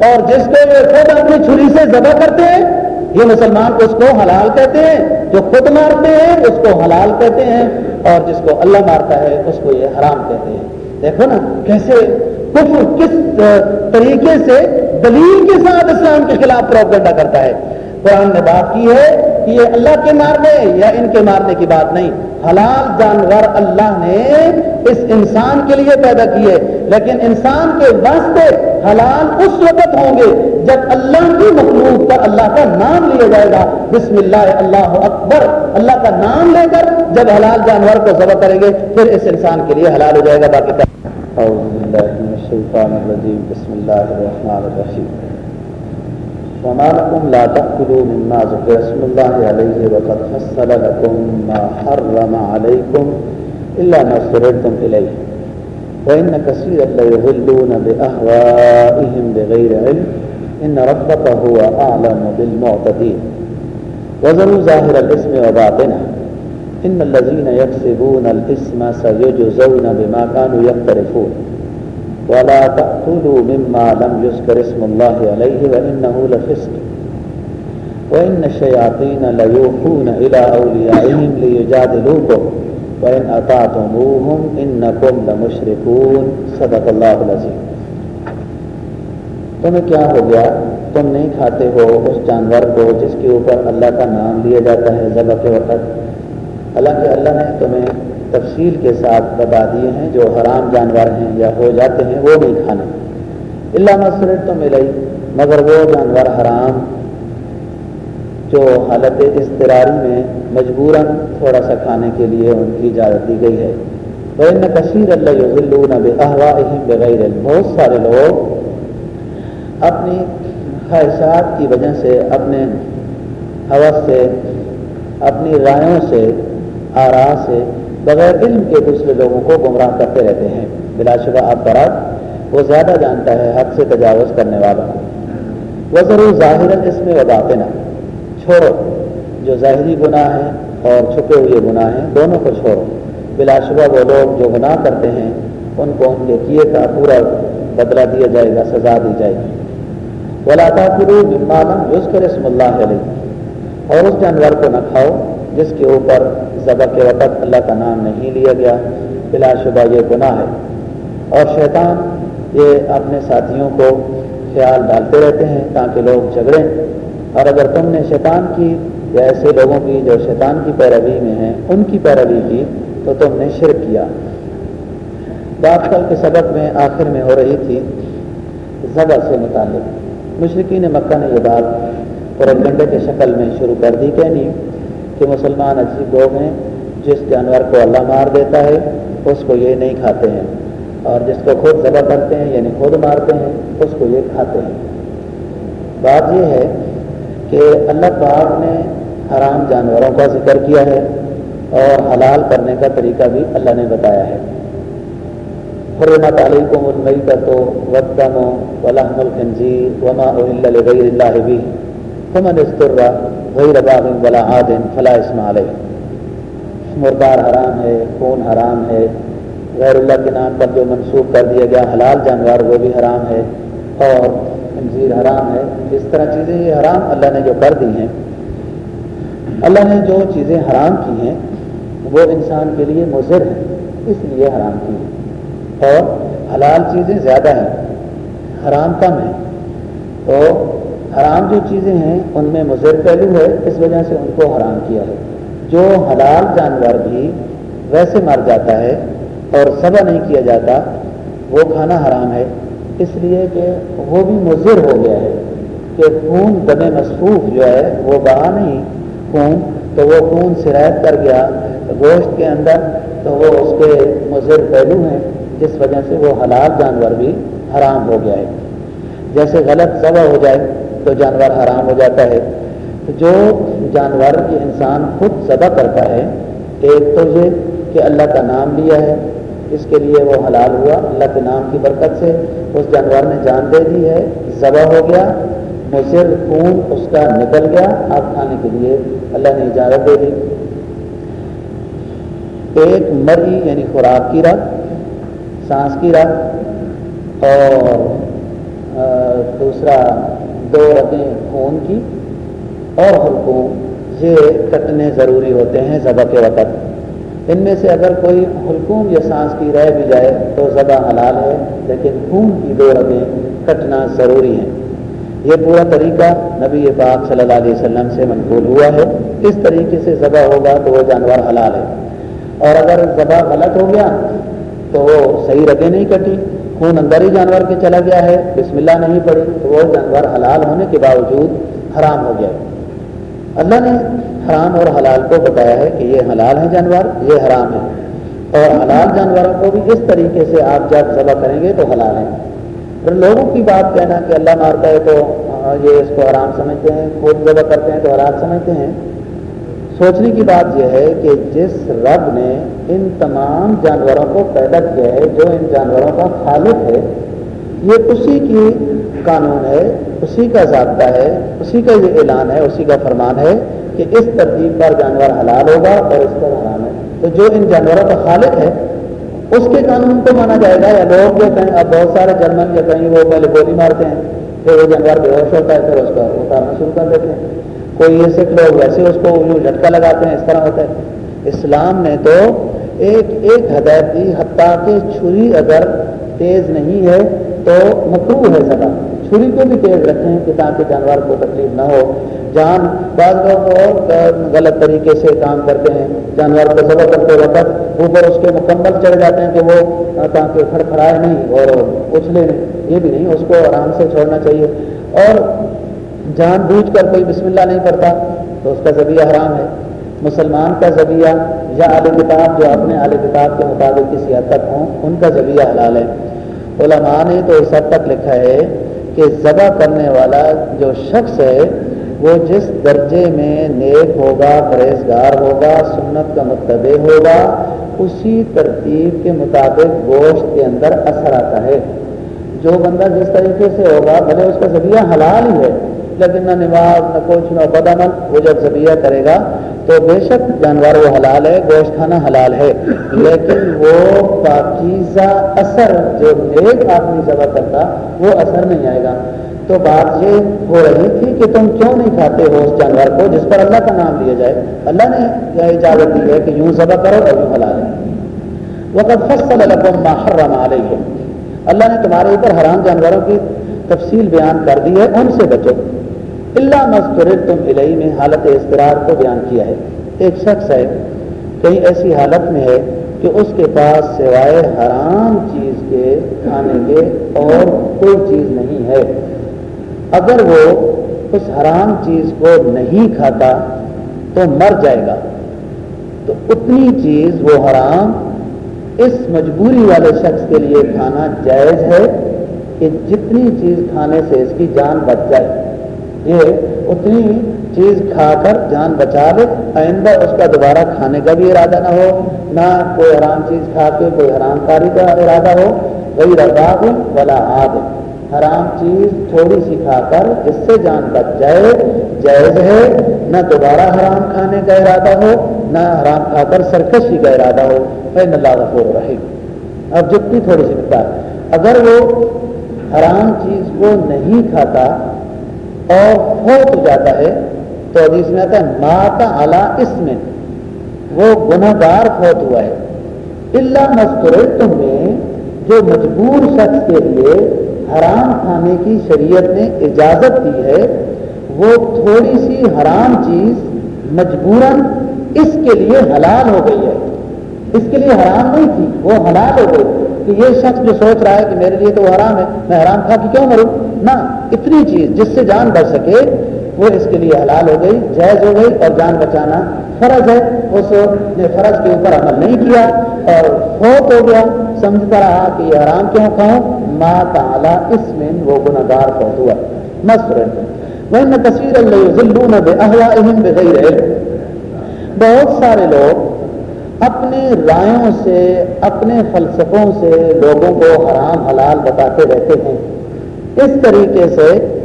اور جس کو یہ خود اپنی چھری سے ذبح کرتے ہیں یہ مسلمان اس کو حلال کہتے ہیں، جو خود مارتے ہیں، اس کو حلال کہتے ہیں، اور جس کو اللہ مارتا ہے، اس کو یہ حرام کہتے ہیں۔ دیکھو نا، کیسے کفر کس طریقے سے دلیل کے ساتھ اسلام کے خلاف پروپگنڈا کرتا ہے۔ قرآن نے بات کی ہے کہ یہ اللہ کے مارنے یا ان کے مارنے کی بات نہیں۔ حلال جانور اللہ نے اس انسان کے لیے پیدا کیے لیکن انسان کے واسطے حلال اس وقت ہوں گے جب اللہ کی مخلوق پر اللہ کا نام لیا جائے گا۔ بسم اللہ اللہ اکبر، اللہ کا نام لے کر جب حلال جانور کو ذبح کریں گے، پھر اس انسان کے لیے حلال ہو جائے گا، باقی بسم اللہ الرحمن الرحیم۔ وما لكم لا تأكلوا مما ذكر اسم الله عليه وقد فصل لكم ما حرم عليكم إلا ما اضطررتم إليه. وإن كثيرا ليضلون بأهوائهم بغير علم. إن ربك هو أعلم بالمعتدين. وذروا ظاهر الاسم وباطنه. إن الذين يكسبون الاسم سيجزون بما كانوا يقترفون. ولا تأكلوا مما لم يذكر اسم الله عليه وإنه لفسق. وإن الشياطين ليوحون إلى أوليائهم ليجادلوكم. وإن أطعتموهم إنكم لمشركون. صدق الله العظيم. تمہیں کیا ہو گیا؟ تم نہیں کھاتے ہو اس جانور کو جس کے اوپر اللہ کا نام لیا جاتا ہے ذبح کے وقت. حالانکہ اللہ نے تمہیں تفصیل کے ساتھ بتا دیے ہیں، جو حرام جانور ہیں یا ہو جاتے ہیں، وہ نہیں کھانے۔ اللہ مسرت تو مل مگر وہ جانور حرام، جو حالت اضطراری میں مجبوراً تھوڑا سا کھانے کے لیے ان کی اجازت دی گئی ہے۔ وہ کثیر اللہ بغیر بہت سارے لوگ اپنی خواہشات کی وجہ سے، اپنے حوث سے، اپنی رائےوں سے، آرا سے بغیر علم کے دوسرے لوگوں کو گمراہ کرتے رہتے ہیں۔ بلا شبہ آپ برات، وہ زیادہ جانتا ہے حد سے تجاوز کرنے والا۔ وہ ضرور ظاہر اس میں وباتے چھوڑو۔ جو ظاہری گناہ ہیں اور چھپے ہوئے گناہ ہیں، دونوں کو چھوڑو۔ بلا شبہ وہ لوگ جو گناہ کرتے ہیں، ان کو ان کے کیے کا پورا بدلہ دیا جائے گا، سزا دی جائے گی۔ ولاتا کرو بمالم یوز کر اسم اللہ علیہ اور اس جانور کو نہ کھاؤ جس کے اوپر ذبح کے وقت اللہ کا نام نہیں لیا گیا۔ بلا شبہ یہ گناہ ہے۔ اور شیطان یہ اپنے ساتھیوں کو خیال ڈالتے رہتے ہیں تاکہ لوگ جھگڑیں۔ اور اگر تم نے شیطان کی یا ایسے لوگوں کی جو شیطان کی پیروی میں ہیں، ان کی پیروی کی تو تم نے شرک کیا۔ بات کل کے سبق میں آخر میں ہو رہی تھی۔ ذبح سے متعلق۔ مشرقین مکہ نے یہ بات پورنڈے کے شکل میں شروع کر دی کہ نہیں کہ مسلمان عجیب لوگ ہیں، جس جانور کو اللہ مار دیتا ہے، اس کو یہ نہیں کھاتے ہیں۔ اور جس کو خود ذبح کرتے ہیں یعنی خود مارتے ہیں، اس کو یہ کھاتے ہیں۔ بات یہ ہے کہ اللہ پاک نے حرام جانوروں کا ذکر کیا ہے اور حلال کرنے کا طریقہ بھی اللہ نے بتایا ہے۔ حرمت علیکم المیتت والدم ولحم الخنزیر وما اہل لغیر اللہ بھی فمن استر غیر باغ ولا عاد فلا اسم علیہ۔ مردار حرام ہے، خون حرام ہے، غیر اللہ کے نام پر جو منسوخ کر دیا گیا، حلال جانور، وہ بھی حرام ہے۔ اور خنزیر حرام ہے۔ اس طرح چیزیں یہ حرام اللہ نے جو کر دی ہیں۔ اللہ نے جو چیزیں حرام کی ہیں، وہ انسان کے لیے مضر ہیں، اس لیے حرام کی ہیں۔ اور حلال چیزیں زیادہ ہیں، حرام کم ہیں۔ تو حرام جو چیزیں ہیں، ان میں مضر پہلو ہے، اس وجہ سے ان کو حرام کیا ہے۔ جو حلال جانور بھی ویسے مر جاتا ہے اور صبح نہیں کیا جاتا، وہ کھانا حرام ہے۔ اس لیے کہ وہ بھی مضر ہو گیا ہے کہ خون دم مصروف جو ہے، وہ بہا نہیں۔ خون، تو وہ خون سرایت کر گیا، گوشت کے اندر، تو وہ اس کے مضر پہلو ہیں، جس وجہ سے وہ حلال جانور بھی حرام ہو گیا ہے۔ جیسے غلط ذبح ہو جائے تو جانور حرام ہو جاتا ہے۔ جو جانور یہ انسان خود ذبح کرتا ہے، ایک تو یہ کہ اللہ کا نام لیا ہے، اس کے لیے وہ حلال ہوا۔ اللہ کے نام کی برکت سے اس جانور نے جان دے دی ہے ذبح ہو گیا مصر خون اس کا نکل گیا۔ آپ کھانے کے لیے اللہ نے اجازت دے دی۔ ایک مری یعنی خوراک کی رگ سانس کی رگ اور دوسرا دو رگیں خون کی اور حلقوم یہ کٹنے ضروری ہوتے ہیں ذبح کے وقت۔ ان میں سے اگر کوئی حلقوم یا سانس کی رہ بھی جائے تو ذبح حلال ہے، لیکن خون کی دو رگیں کٹنا ضروری ہیں۔ یہ پورا طریقہ نبی پاک صلی اللہ علیہ وسلم سے منقول ہوا ہے۔ اس طریقے سے ذبح ہوگا تو وہ جانور حلال ہے۔ اور اگر ذبح غلط ہو گیا تو وہ صحیح رگیں نہیں کٹی۔ خون اندر ہی جانور کے چلا گیا ہے، بسم اللہ نہیں پڑی تو وہ جانور حلال ہونے کے باوجود حرام ہو گیا۔ اللہ نے حرام اور حلال کو بتایا ہے کہ یہ حلال ہے جانور، یہ حرام ہے اور حلال جانوروں کو بھی اس طریقے سے آپ جب ذبح کریں گے تو حلال ہے پھر لوگوں کی بات کہنا کہ اللہ مارتا ہے تو یہ اس کو آرام سمجھتے ہیں، خود ذبح کرتے ہیں تو آرام سمجھتے ہیں۔ سوچنے کی بات یہ ہے کہ جس رب نے ان تمام جانوروں کو پیدا کیا ہے، جو ان جانوروں کا خالق ہے، یہ اسی کی قانون ہے، اسی کا ضابطہ ہے، اسی کا یہ اعلان ہے، اسی کا فرمان ہے کہ اس ترتیب پر جانور حلال ہوگا اور اس پر حرام ہے۔ تو جو ان جانوروں کا خالق ہے، اس کے قانون کو مانا جائے گا یا لوگ جو کہیں، اب بہت سارے جرمن یا کہیں وہ پہلے گولی مارتے ہیں، پھر وہ جانور بے ہوش ہوتا ہے، پھر اس کا اتارنا شروع کر دیتے ہیں۔ کوئی یہ سکھ لوگ ویسے اس کو یوں جھٹکا لگاتے ہیں، اس طرح ہوتا ہے۔ اسلام نے تو ایک ایک ہدایت دی حتیٰ کہ چھری اگر تیز نہیں ہے تو مکرو ہے سدا چھری کو بھی تیز رکھیں کہ تاکہ جانور کو تکلیف نہ ہو۔ جان بعض لوگ اور غلط طریقے سے کام کرتے ہیں۔ جانور کو ذبح کرتے وقت اوپر اس کے مکمل چڑھ جاتے ہیں کہ وہ تاکہ کھڑ کھڑائے نہیں اور اچھلے نہیں۔ یہ بھی نہیں، اس کو آرام سے چھوڑنا چاہیے۔ اور جان بوجھ کر کوئی بسم اللہ نہیں کرتا تو اس کا ذبیہ حرام ہے۔ مسلمان کا ذبیہ یا عال کتاب جو اپنے عال کتاب کے مطابق کسی حد تک ہوں، ان کا ذبیہ حلال ہے۔ علماء نے تو اس حد تک لکھا ہے کہ ذبح کرنے والا جو شخص ہے، وہ جس درجے میں نیک ہوگا، پرہیزگار ہوگا، سنت کا متبع ہوگا، اسی ترتیب کے مطابق گوشت کے اندر اثر آتا ہے۔ جو بندہ جس طریقے سے ہوگا، بھلے اس کا ذریعہ حلال ہی ہے لیکن نہ نماز، نہ کچھ، نہ بدعمل، وہ جب ذریعہ کرے گا تو بے شک جانور وہ حلال ہے، گوشت کھانا حلال ہے۔ لیکن وہ پاکیزہ اثر جو نیک آدمی ذبح کرتا، وہ اثر نہیں آئے گا۔ تو بات یہ ہو رہی تھی کہ تم کیوں نہیں کھاتے ہو اس جانور کو جس پر اللہ کا نام لیا جائے؟ اللہ نے یہ اجازت دی ہے کہ یوں ذبح کرو اور یوں حلال ہے۔ وقت فصل لکم ما حرم علیکم اللہ نے تمہارے اوپر حرام جانوروں کی تفصیل بیان کر دی ہے، ان سے بچو۔ اللہ مذکر تم الہی میں حالت اضطرار کو بیان کیا ہے۔ ایک شخص ہے، کہیں ایسی حالت میں ہے کہ اس کے پاس سوائے حرام چیز کے کھانے کے اور کوئی چیز نہیں ہے۔ اگر وہ اس حرام چیز کو نہیں کھاتا تو مر جائے گا۔ تو اتنی چیز وہ حرام اس مجبوری والے شخص کے لیے کھانا جائز ہے کہ جتنی چیز کھانے سے اس کی جان بچ جائے۔ یہ اتنی چیز کھا کر جان بچا لے، آئندہ اس کا دوبارہ کھانے کا بھی ارادہ نہ ہو، نہ کوئی حرام چیز کھا کے کوئی حرام کاری کا ارادہ ہو، وہی رضا ولا آد حرام چیز تھوڑی سی کھا کر جس سے جان بچ جائے، جائز ہے، نہ دوبارہ حرام کھانے کا ارادہ ہو، نہ حرام کھا کر سرکشی کا ارادہ ہو۔ میں اللہ غفور رہے اب جتنی تھوڑی سی مقدار۔ اگر وہ حرام چیز کو نہیں کھاتا اور فوت جاتا ہے، تو حدیث میں آتا ہے ماتا اعلیٰ اس میں وہ گناہ گار فوت ہوا ہے۔ اللہ مستور تم نے جو مجبور شخص کے لیے حرام کھانے کی شریعت نے اجازت دی ہے، وہ تھوڑی سی حرام چیز مجبوراً اس کے لیے حلال ہو گئی ہے۔ اس کے لیے حرام نہیں تھی، وہ حلال ہو گئی۔ کہ یہ شخص جو سوچ رہا ہے کہ میرے لیے تو وہ حرام ہے، میں حرام کھا کے کیوں مروں؟ نہ، اتنی چیز جس سے جان بچ سکے، وہ اس کے لیے حلال ہو گئی، جائز ہو گئی اور جان بچانا فرض ہے۔ اس نے فرض کے اوپر عمل نہیں کیا اور فوت ہو گیا۔ سمجھتا رہا کہ یہ حرام کیوں کھاؤں؟ ماں تعالیٰ اس میں وہ گناگار فوت ہوا۔ مصر وہ تصویر اللہ بغیر بہت سارے لوگ اپنے رائوں سے، اپنے فلسفوں سے لوگوں کو حرام، حلال بتاتے رہتے ہیں۔ اس طریقے سے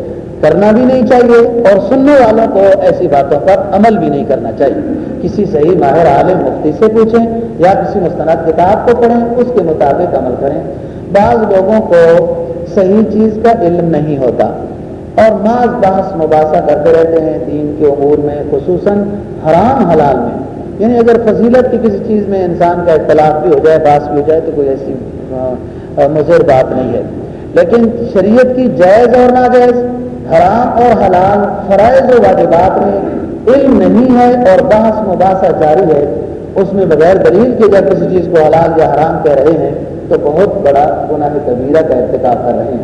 کرنا بھی نہیں چاہیے اور سننے والوں کو ایسی باتوں پر عمل بھی نہیں کرنا چاہیے۔ کسی صحیح ماہر عالم مفتی سے پوچھیں یا کسی مستند کتاب کو پڑھیں، اس کے مطابق عمل کریں۔ بعض لوگوں کو صحیح چیز کا علم نہیں ہوتا۔ اور بعض بحث مباحثہ کرتے رہتے ہیں دین کے امور میں، خصوصاً حرام، حلال میں۔ یعنی اگر فضیلت کی کسی چیز میں انسان کا اختلاف بھی ہو جائے، باس بھی ہو جائے، تو کوئی ایسی مضر بات نہیں ہے۔ لیکن شریعت کی جائز اور ناجائز، حرام اور حلال، فرائض و واجبات میں علم نہیں ہے اور بحث مباحثہ جاری ہے، اس میں بغیر دلیل کے جب کسی چیز کو حلال یا حرام کہہ رہے ہیں، تو بہت بڑا گناہ کبیرہ کا ارتکاب کر رہے ہیں۔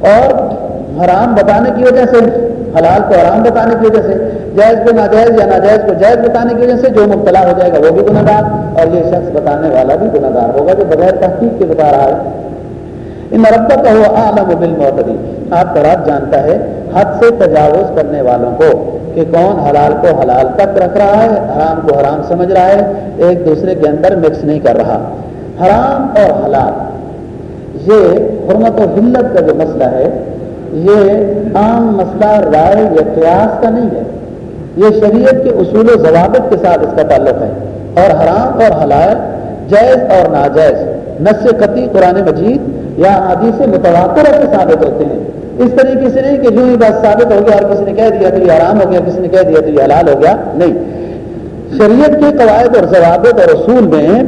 اور حرام بتانے کی وجہ سے، حلال کو حرام بتانے کی وجہ سے جائز کو ناجائز یا ناجائز کو جائز بتانے کی وجہ سے جو مبتلا ہو جائے گا وہ بھی گناہ گار اور یہ شخص بتانے والا بھی گناہ گار ہوگا جو بغیر تحقیق کے بتا رہا ہے ان مربع کا ہوا عالم و بل آپ کا رات جانتا ہے حد سے تجاوز کرنے والوں کو کہ کون حلال کو حلال تک رکھ رہا ہے، حرام کو حرام سمجھ رہا ہے، ایک دوسرے کے اندر مکس نہیں کر رہا۔ حرام اور حلال، یہ حرمت و حلت کا جو مسئلہ ہے، یہ عام مسئلہ رائے یا قیاس کا نہیں ہے۔ یہ شریعت کے اصول و ضوابط کے ساتھ اس کا تعلق ہے۔ اور حرام اور حلال، جائز اور ناجائز نس قطعی قرآن مجید یا عادی سے متواتر ایسے ثابت ہوتے ہیں۔ اس طریقے سے نہیں کہ جو ہی بات ثابت ہو گیا اور کسی نے کہہ دیا تو یہ حرام ہو گیا، کسی نے کہہ دیا تو یہ حلال ہو گیا۔ نہیں۔ شریعت کے قواعد اور ضوابط اور اصول میں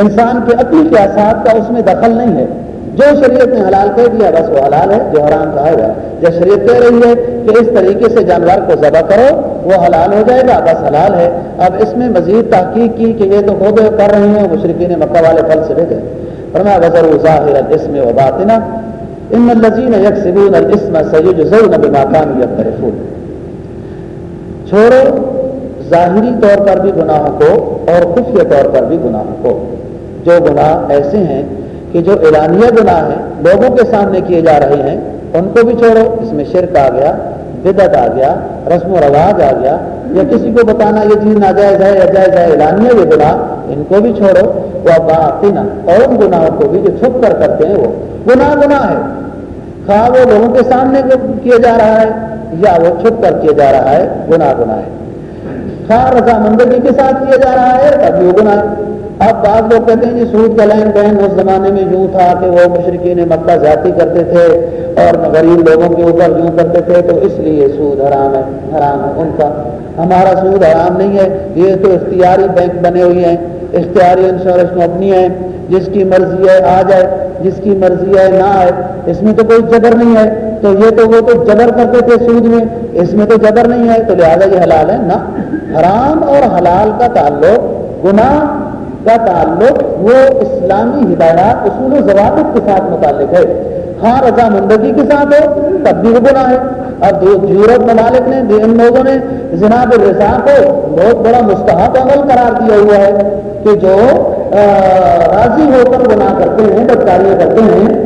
انسان کے عقلی قیاسات کا اس میں دخل نہیں ہے۔ جو شریعت نے حلال کہہ دیا، بس وہ حلال ہے، جو حرام کہا گیا جب شریعت کہہ رہی ہے کہ اس طریقے سے جانور کو ذبح کرو، وہ حلال ہو جائے گا، بس حلال ہے۔ اب اس میں مزید تحقیق کی کہ یہ تو خود کر رہے ہیں مشرقین مکہ والے پھل سے بھیجے۔ فرما وزر ظاہر الاسم و باطنا ان الذين يكسبون الاسم سيجزون بما كانوا يقترفون چھوڑو، ظاہری طور پر بھی گناہوں کو اور خفیہ طور پر بھی گناہوں کو۔ جو گناہ ایسے ہیں کہ جو اعلانیہ گناہ ہیں، لوگوں کے سامنے کیے جا رہے ہیں، ان کو بھی چھوڑو، اس میں شرک آ گیا بدت آ گیا، رسم و رواج آ گیا، یا کسی کو بتانا یہ چیز ناجائز ہے، یا جائز ہے، اعلانیہ یہ گناہ، ان کو بھی چھوڑو، وہ باقینا اور ان گناہوں کو بھی جو چھپ کر کرتے ہیں وہ۔ گناہ گناہ ہے خواہ وہ لوگوں کے سامنے کیا جا رہا ہے، یا وہ چھپ کر کیا جا رہا ہے، گناہ گناہ ہے خواہ رضامندگی کے ساتھ کیا جا رہا ہے، تب وہ گناہ ہے اب بعض لوگ کہتے ہیں جی سود کا لین بہن اس زمانے میں یوں تھا کہ وہ مشرقین مکہ زیادتی کرتے تھے اور غریب لوگوں کے اوپر یوں کرتے تھے، تو اس لیے سود حرام ہے حرام ہے، ان کا ہمارا سود حرام نہیں ہے، یہ تو اختیاری بینک بنے ہوئے ہیں، اختیاری انشورنس کمپنی ہے جس کی مرضی ہے آ جائے، جس کی مرضی ہے نہ آئے، اس میں تو کوئی جبر نہیں ہے، تو یہ تو وہ تو جبر کرتے تھے سود میں، اس میں تو جبر نہیں ہے، تو لہٰذا یہ حلال ہے، نہ، حرام اور حلال کا تعلق، گناہ کا تعلق وہ اسلامی ہدایات، اصول و ضوابط کے ساتھ متعلق ہے۔ ہاں رضامندگی کے ساتھ ہو تب بھی وہ گناہ ہے۔ اب یورپ ممالک نے ان لوگوں نے جناب الرضا کو بہت بڑا مستحق عمل قرار دیا ہوا ہے کہ جو راضی ہو کر گناہ کرتے ہیں، بدکاریاں کرتے ہیں،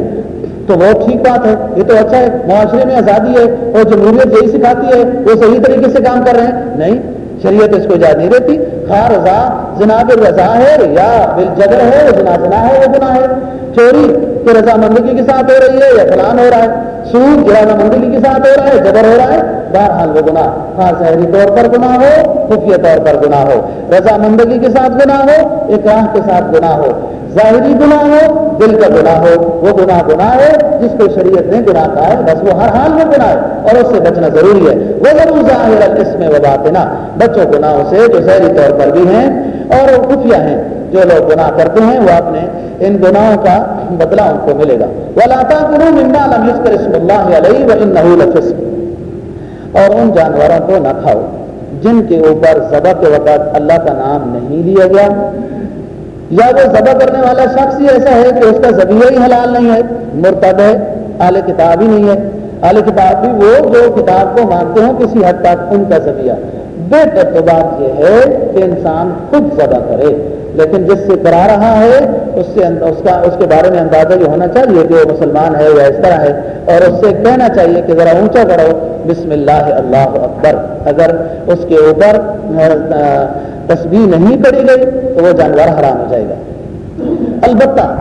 تو وہ ٹھیک بات ہے۔ یہ تو اچھا ہے، معاشرے میں آزادی ہے اور جمہوریت یہی سکھاتی ہے، وہ صحیح طریقے سے کام کر رہے ہیں۔ نہیں شریعت اس کو اجازت نہیں دیتی خواہ رضا، جناب رضا ہے یا بل جگر ہے، وہ جنا جنا ہے، وہ گناہ ہے۔ چوری کہ رضا مندگی کے ساتھ ہو رہی ہے، یا فلان ہو رہا ہے۔ سود رضا مندگی کے ساتھ ہو رہا ہے، جبر ہو رہا ہے۔ بہرحال وہ گناہ خواہ ظاہری طور پر گناہ ہو، خفیہ طور پر گناہ ہو۔ رضا مندگی کے ساتھ گناہ ہو اکراہ کے ساتھ گناہ ہو۔ ظاہری گناہ ہو، دل کا گناہ ہو۔ وہ گناہ گناہ ہے، جس کو شریعت نے گناہ کہا ہے، بس وہ ہر حال میں گناہ ہے۔ اور اس سے بچنا ضروری ہے۔ وہ ضرور ظاہر اس میں وباتنا بچوں گناہوں سے جو ظاہری طور پر بھی ہیں اور وہ خفیہ ہیں۔ جو لوگ گناہ کرتے ہیں، وہ اپنے ان گناہوں کا بدلہ ان کو ملے گا۔ وہ لاتا مما لم اسم اللہ علیہ و ان اور ان جانوروں کو نہ کھاؤ، جن کے اوپر ذبح کے وقت اللہ کا نام نہیں لیا گیا۔ یا وہ ذبح کرنے والا شخص ہی ایسا ہے کہ اس کا ذبیہ ہی حلال نہیں ہے، مرتب ہے اعلی کتاب ہی نہیں ہے۔ اعلی کتاب بھی وہ جو کتاب کو مانتے ہوں، کسی حد تک ان کا ذبیہ بہتر تو بات یہ ہے کہ انسان خود ذبح کرے۔ لیکن جس سے کرا رہا ہے، اس سے اس کا اس کے بارے میں اندازہ یہ ہونا چاہیے کہ وہ مسلمان ہے یا اس طرح ہے۔ اور اس سے کہنا چاہیے کہ ذرا اونچا کرو بسم اللہ اللہ اکبر۔ اگر اس کے اوپر تسبیح نہیں پڑی گئی، تو وہ جانور حرام ہو جائے گا۔ البتہ